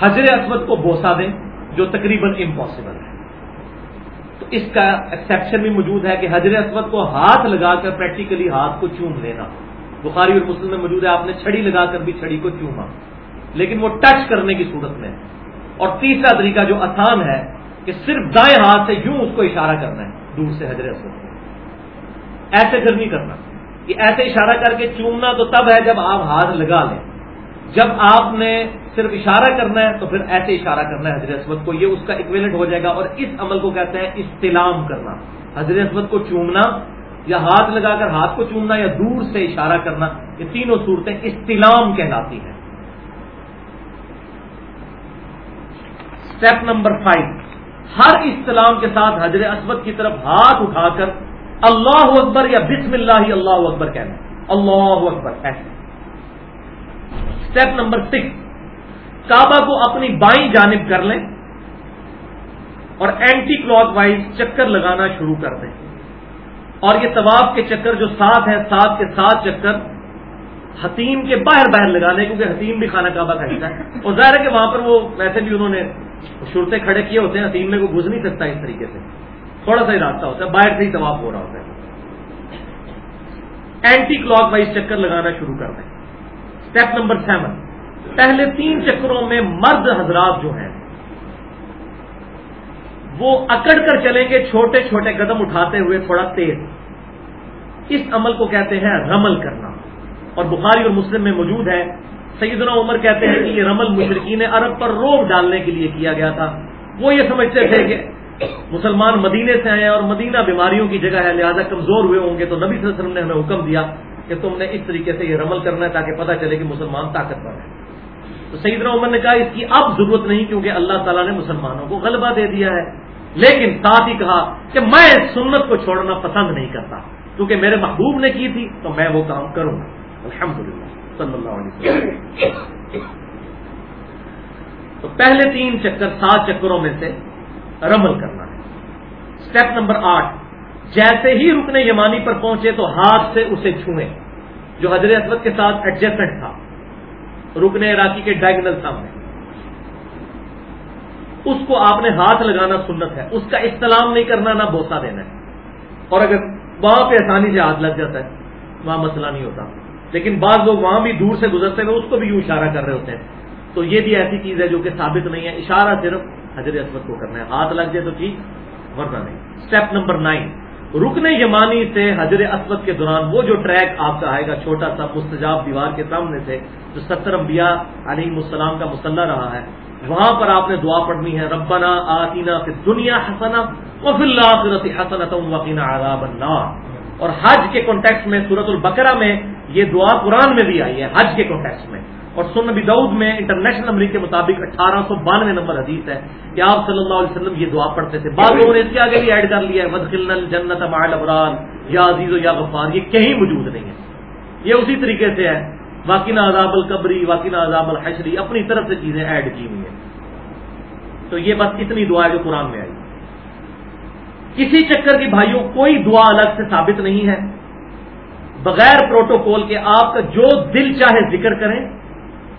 حضر اسود کو بوسا دیں، جو تقریباً امپاسبل ہے۔ تو اس کا ایکسپشن بھی موجود ہے کہ حضر اسود کو ہاتھ لگا کر پریکٹیکلی ہاتھ کو چوم لینا۔ بخاری اور مسلم میں موجود ہے، آپ نے چھڑی لگا کر بھی چھڑی کو چوما۔ لیکن وہ ٹچ کرنے کی صورت میں۔ اور تیسرا طریقہ جو آسان ہے کہ صرف دائیں ہاتھ سے یوں اس کو اشارہ کرنا ہے، دور سے حضرت اسود ایسے پھر نہیں کرنا۔ کہ ایسے اشارہ کر کے چومنا تو تب ہے جب آپ ہاتھ لگا لیں۔ جب آپ نے صرف اشارہ کرنا ہے تو پھر ایسے اشارہ کرنا ہے حضرت اسود کو۔ یہ اس کا اکویلنٹ ہو جائے گا اور اس عمل کو کہتے ہیں استلام کرنا۔ حضرت اسود کو چومنا یا ہاتھ لگا کر ہاتھ کو چومنا یا دور سے اشارہ کرنا، یہ تینوں صورتیں استلام کہلاتی ہیں۔ اسٹیپ نمبر فائیو ہر استلام کے ساتھ حضر اسود کی طرف ہاتھ اٹھا کر اللہ اکبر یا بسم اللہ اللہ اکبر کہنا۔ اللہ اکبر، ایسے۔ اسٹیپ نمبر سکس کعبہ کو اپنی بائیں جانب کر لیں اور اینٹی کلاک وائز چکر لگانا شروع کر دیں۔ اور یہ طواف کے چکر جو سات ہے سات کے سات چکر حتیم کے باہر باہر لگانے، کیونکہ حتیم بھی خانہ کعبہ کا حصہ ہے۔ اور ظاہر ہے کہ وہاں پر وہ ویسے بھی انہوں نے شرطیں کھڑے کیے ہوتے ہیں، حتیم میں کوئی گز نہیں سکتا اس طریقے سے۔ تھوڑا سا ہی راستہ ہوتا ہے، باہر سے ہی طواف ہو رہا ہوتا ہے۔ اینٹی کلاک وائز چکر لگانا شروع کر دیں۔ اسٹیپ نمبر سیون پہلے تین چکروں میں مرد حضرات جو ہیں وہ اکڑ کر چلیں گے چھوٹے چھوٹے قدم اٹھاتے ہوئے تھوڑا تیز۔ اس عمل کو کہتے ہیں رمل کرنا۔ اور بخاری اور مسلم میں موجود ہے۔ سیدنا عمر کہتے ہیں کہ یہ رمل مشرقین عرب پر روب ڈالنے کے لیے کیا گیا تھا۔ وہ یہ سمجھتے تھے کہ مسلمان مدینے سے آئے اور مدینہ بیماریوں کی جگہ ہے، لہذا کمزور ہوئے ہوں گے۔ تو نبی صلی اللہ علیہ وسلم نے ہمیں حکم دیا کہ تم نے اس طریقے سے یہ رمل کرنا ہے تاکہ پتہ چلے کہ مسلمان طاقتور ہے تو سیدنا عمر نے کہا، اس کی اب ضرورت نہیں کیونکہ اللہ تعالیٰ نے مسلمانوں کو غلبہ دے دیا ہے۔ لیکن ساتھ ہی کہا کہ میں سنت کو چھوڑنا پسند نہیں کرتا۔ کیونکہ میرے محبوب نے کی تھی، تو میں وہ کام کروں گا۔ الحمد للہ صلی اللہ علیہ وسلم۔ تو پہلے تین چکر، سات چکروں میں سے رمل کرنا ہے۔ اسٹیپ نمبر آٹھ، جیسے ہی رکنے یمانی پر پہنچے تو ہاتھ سے اسے چھوئیں، جو حضرت اسود کے ساتھ ایڈجسٹمنٹ تھا۔ رکنے عراقی کے ڈائگنل سامنے۔ اس کو آپ نے ہاتھ لگانا سنت ہے، اس کا استعلام نہیں کرنا، نہ بوسا دینا ہے۔ اور اگر وہاں پہ آسانی سے ہاتھ لگ جاتا ہے، وہاں مسئلہ نہیں ہوتا۔ لیکن بعض لوگ وہاں بھی دور سے گزرتے ہیں، اس کو بھی یوں اشارہ کر رہے ہوتے ہیں۔ تو یہ بھی ایسی چیز ہے جو کہ ثابت نہیں ہے۔ اشارہ صرف حضرت اسود کو کرنا ہے۔ ہاتھ لگ جائے تو ٹھیک، ورنہ نہیں۔ اسٹیپ نمبر نائن رکن یمانی سے حضر اسود کے دوران وہ جو ٹریک آپ کا آئے گا، چھوٹا سا مستجاب دیوار کے سامنے سے جو ستر انبیاء علیہ السلام کا مسلح رہا ہے، وہاں پر آپ نے دعا پڑھنی ہے، ربنا آتینا فی دنیا حسنا وفی اللہ حسنت وقینا عذاب النار۔ اور حج کے کانٹیکس میں سورت البقرہ میں یہ دعا قرآن میں بھی آئی ہے، حج کے کانٹیکس میں۔ اور سن نبی دعود میں انٹرنیشنل نمبر کے مطابق اٹھارہ سو بانوے نمبر حدیث ہے کہ آپ صلی اللہ علیہ وسلم یہ دعا پڑھتے تھے۔ بعض لوگوں نے اس کے آگے بھی ایڈ کر لیا ہے مدخل جنت ابران یا عزیز و یا غفار، یہ کہیں موجود نہیں ہے۔ یہ اسی طریقے سے ہے۔ واقعہ عذاب القبری واقعہ عذاب الحشری اپنی طرف سے چیزیں ایڈ کی ہوئی ہیں۔ تو یہ بس اتنی دعا ہے جو قرآن میں آئی۔ کسی چکر کی بھائیوں، کوئی دعا الگ سے ثابت نہیں ہے۔ بغیر پروٹوکول کے آپ کا جو دل چاہے ذکر کریں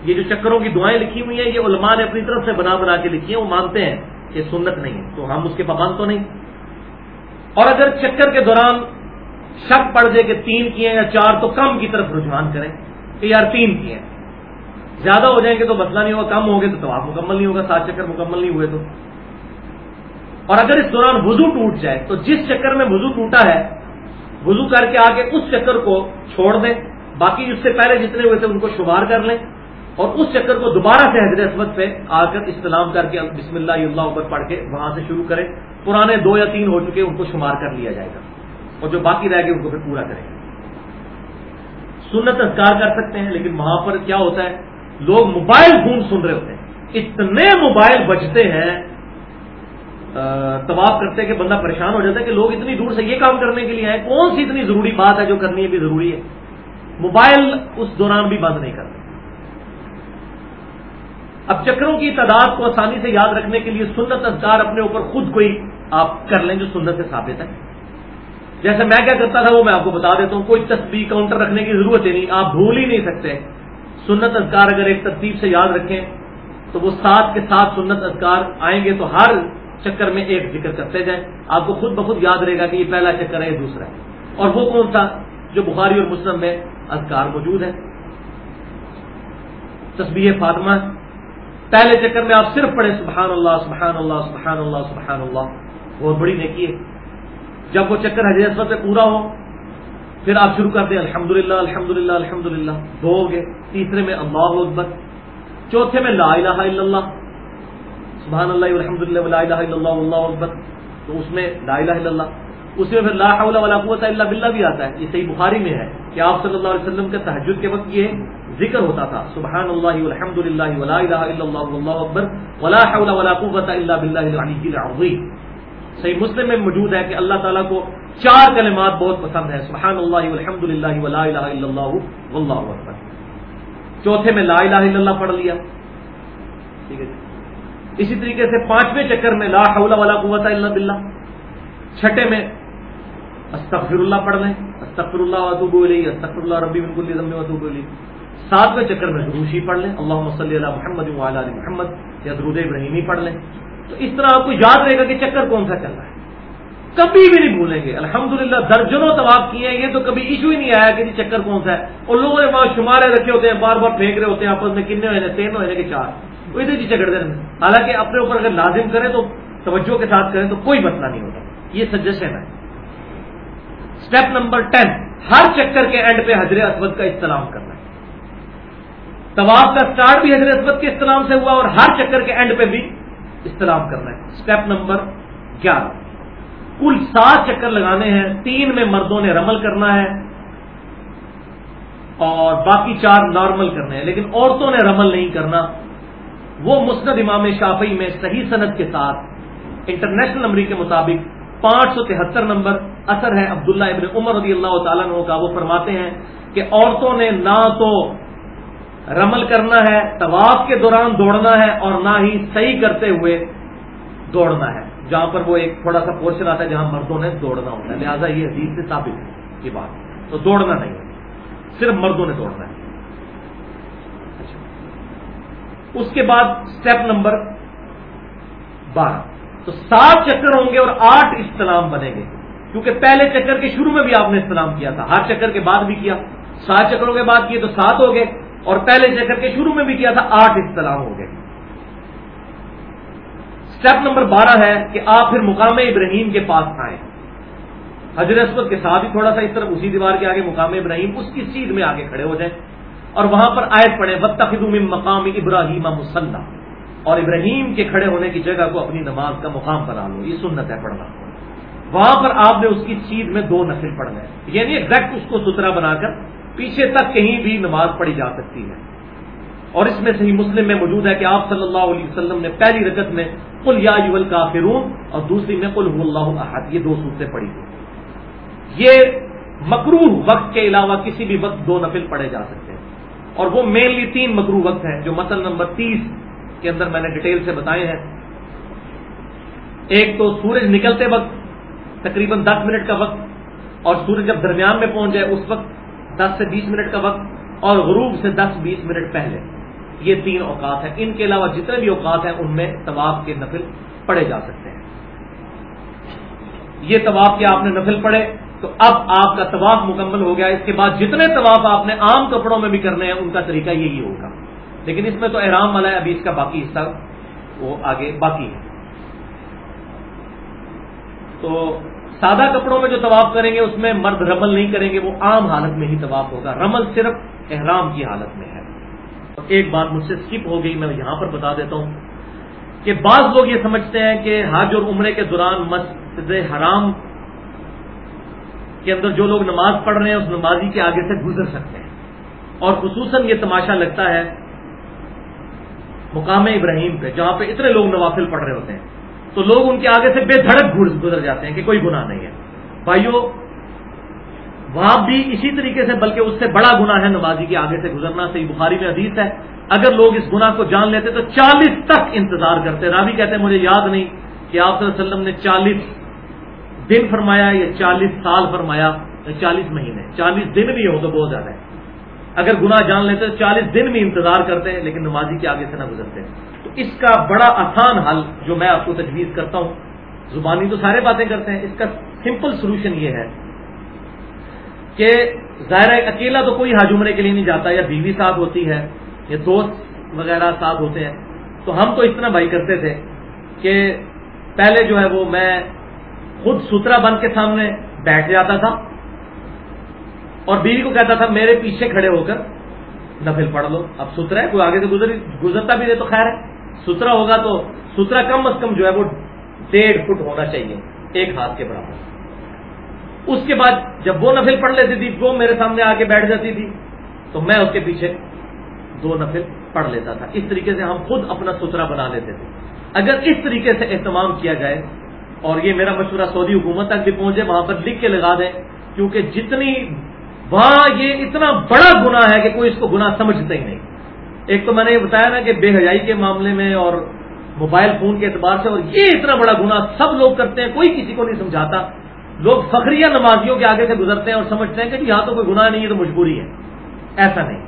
یہ جو چکروں کی دعائیں لکھی ہوئی ہیں، یہ علماء نے اپنی طرف سے بنا بنا کے لکھی ہیں، وہ مانتے ہیں کہ سنت نہیں ہے، تو ہم اس کے پابند تو نہیں۔ اور اگر چکر کے دوران شک پڑ جائے کہ تین کیے یا چار، تو کم کی طرف رجحان کریں کہ یار تین کیے زیادہ ہو جائیں گے تو مسئلہ نہیں ہوگا، کم ہو گے تو آپ مکمل نہیں ہوگا، سات چکر مکمل نہیں ہوئے تو۔ اور اگر اس دوران وضو ٹوٹ جائے، تو جس چکر میں وضو ٹوٹا ہے، وضو کر کے آگے اس چکر کو چھوڑ دیں، باقی اس سے پہلے جتنے ہوئے تھے ان کو شمار کر لیں۔ اور اس چکر کو دوبارہ سے حضرت اسمت پہ آ کر استعلام کر کے بسم اللہ اللہ اوپر پڑھ کے وہاں سے شروع کریں پرانے دو یا تین ہو چکے ان کو شمار کر لیا جائے گا۔ اور جو باقی رہ گئے، ان کو پھر پورا کریں گے۔ سنت اذکار کر سکتے ہیں، لیکن وہاں پر کیا ہوتا ہے؟ لوگ موبائل فون سن رہے ہوتے ہیں۔ اتنے موبائل بجتے ہیں تباہ کرتے ہیں کہ بندہ پریشان ہو جاتا ہے کہ لوگ اتنی دور سے یہ کام کرنے کے لیے آئے۔ کون سی اتنی ضروری بات ہے جو کرنی ہے؟ بھی ضروری ہے۔ موبائل اس دوران بھی بند نہیں کرتے اب چکروں کی تعداد کو آسانی سے یاد رکھنے کے لیے سنت اذکار اپنے اوپر خود کوئی آپ کر لیں جو سنت سے ثابت ہے۔ جیسے میں کیا کرتا تھا وہ میں آپ کو بتا دیتا ہوں، کوئی تصویر کاؤنٹر رکھنے کی ضرورت ہی نہیں، آپ بھول ہی نہیں سکتے۔ سنت اذکار اگر ایک ترتیب سے یاد رکھیں تو وہ ساتھ کے ساتھ سنت اذکار آئیں گے تو ہر چکر میں ایک ذکر کرتے جائیں۔ آپ کو خود بخود یاد رہے گا کہ یہ پہلا چکر ہے، یہ دوسرا ہے۔ اور وہ کون سا جو بخاری اور مسلم میں اذکار موجود ہے؟ تصویر فاطمہ پہلے چکر میں آپ صرف پڑھیں سبحان اللہ سبحان اللہ سبحان اللہ سبحان اللہ بہت بڑی نیکی ہے۔ جب وہ چکر حضرت سے پورا ہو، پھر آپ شروع کرتے ہیں الحمد للہ الحمد للہ الحمد للہ دو ہو گئے، تیسرے میں اللہ اکبر، چوتھے میں لا الہ الا اللہ، سبحان اللہ الحمد للہ لا الہ الا اللہ اللہ اکبر، تو اس میں لا الہ الا اللہ، اس میں پھر لا حول ولا قوت الا باللہ بھی آتا ہے۔ یہ صحیح بخاری میں ہے کہ آپ صلی اللہ علیہ وسلم کے تحجد کے وقت یہ ذکر ہوتا تھا سبحان اللہ الحمد للہ ولا الہ الا اللہ واللہ اکبر، ولا حول ولا قوت الا باللہ العلی العظیم۔ صحیح مسلم میں موجود ہے کہ اللہ تعالیٰ کو چار کلمات بہت پسند ہے سبحان اللہ الحمد للہ ولا الہ الا اللہ واللہ اکبر۔ چوتھے میں لا الہ الا اللہ پڑھ لیا۔ ٹھیک ہے جی۔ اسی طریقے سے پانچویں چکر میں لا حول ولا قوت الا باللہ۔ چھٹے میں استغفر اللہ پڑھ لیں، استغفر اللہ واتوب الیہ، استغفر اللہ ربی من کل ذنب واتوب ساتویں چکر میں دروشی پڑھ لیں۔ اللہ صلی اللہ محمد وعلی ال محمد یا درود ابراہیمی پڑھ لیں۔ تو اس طرح آپ کو یاد رہے گا کہ چکر کون سا چل رہا ہے۔ کبھی بھی نہیں بھولیں گے۔ الحمدللہ درجنوں طواف کیے ہیں، یہ تو کبھی ایشو ہی نہیں آیا کہ جی چکر کون سا ہے۔ اور لوگوں نے وہاں شمارے رکھے ہوتے ہیں، بار بار پھینک رہے ہوتے ہیں، آپس میں کتنے ہوئے تین ہوئے کہ چار۔ وہ ادھر جی چکر دیں حالانکہ اپنے اوپر اگر لازم کریں تو توجہ کے ساتھ کریں تو کوئی مسئلہ نہیں ہوتا۔ یہ سجیشن ہے۔ اسٹیپ نمبر ٹین ہر چکر کے اینڈ پہ حضرت اسود کا استعلام کرنا۔ طواف کا اسٹارٹ بھی حضرت اسود کے استعلام سے ہوا اور ہر چکر کے اینڈ پہ بھی استعلام کرنا ہے۔ اسٹیپ نمبر گیارہ۔ کل سات چکر لگانے ہیں، تین میں مردوں نے رمل کرنا ہے اور باقی چار نارمل کرنے ہیں۔ لیکن عورتوں نے رمل نہیں کرنا۔ وہ مسند امام شافی میں صحیح صنعت کے ساتھ انٹرنیشنل نمبر کے مطابق پانچ سو تہتر نمبر اثر ہے عبداللہ ابن عمر رضی اللہ تعالیٰ کا۔ وہ فرماتے ہیں کہ عورتوں نے نہ تو رمل کرنا ہے، طواف کے دوران دوڑنا ہے اور نہ ہی صحیح کرتے ہوئے دوڑنا ہے۔ جہاں پر وہ ایک تھوڑا سا پورشن آتا ہے جہاں مردوں نے دوڑنا ہوتا ہے۔ لہٰذا یہ حدیث سے ثابت ہے یہ بات۔ تو دوڑنا نہیں ہے صرف مردوں نے دوڑنا ہے۔ اچھا۔ اس کے بعد اسٹیپ نمبر بارہ۔ تو سات چکر ہوں گے اور آٹھ استلام بنے گے۔ کیونکہ پہلے چکر کے شروع میں بھی آپ نے استعلام کیا تھا، ہر چکر کے بعد بھی کیا۔ سات چکروں کے بعد کیے تو سات ہو گئے۔ اور پہلے چکر کے شروع میں بھی کیا تھا، آٹھ استعلام ہو گئے۔ اسٹیپ نمبر بارہ ہے کہ آپ پھر مقام ابراہیم کے پاس آئیں۔ حضرت اسود کے ساتھ ہی تھوڑا سا اس طرف اسی دیوار کے آگے مقام ابراہیم، اس کی سیدھ میں آگے کھڑے ہو جائیں۔ اور وہاں پر آیت پڑے وقت مقام ابراہیم مسلح اور ابراہیم کے کھڑے ہونے کی جگہ کو اپنی نماز کا مقام بنا لو، یہ سنت ہے پڑھنا۔ وہاں پر آپ نے اس کی سیدھ میں دو نفل پڑھنا ہے یعنی ایگزیکٹ اس کو سترا بنا کر پیچھے تک کہیں بھی نماز پڑھی جا سکتی ہے۔ اور اس میں صحیح مسلم میں موجود ہے کہ آپ صلی اللہ علیہ وسلم نے پہلی رکت میں کل یا یول کافرون اور دوسری میں کل اللہ احد، یہ دو صورتیں پڑھی یہ مکرو وقت کے علاوہ کسی بھی وقت دو نفل پڑھے جا سکتے ہیں۔ اور وہ مینلی تین مکرو وقت ہیں، جو مسل نمبر تیس کے اندر میں نے ڈیٹیل سے بتائے ہیں۔ ایک تو سورج نکلتے وقت، تقریباً دس منٹ کا وقت، اور سورج جب درمیان میں پہنچ جائے، اس وقت دس سے بیس منٹ کا وقت اور غروب سے دس بیس منٹ پہلے۔ یہ تین اوقات ہیں۔ ان کے علاوہ جتنے بھی اوقات ہیں، ان میں طواف کے نفل پڑے جا سکتے ہیں۔ یہ طواف کے آپ نے نفل پڑے تو اب آپ کا طواف مکمل ہو گیا۔ اس کے بعد جتنے طواف آپ نے عام کپڑوں میں بھی کرنے ہیں، ان کا طریقہ یہی ہوگا۔ لیکن اس میں تو احرام والا ہے، ابھی اس کا باقی حصہ وہ آگے باقی ہے۔ تو سادہ کپڑوں میں جو طواف کریں گے، اس میں مرد رمل نہیں کریں گے، وہ عام حالت میں ہی طواف ہوگا۔ رمل صرف احرام کی حالت میں ہے۔ ایک بات مجھ سے اسکپ ہو گئی، میں یہاں پر بتا دیتا ہوں کہ بعض لوگ یہ سمجھتے ہیں کہ حج اور عمرے کے دوران مسجد حرام کے اندر جو لوگ نماز پڑھ رہے ہیں، اس نمازی کے آگے سے گزر سکتے ہیں۔ اور خصوصاً یہ تماشا لگتا ہے مقام ابراہیم پہ، جہاں پہ اتنے لوگ نوافل پڑھ رہے ہوتے ہیں۔ تو لوگ ان کے آگے سے بے دھڑک گزر جاتے ہیں کہ کوئی گناہ نہیں ہے۔ بھائیو، وہاں بھی اسی طریقے سے، بلکہ اس سے بڑا گنا ہے نمازی کے آگے سے گزرنا، صحیح بخاری میں حدیث ہے، اگر لوگ اس گناہ کو جان لیتے تو چالیس تک انتظار کرتے۔ راوی کہتے ہیں، مجھے یاد نہیں کہ آپ صلی اللہ علیہ وسلم نے چالیس دن فرمایا یا چالیس سال فرمایا یا چالیس مہینے، چالیس دن بھی ہو تو بہت زیادہ ہے۔ اگر گناہ جان لیتے تو چالیس دن بھی انتظار کرتے ہیں، لیکن نمازی کے آگے سے نہ گزرتے۔ تو اس کا بڑا آسان حل جو میں آپ کو تجویز کرتا ہوں۔ زبانی تو سارے باتیں کرتے ہیں، اس کا سمپل سولوشن یہ ہے کہ ظاہر اکیلا تو کوئی حج عمرے کے لیے نہیں جاتا، یا بیوی ساتھ ہوتی ہے یا دوست وغیرہ ساتھ ہوتے ہیں۔ تو ہم تو اتنا بھائی کرتے تھے کہ پہلے جو ہے وہ میں خود سترا بن کے سامنے بیٹھ جاتا تھا اور بیوی کو کہتا تھا، میرے پیچھے کھڑے ہو کر نفل پڑھ لو، اب سترا ہے، کوئی آگے سے گزر گزرتا بھی دے تو خیر ہے۔ سترا ہوگا تو سترا کم از کم جو ہے وہ ڈیڑھ فٹ ہونا چاہیے، ایک ہاتھ کے برابر۔ اس کے بعد جب وہ نفل پڑھ لیتی تھی وہ میرے سامنے آ کے بیٹھ جاتی تھی، تو میں اس کے پیچھے دو نفل پڑھ لیتا تھا۔ اس طریقے سے ہم خود اپنا ستھرا بنا لیتے تھے۔ اگر اس طریقے سے اہتمام کیا جائے اور یہ میرا مشورہ سعودی حکومت تک بھی پہنچے، وہاں پر لکھ کے لگا دیں، کیونکہ جتنی وہاں یہ اتنا بڑا گنا ہے کہ کوئی اس کو گنا سمجھتا ہی نہیں۔ ایک تو میں نے یہ بتایا نا کہ بے حیائی کے معاملے میں اور موبائل فون کے اعتبار سے اور یہ اتنا بڑا گنا سب لوگ کرتے ہیں، کوئی کسی کو نہیں سمجھاتا۔ لوگ فخریہ نمازیوں کے آگے سے گزرتے ہیں اور سمجھتے ہیں کہ یہاں تو کوئی گناہ نہیں ہے تو مجبوری ہے۔ ایسا نہیں۔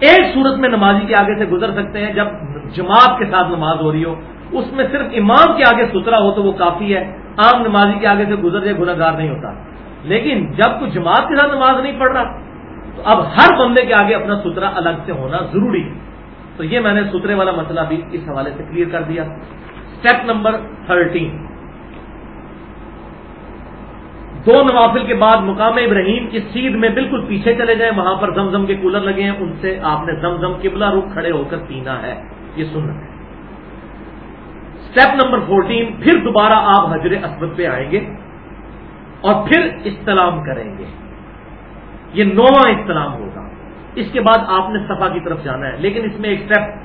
ایک صورت میں نمازی کے آگے سے گزر سکتے ہیں، جب جماعت کے ساتھ نماز ہو رہی ہو، اس میں صرف امام کے آگے ستھرا ہو تو وہ کافی ہے۔ عام نمازی کے آگے سے گزر جائے گناہ گار نہیں ہوتا۔ لیکن جب کوئی جماعت کے ساتھ نماز نہیں پڑھ رہا تو اب ہر بندے کے آگے اپنا ستھرا الگ سے ہونا ضروری ہے۔ تو یہ میں نے سترے والا مسئلہ بھی اس حوالے سے کلیئر کر دیا۔ اسٹیپ نمبر تھرٹین دو نوافل کے بعد مقام ابراہیم کی سیدھ میں بالکل پیچھے چلے جائیں۔ وہاں پر زمزم کے کولر لگے ہیں۔ ان سے آپ نے زمزم قبلہ رخ کھڑے ہو کر پینا ہے۔ یہ سننا ہے۔ اسٹیپ نمبر فورٹین پھر دوبارہ آپ حجر اسبد پہ آئیں گے اور پھر استلام کریں گے۔ یہ نواں استلام ہوگا۔ اس کے بعد آپ نے صفا کی طرف جانا ہے۔ لیکن اس میں ایک اسٹیپ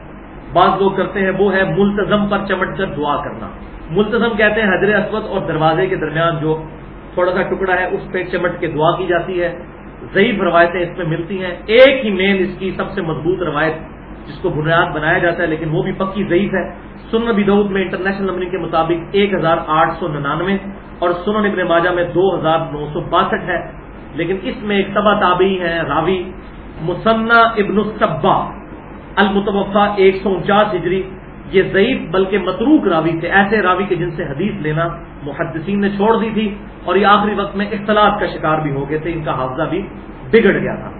بعض لوگ کرتے ہیں، وہ ہے ملتظم پر چمٹ کر دعا کرنا۔ ملتظم کہتے ہیں حضر اسود اور دروازے کے درمیان جو تھوڑا سا ٹکڑا ہے، اس پہ چمٹ کے دعا کی جاتی ہے۔ ضعیف روایتیں اس میں ملتی ہیں۔ ایک ہی مین اس کی سب سے مضبوط روایت جس کو بنیاد بنایا جاتا ہے، لیکن وہ بھی پکی ضعیف ہے۔ سن نبی دعود میں انٹرنیشنل نمبرنگ کے مطابق ایک ہزار آٹھ سو ننانوے اور سنن ابن ماجہ میں دو ہزار نو سو باسٹھ ہے۔ لیکن اس میں ایک تبا تابعی ہے، راوی مسنا ابن الصبا المتوفا ایک سو انچاس ہجری۔ یہ ضعیف بلکہ متروک راوی تھے، ایسے راوی کے جن سے حدیث لینا محدثین نے چھوڑ دی تھی اور یہ آخری وقت میں اختلاط کا شکار بھی ہو گئے تھے، ان کا حافظہ بھی بگڑ گیا تھا۔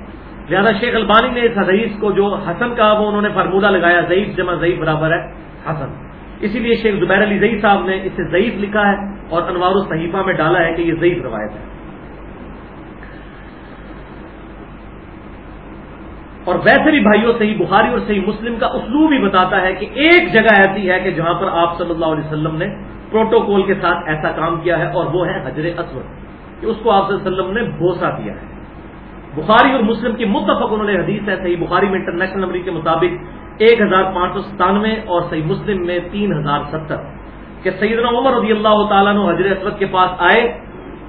لہذا شیخ البانی نے اس حدیث کو جو حسن کہا، وہ انہوں نے فرمودہ لگایا، ضعیف جمع ضعیف برابر ہے، حسن۔ اسی لیے شیخ زبیر علی ضعیف صاحب نے اسے ضعیف لکھا ہے اور انوار الصحیفہ میں ڈالا ہے کہ یہ ضعیف روایت ہے۔ اور ویسے بھی بھائیوں صحیح بخاری اور صحیح مسلم کا اسلوب ہی بتاتا ہے کہ ایک جگہ ایسی ہے کہ جہاں پر آپ صلی اللہ علیہ وسلم نے پروٹوکول کے ساتھ ایسا کام کیا ہے اور وہ ہے حجر اسود، کہ اس کو آپ صلی اللہ علیہ وسلم نے بوسا دیا ہے۔ بخاری اور مسلم کی متفق انہوں نے حدیث ہے، صحیح بخاری میں انٹرنیشنل نمبر کے مطابق ایک ہزار پانچ سو ستانوے اور صحیح مسلم میں تین ہزار ستر۔ کہ سیدنا عمر رضی اللہ تعالیٰ نے حجر اسود کے پاس آئے،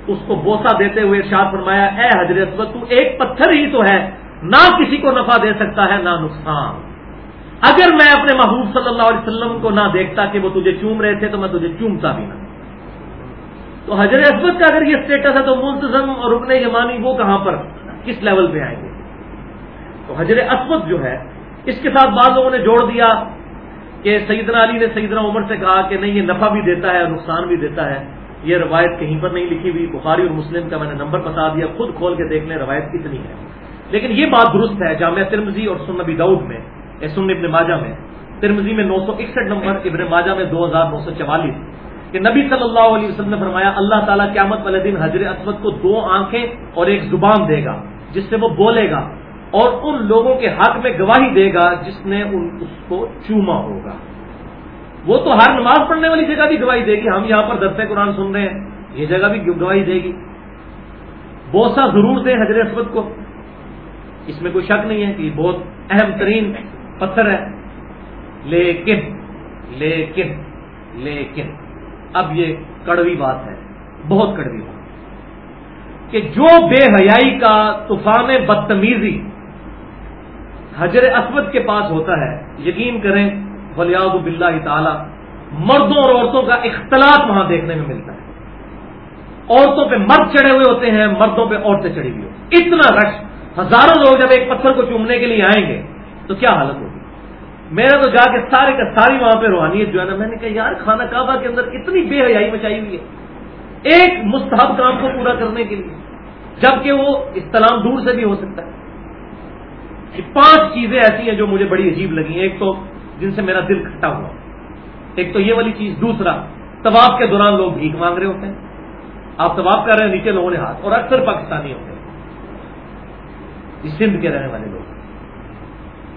اس کو بوسا دیتے ہوئے ارشاد فرمایا، اے حجر اسود، تو ایک پتھر ہی تو ہے۔ نہ کسی کو نفع دے سکتا ہے، نہ نقصان۔ اگر میں اپنے محبوب صلی اللہ علیہ وسلم کو نہ دیکھتا کہ وہ تجھے چوم رہے تھے، تو میں تجھے چومتا بھی نہ۔ تو حضر اسود کا اگر یہ اسٹیٹس ہے، تو ملتظم اور رکن یمانی وہ کہاں پر، کس لیول پہ آئیں گے؟ تو حضر اسود جو ہے، اس کے ساتھ بعض لوگوں نے جوڑ دیا کہ سیدنا علی نے سیدنا عمر سے کہا کہ نہیں، یہ نفع بھی دیتا ہے اور نقصان بھی دیتا ہے۔ یہ روایت کہیں پر نہیں لکھی ہوئی، بخاری اور مسلم کا میں نے نمبر بتا دیا، خود کھول کے دیکھ لیں، روایت کتنی ہے۔ لیکن یہ بات درست ہے جامعہ ترمزی اور سن نبی دعود میں سن ابن ماجہ میں۔ ترمزی میں نو سو اکسٹھ نمبر، ابن ماجہ میں دو ہزار نو سو چوالیس۔ کہ نبی صلی اللہ علیہ وسلم نے فرمایا، اللہ تعالیٰ قیامت والے دن حضر اسود کو دو آنکھیں اور ایک زبان دے گا، جس سے وہ بولے گا اور ان لوگوں کے حق میں گواہی دے گا جس نے ان اس کو چوما ہوگا۔ وہ تو ہر نماز پڑھنے والی جگہ بھی گواہی دے گی، ہم یہاں پر درس قرآن سن رہے ہیں، یہ جگہ بھی گواہی دے گی۔ بوسا ضرور دے حضرت اسود کو۔ اس میں کوئی شک نہیں ہے کہ یہ بہت اہم ترین پتھر ہے۔ لیکن لیکن لیکن، اب یہ کڑوی بات ہے، بہت کڑوی بات کہ جو بے حیائی کا طوفان بدتمیزی حجر اسود کے پاس ہوتا ہے، یقین کریں ولیاض باللہ تعالی، مردوں اور عورتوں کا اختلاط وہاں دیکھنے میں ملتا ہے۔ عورتوں پہ مرد چڑھے ہوئے ہوتے ہیں، مردوں پہ عورتیں چڑھی ہوئی ہوتی اتنا رش ہزاروں لوگ جب ایک پتھر کو چومنے کے لیے آئیں گے، تو کیا حالت ہوگی؟ میرا تو جا کے سارے کا ساری وہاں پہ روحانیت جو ہے نا، میں نے کہا، یار، خانہ کعبہ کے اندر اتنی بے حیائی مچائی ہوئی ہے۔ ایک مستحب کام کو پورا کرنے کے لیے، جبکہ وہ استلام دور سے بھی ہو سکتا ہے۔ پانچ چیزیں ایسی ہیں جو مجھے بڑی عجیب لگی ایک تو جن سے میرا دل کھٹا ہوا۔ ایک تو یہ والی چیز۔ دوسرا طباف کے دوران لوگ بھیک مانگ رہے ہوتے ہیں۔ آپ طباف کر رہے ہیں، نیچے لوگوں نے ہاتھ، اور اکثر پاکستانی ہوتے ہیں سندھ کے رہنے والے لوگ۔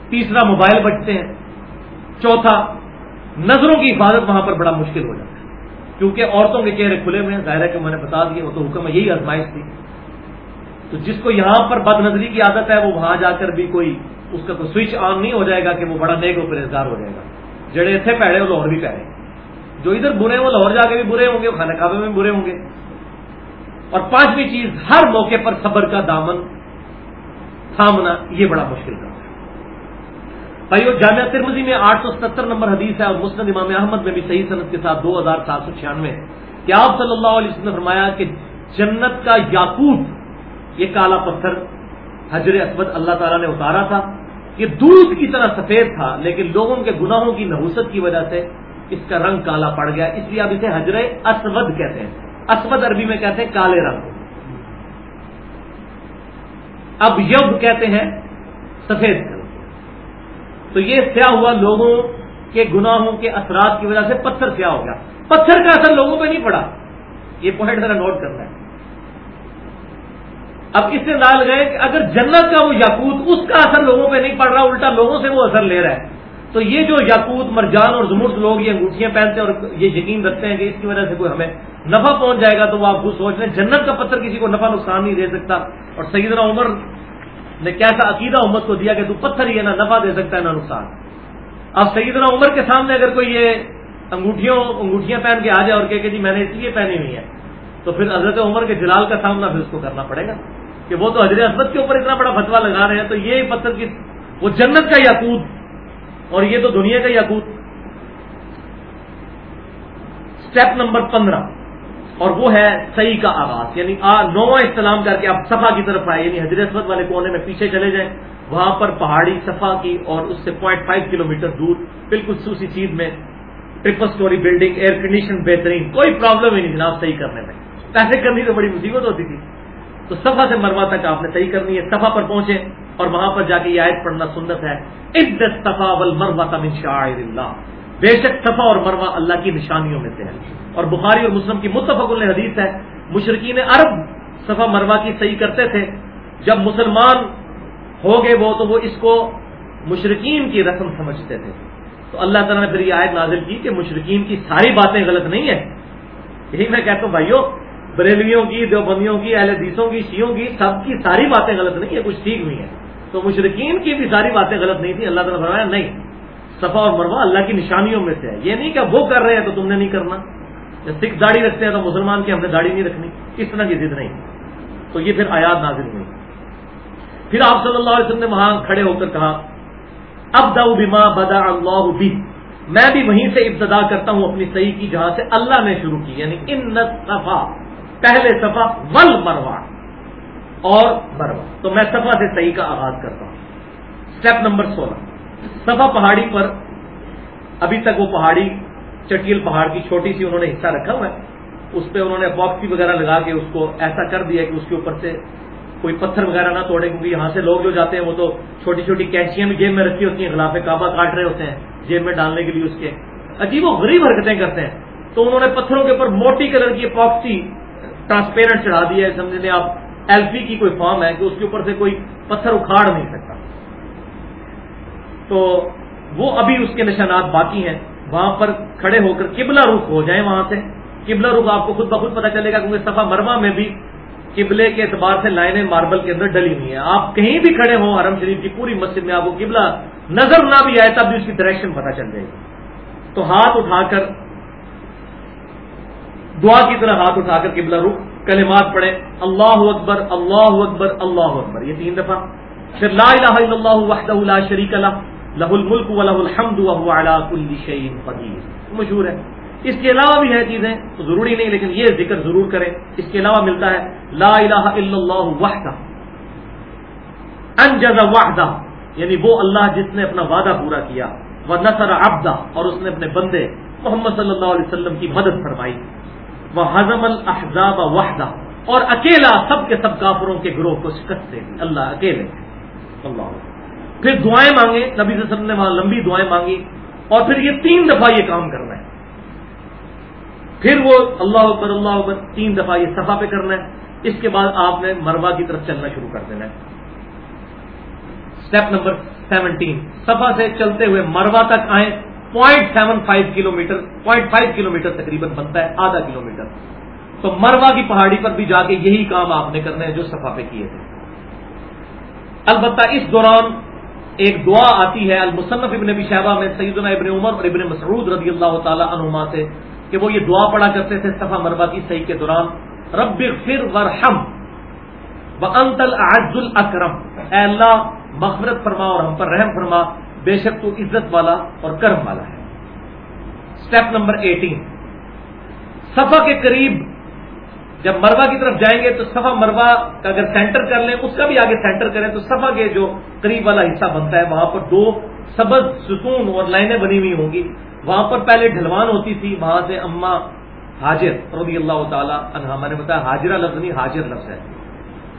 تیسرا، موبائل بچتے ہیں۔ چوتھا، نظروں کی حفاظت وہاں پر بڑا مشکل ہو جاتا ہے۔ کیونکہ عورتوں کے چہرے کھلے ہوئے ہیں۔ ظاہر ہے کہ میں نے بتا دیا، وہ تو حکم ہے، یہی آزمائش تھی۔ تو جس کو یہاں پر بد نظری کی عادت ہے، وہ وہاں جا کر بھی کوئی اس کا کوئی سوئچ آن نہیں ہو جائے گا کہ وہ بڑا نیک و پرہزگار ہو جائے گا۔ جڑے تھے پہلے وہ لاہور بھی پہلے جو ادھر برے ہیں، وہ لاہور جا کے بھی برے ہوں گے خانہ کعبے میں برے ہوں گے۔ اور پانچویں چیز، ہر موقع پر صبر کا دامن تھامنا یہ بڑا مشکل کام ہے۔ بھائی وہ جامعہ ترمزی میں آٹھ سو ستر نمبر حدیث ہے اور مسلم امام احمد میں بھی صحیح صنعت کے ساتھ دو ہزار سات سو چھیانوے کیا آپ صلی اللہ علیہ وسلم نے فرمایا کہ جنت کا یاقوت یہ کالا پتھر حجر اسود اللہ تعالیٰ نے اتارا تھا۔ یہ دودھ کی طرح سفید تھا، لیکن لوگوں کے گناہوں کی نحوست کی وجہ سے اس کا رنگ کالا پڑ گیا۔ اس لیے اب اسے حجر اسود کہتے ہیں۔ اسود عربی میں کہتے ہیں کالے رنگ۔ اب یب کہتے ہیں سفید تو یہ سیاہ ہوا لوگوں کے گناہوں کے اثرات کی وجہ سے پتھر سیاہ ہو گیا۔ پتھر کا اثر لوگوں پہ نہیں پڑا۔ یہ پوائنٹ ذرا نوٹ کرنا ہے۔ اب اس سے ڈال گئے کہ اگر جنت کا وہ یاقوت اس کا اثر لوگوں پہ نہیں پڑ رہا، الٹا لوگوں سے وہ اثر لے رہا ہے۔ تو یہ جو یاقوت، مرجان اور زمرد لوگ یہ انگوٹھیاں پہنتے ہیں اور یہ یقین رکھتے ہیں کہ اس کی وجہ سے کوئی ہمیں نفع پہنچ جائے گا، تو وہ آپ خود سوچ لیں جنت کا پتھر کسی کو نفع نقصان نہیں دے سکتا۔ اور سیدنا عمر نے کیسا عقیدہ امت کو دیا کہ تو پتھر ہی ہے، نہ نفع دے سکتا ہے، نہ نقصان۔ اب سیدنا عمر کے سامنے اگر کوئی یہ انگوٹھیوں انگوٹھیاں پہن کے آ جائے اور کہ جی میں نے اس لیے پہنی ہوئی ہے تو پھر حضرت عمر کے جلال کا سامنا پھر اس کو کرنا پڑے گا۔ کہ وہ تو حضرت اسمت کے اوپر اتنا بڑا فتوا لگا رہے ہیں، تو یہ پتھر کی وہ جنت کا یاقوت اور یہ تو دنیا کا یاقوت۔ اسٹیپ نمبر پندرہ۔ اور وہ ہے صحیح کا آغاز. یعنی نواں استعلام کر کے آپ صفا کی طرف آئے. یعنی حضرت والے کونے میں پیچھے چلے جائیں. وہاں پر پہاڑی صفا کی اور اس سے پوائنٹ فائیو کلو میٹر دور بالکل سوسی چیز میں triple storey building air condition بہترین. کوئی پرابلم ہی نہیں جناب صحیح کرنے میں. پیسے کرنی تو بڑی مصیبت ہوتی تھی. تو سفا سے مروا تک آپ نے صحیح کرنی ہے. سفا پر پہنچے اور وہاں پر جا کے یہ آیت پڑھنا سنت ہے. صفا مروا کا شاعر اللہ. بے شک صفا اور مروا اللہ کی نشانیوں میں سے ہے اور بخاری اور مسلم کی متفق الحدیث ہے مشرقین عرب صفا مروا کی صحیح کرتے تھے۔ جب مسلمان ہو گئے وہ، تو وہ اس کو مشرقین کی رسم سمجھتے تھے۔ تو اللہ تعالیٰ نے پھر یہ آیت نازل کی کہ مشرقین کی ساری باتیں غلط نہیں ہے یہی میں کہتا ہوں بھائیوں بریلویوں کی، دیوبندیوں کی، اہل حدیثوں کی شیوں کی، سب کی ساری باتیں غلط نہیں ہے کچھ ٹھیک ہوئی ہیں۔ تو مشرقین کی بھی ساری باتیں غلط نہیں تھی اللہ تعالیٰ نے فرمایا نہیں۔ صفا اور مروا اللہ کی نشانیوں میں سے ہے۔ یہ نہیں کہ وہ کر رہے ہیں تو تم نے نہیں کرنا۔ جب سکھ داڑھی رکھتے ہیں تو مسلمان کی ہم نے داڑھی نہیں رکھنی۔ اس طرح کی ضد نہیں۔ تو یہ پھر آیات نازل ہوئی۔ پھر آپ صلی اللہ علیہ وسلم نے وہاں کھڑے ہو کر کہا اب داؤ بیما بدا اللہ بھی میں بھی وہیں سے ابتدا کرتا ہوں اپنی صحیح کی، جہاں سے اللہ نے شروع کی۔ یعنی ان صفا پہلے صفا ول مروا اور مروا تو میں صفا سے صحیح کا آغاز کرتا ہوں۔ اسٹیپ نمبر سولہ۔ صفا پہاڑی پر، ابھی تک وہ پہاڑی چٹیل پہاڑ کی چھوٹی سی انہوں نے حصہ رکھا ہوا ہے۔ اس پہ انہوں نے باکسی وغیرہ لگا کے اس کو ایسا کر دیا کہ اس کے اوپر سے کوئی پتھر وغیرہ نہ توڑے، کیونکہ یہاں سے لوگ جو جاتے ہیں وہ تو چھوٹی چھوٹی کینچیاں بھی جیب میں رکھی ہوتی ہیں، خلاف کعبہ کاٹ رہے ہوتے ہیں جیب میں ڈالنے کے لیے اس کے۔ عجیب و غریب حرکتیں کرتے ہیں۔ تو انہوں نے پتھروں کے اوپر موٹی کلر کی پاکسی ٹرانسپیرنٹ چڑھا دیا ہے سمجھ لیں آپ ایل پی کی کوئی فارم ہے کہ اس کے اوپر سے کوئی پتھر اکھاڑ نہیں سکتا۔ تو وہ ابھی اس کے نشانات باقی ہیں۔ وہاں پر کھڑے ہو کر قبلہ رخ ہو جائیں وہاں سے۔ قبلہ رخ آپ کو خود بخود پتا چلے گا کیونکہ صفا مرما میں بھی قبلے کے اعتبار سے لائنیں ماربل کے اندر ڈلی ہوئی ہیں۔ آپ کہیں بھی کھڑے ہوں حرم شریف کی پوری مسجد میں آپ کو قبلہ نظر نہ بھی آئے تب بھی اس کی ڈائریکشن پتا چل جائے گی۔ تو ہاتھ اٹھا کر دعا کی طرح ہاتھ اٹھا کر قبلہ رخ، کلمات پڑھے اللہ اکبر اللہ اکبر اللہ اکبر۔ یہ تین دفعہ۔ پھر لا الہ الا اللہ وحدہ لا شریک لہ۔ لہ الملک و لہ الحمد وهو على كل شيء قدیر۔ مشہور ہے۔ اس کے علاوہ بھی ہے چیزیں تو ضروری نہیں، لیکن یہ ذکر ضرور کریں۔ اس کے علاوہ ملتا ہے لا الہ الا اللہ وحدہ۔ انجز وحدہ۔ یعنی وہ اللہ جس نے اپنا وعدہ پورا کیا۔ وہ نصر عبدہ۔ اور اس نے اپنے بندے محمد صلی اللہ علیہ وسلم کی مدد فرمائی۔ وہ ہزم الحضاب وحدہ۔ اور اکیلا سب کے سب کافروں کے گروہ کو شکست دے دی۔ اللہ اکیلے اللہ پھر دعائیں مانگے نبی صلی اللہ علیہ وسلم نے وہاں لمبی دعائیں مانگی اور پھر یہ تین دفعہ یہ کام کرنا ہے۔ پھر وہ اللہ اکبر اللہ اکبر، تین دفعہ یہ صفا پہ کرنا ہے۔ اس کے بعد آپ نے مروا کی طرف چلنا شروع کر دینا ہے۔ اسٹیپ نمبر سیونٹین سفا سے چلتے ہوئے مروا تک آئے point seven five kilometre point five kilometre تقریباً بنتا ہے، آدھا کلو میٹر تو مروا کی پہاڑی پر بھی جا کے یہی کام آپ نے کرنا ہے جو سفا پہ کیے تھے۔ البتہ اس دوران ایک دعا آتی ہے المصنف ابن ابی شہبہ میں سیدنا ابن عمر اور ابن مسعود رضی اللہ تعالی عنہما سے کہ وہ یہ دعا پڑھا کرتے تھے صفا مربع کی صحیح کے دوران، رب فر ورحم و انتل اعز الاکرم، اے اللہ مغفرت فرما اور ہم پر رحم فرما، بے شک تو عزت والا اور کرم والا ہے۔ اسٹیپ نمبر ایٹین صفا کے قریب جب مروا کی طرف جائیں گے تو صفا مروا کا اگر سینٹر کر لیں، اس کا بھی آگے سینٹر کریں تو صفا کے جو قریب والا حصہ بنتا ہے، وہاں پر دو سبز ستون اور لائنیں بنی ہوئی ہوں گی۔ وہاں پر پہلے ڈھلوان ہوتی تھی وہاں سے اما حاجر رضی اللہ تعالیٰ عنہ۔ میں نے بتایا حاجرہ لفظ نہیں، حاجر لفظ ہے۔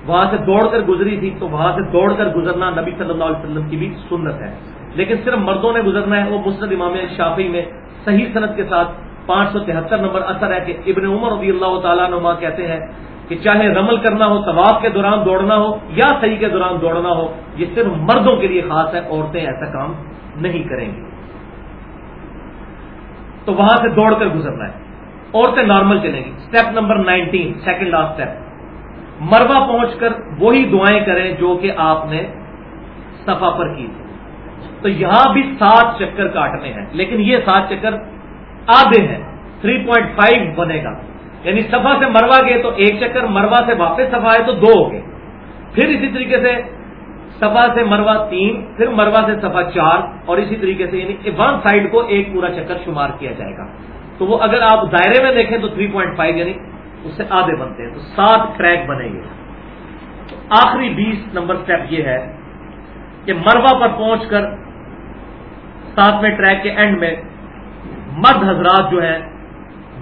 وہاں سے دوڑ کر گزری تھی تو وہاں سے دوڑ کر گزرنا نبی صلی اللہ علیہ وسلم کی بھی سنت ہے۔ لیکن صرف مردوں نے گزرنا ہے، وہ مسرت امام شافی میں صحیح صنعت کے ساتھ پانچ سو تہتر نمبر اثر ہے کہ ابن عمر رضی اللہ تعالیٰ نما کہتے ہیں کہ چاہے رمل کرنا ہو، طواف کے دوران دوڑنا ہو یا صحیح کے دوران دوڑنا ہو، یہ صرف مردوں کے لیے خاص ہے، عورتیں ایسا کام نہیں کریں گی۔ تو وہاں سے دوڑ کر گزرنا ہے۔ عورتیں نارمل چلیں گی۔ Step number nineteen second last step مروا پہنچ کر وہی دعائیں کریں جو کہ آپ نے سفا پر کی۔ تو یہاں بھی سات چکر کاٹنے ہیں، لیکن یہ سات چکر آدھے ہیں۔ 3.5 پوائنٹ فائیو بنے گا۔ یعنی سفا سے مروا گئے تو ایک چکر مروا سے واپس سفا ہے تو دو ہو گئے۔ پھر اسی طریقے سے سفا سے مروا تین، پھر مروا سے سفا چار اور اسی طریقے سے یعنی ون سائڈ کو ایک پورا چکر شمار کیا جائے گا۔ تو وہ اگر آپ دائرے میں دیکھیں تو 3.5 پوائنٹ فائیو یعنی اس سے آدھے بنتے ہیں۔ تو سات ٹریک بنے گے آخری بیس نمبر سٹیپ یہ ہے کہ مروا پر پہنچ کر ساتویں ٹریک کے اینڈ میں مرد حضرات جو ہیں،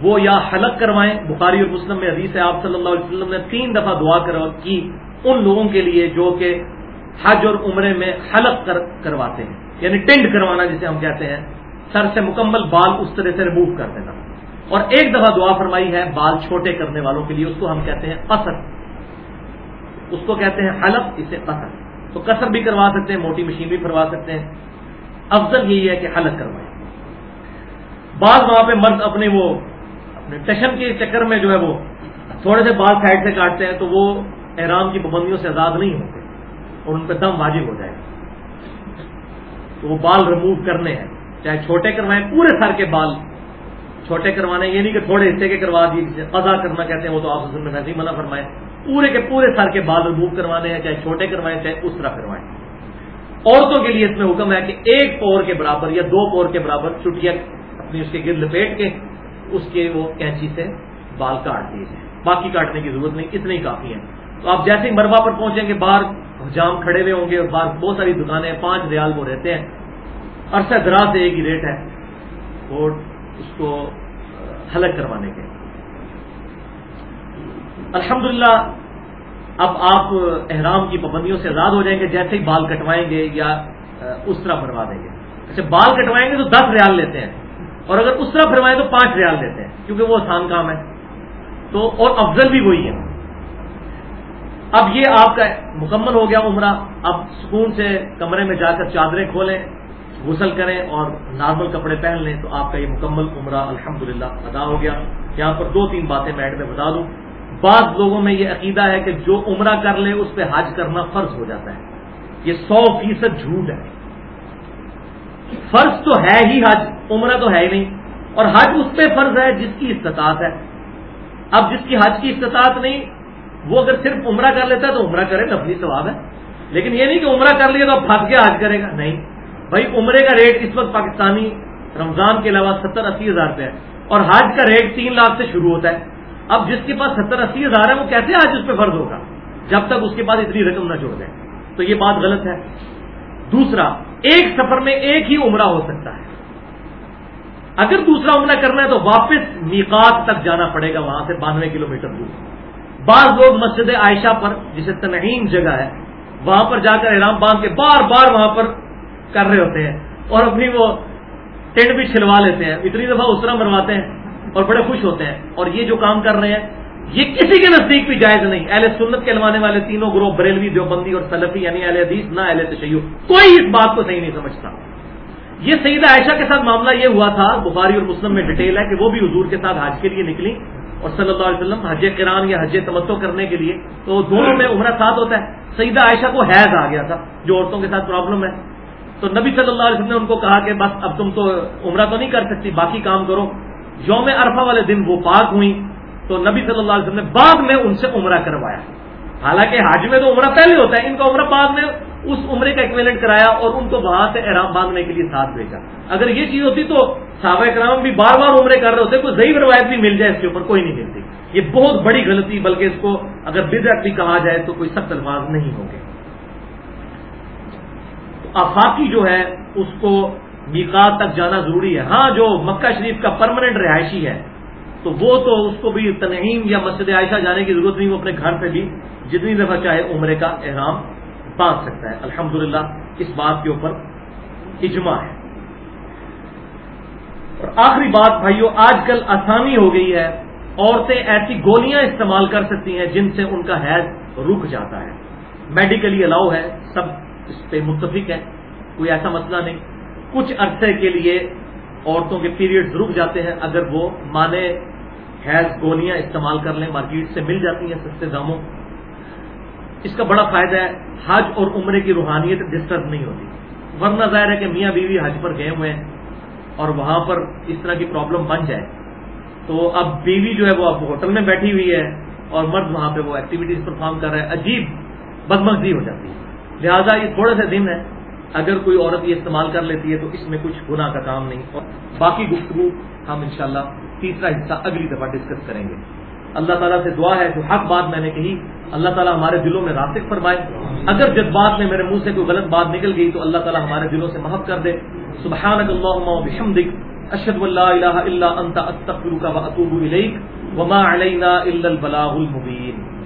وہ یا حلق کروائیں۔ بخاری اور مسلم میں حدیث ہے، آپ صلی اللہ علیہ وسلم نے تین دفعہ دعا کی ان لوگوں کے لیے جو کہ حج اور عمرے میں حلق کر کرواتے ہیں۔ یعنی ٹینڈ کروانا جسے ہم کہتے ہیں۔ سر سے مکمل بال اس طرح سے ریموو کر دینا۔ اور ایک دفعہ دعا فرمائی ہے بال چھوٹے کرنے والوں کے لیے، اس کو ہم کہتے ہیں قصر۔ اس کو کہتے ہیں حلق، اسے قصر۔ تو قصر بھی کروا سکتے ہیں، موٹی مشین بھی فروا سکتے ہیں۔ افضل یہی ہے کہ حلق کروائیں۔ بعض وہاں پہ مرد اپنے وہ اپنے ٹشن کے چکر میں جو ہے وہ تھوڑے سے بال سائڈ سے کاٹتے ہیں تو وہ احرام کی پابندیوں سے آزاد نہیں ہوتے اور ان پہ دم واجب ہو جائے گا۔ تو وہ بال ریموو کرنے ہیں۔ چاہے چھوٹے کروائیں، پورے سر کے بال چھوٹے کروانے، یہ نہیں کہ تھوڑے حصے کے کروا دیے جسے قضا کرنا کہتے ہیں، وہ تو آپ میں ویسے ہی منع فرمائیں پورے کے پورے سر کے بال ریموو کروانے ہیں، چاہے چھوٹے کروائیں، چاہے اس طرح کروائیں۔ عورتوں کے لیے اس میں حکم ہے کہ ایک پور کے برابر یا دو پور کے برابر چٹیا اپنی اس کے گرد لپیٹ کے، اس کے وہ کینچی سے بال کاٹ دیے جائیں باقی کاٹنے کی ضرورت نہیں، اتنے ہی کافی ہیں۔ تو آپ جیسے ہی مربع پر پہنچیں گے، باہر جام کھڑے ہوئے ہوں گے اور باہر بہت ساری دکانیں، پانچ ریال وہ رہتے ہیں۔ عرصہ دراز سے ایک ہی ریٹ ہے اور اس کو حلق کروانے کے۔ الحمدللہ، اب آپ احرام کی پابندیوں سے آزاد ہو جائیں گے، جیسے ہی بال کٹوائیں گے یا اس طرح بنوا دیں گے۔ اچھا بال کٹوائیں گے تو دس ریال لیتے ہیں۔ اور اگر اس طرح فرمائے تو پانچ ریال دیتے ہیں، کیونکہ وہ آسان کام ہے۔ تو اور افضل بھی وہی ہے۔ اب یہ آپ کا مکمل ہو گیا عمرہ۔ اب سکون سے کمرے میں جا کر چادریں کھولیں، غسل کریں اور نارمل کپڑے پہن لیں، تو آپ کا یہ مکمل عمرہ الحمدللہ ادا ہو گیا۔ یہاں پر دو تین باتیں میں ایڈ میں بتا دوں۔ بعض لوگوں میں یہ عقیدہ ہے کہ جو عمرہ کر لے، اس پہ حج کرنا فرض ہو جاتا ہے۔ یہ سو فیصد جھوٹ ہے۔ فرض تو ہے ہی حج، عمرہ تو ہے ہی نہیں۔ اور حج اس پہ فرض ہے جس کی استطاعت ہے۔ اب جس کی حج کی استطاعت نہیں، وہ اگر صرف عمرہ کر لیتا ہے تو عمرہ کرے نفلی ثواب ہے۔ لیکن یہ نہیں کہ عمرہ کر لیا تو اب پھنس کے حج کرے گا۔ نہیں۔ بھائی، عمرے کا ریٹ اس وقت پاکستانی رمضان کے علاوہ ستر اسی ہزار روپے ہے۔ اور حج کا ریٹ تین لاکھ سے شروع ہوتا ہے۔ اب جس کے پاس ستر اسی ہزار ہے، وہ کیسے حج اس پہ فرض ہوگا؟ جب تک اس کے پاس اتنی رقم نہ جوڑ دیں۔ تو یہ بات غلط ہے۔ دوسرا ایک سفر میں ایک ہی عمرہ ہو سکتا ہے۔ اگر دوسرا عمرہ کرنا ہے تو واپس میقات تک جانا پڑے گا، وہاں سے بانوے کلو میٹر دور۔ بعض لوگ مسجد عائشہ پر، جسے تنہین جگہ ہے، وہاں پر جا کر احرام باندھ کے بار بار وہاں پر کر رہے ہوتے ہیں اور اپنی وہ ٹینٹ بھی چھلوا لیتے ہیں۔ اتنی دفعہ اس طرح مرواتے ہیں اور بڑے خوش ہوتے ہیں۔ اور یہ جو کام کر رہے ہیں یہ کسی کے نزدیک بھی جائز نہیں۔ اہل سنت کے لوانے والے تینوں گروہ بریلوی، دیوبندی اور سلفی یعنی اہل حدیث، نہ اہل تشیع۔ کوئی اس بات کو صحیح نہیں سمجھتا۔ یہ سیدہ عائشہ کے ساتھ معاملہ یہ ہوا تھا، بخاری اور مسلم میں ڈیٹیل ہے کہ وہ بھی حضور کے ساتھ حج کے لیے نکلی اور صلی اللہ علیہ وسلم حج کران یا حج تمتو کرنے کے لیے۔ تو دونوں میں عمرہ ساتھ ہوتا ہے۔ سیدہ عائشہ کو حیض آ گیا تھا، جو عورتوں کے ساتھ پرابلم ہے۔ تو نبی صلی اللہ علیہ وسلم نے ان کو کہا کہ بس اب تم تو عمرہ تو نہیں کر سکتی، باقی کام کرو۔ یوم عرفہ والے دن وہ پاک ہوئی تو نبی صلی اللہ علیہ وسلم نے بعد میں ان سے عمرہ کروایا۔ حالانکہ حج میں تو عمرہ پہلے ہوتا ہے، ان کا عمرہ بعد میں اس عمرے کا ایکویلنٹ کرایا اور ان کو وہاں سے احرام باندھنے کے لیے ساتھ بھیجا۔ اگر یہ چیز ہوتی تو صحابہ کرام بھی بار بار عمرے کر رہے ہوتے، کوئی ضعیف روایت بھی مل جائے اس کے اوپر، کوئی نہیں ملتی۔ یہ بہت بڑی غلطی، بلکہ اس کو اگر بدعت بھی کہا جائے تو کوئی سخت الفاظ نہیں ہوں گے۔ آفاقی جو ہے، اس کو میقات تک جانا ضروری ہے۔ ہاں جو مکہ شریف کا پرماننٹ رہائشی ہے تو وہ تو اس کو بھی تنہیم یا مسجد عائشہ جانے کی ضرورت نہیں، وہ اپنے گھر پہ بھی جتنی دفعہ چاہے عمرے کا احرام باندھ سکتا ہے۔ الحمد اس بات کے اوپر اجماع ہے۔ اور آخری بات بھائیو، آج کل آسانی ہو گئی ہے، عورتیں ایسی گولیاں استعمال کر سکتی ہیں جن سے ان کا حیض رک جاتا ہے۔ میڈیکلی الاؤ ہے، سب اس پہ متفق ہے کوئی ایسا مسئلہ نہیں۔ کچھ عرصے کے لیے عورتوں کے پیریڈ رک جاتے ہیں اگر وہ مانے حیض گولیاں استعمال کر لیں، مارکیٹ سے مل جاتی ہیں سستے داموں۔ اس کا بڑا فائدہ ہے، حج اور عمرے کی روحانیت ڈسٹرب نہیں ہوتی۔ ورنہ ظاہر ہے کہ میاں بیوی حج پر گئے ہوئے ہیں اور وہاں پر اس طرح کی پرابلم بن جائے۔ تو اب بیوی جو ہے وہ اب ہوٹل میں بیٹھی ہوئی ہے اور مرد وہاں پہ وہ ایکٹیویٹیز پرفارم کر رہا ہے، عجیب بدمغزی ہو جاتی ہے۔ لہٰذا یہ تھوڑے سے دن ہے۔ اگر کوئی عورت یہ استعمال کر لیتی ہے تو اس میں کچھ گناہ کا کام نہیں۔ اور باقی گفتگو ہم انشاءاللہ تیسرا حصہ اگلی دفعہ ڈسکس کریں گے۔ اللہ تعالیٰ سے دعا ہے جو حق بات میں نے کہی، اللہ تعالیٰ ہمارے دلوں میں راسک فرمائے۔ اگر جذبات میں میرے منہ سے کوئی غلط بات نکل گئی تو اللہ تعالیٰ ہمارے دلوں سے محب کر دے۔ سبحانک اللہم بحمدک اشہد واللہ الہ الا انت، استغفرک و اتوب الیک۔ وما علینا الا البلاغ المبین۔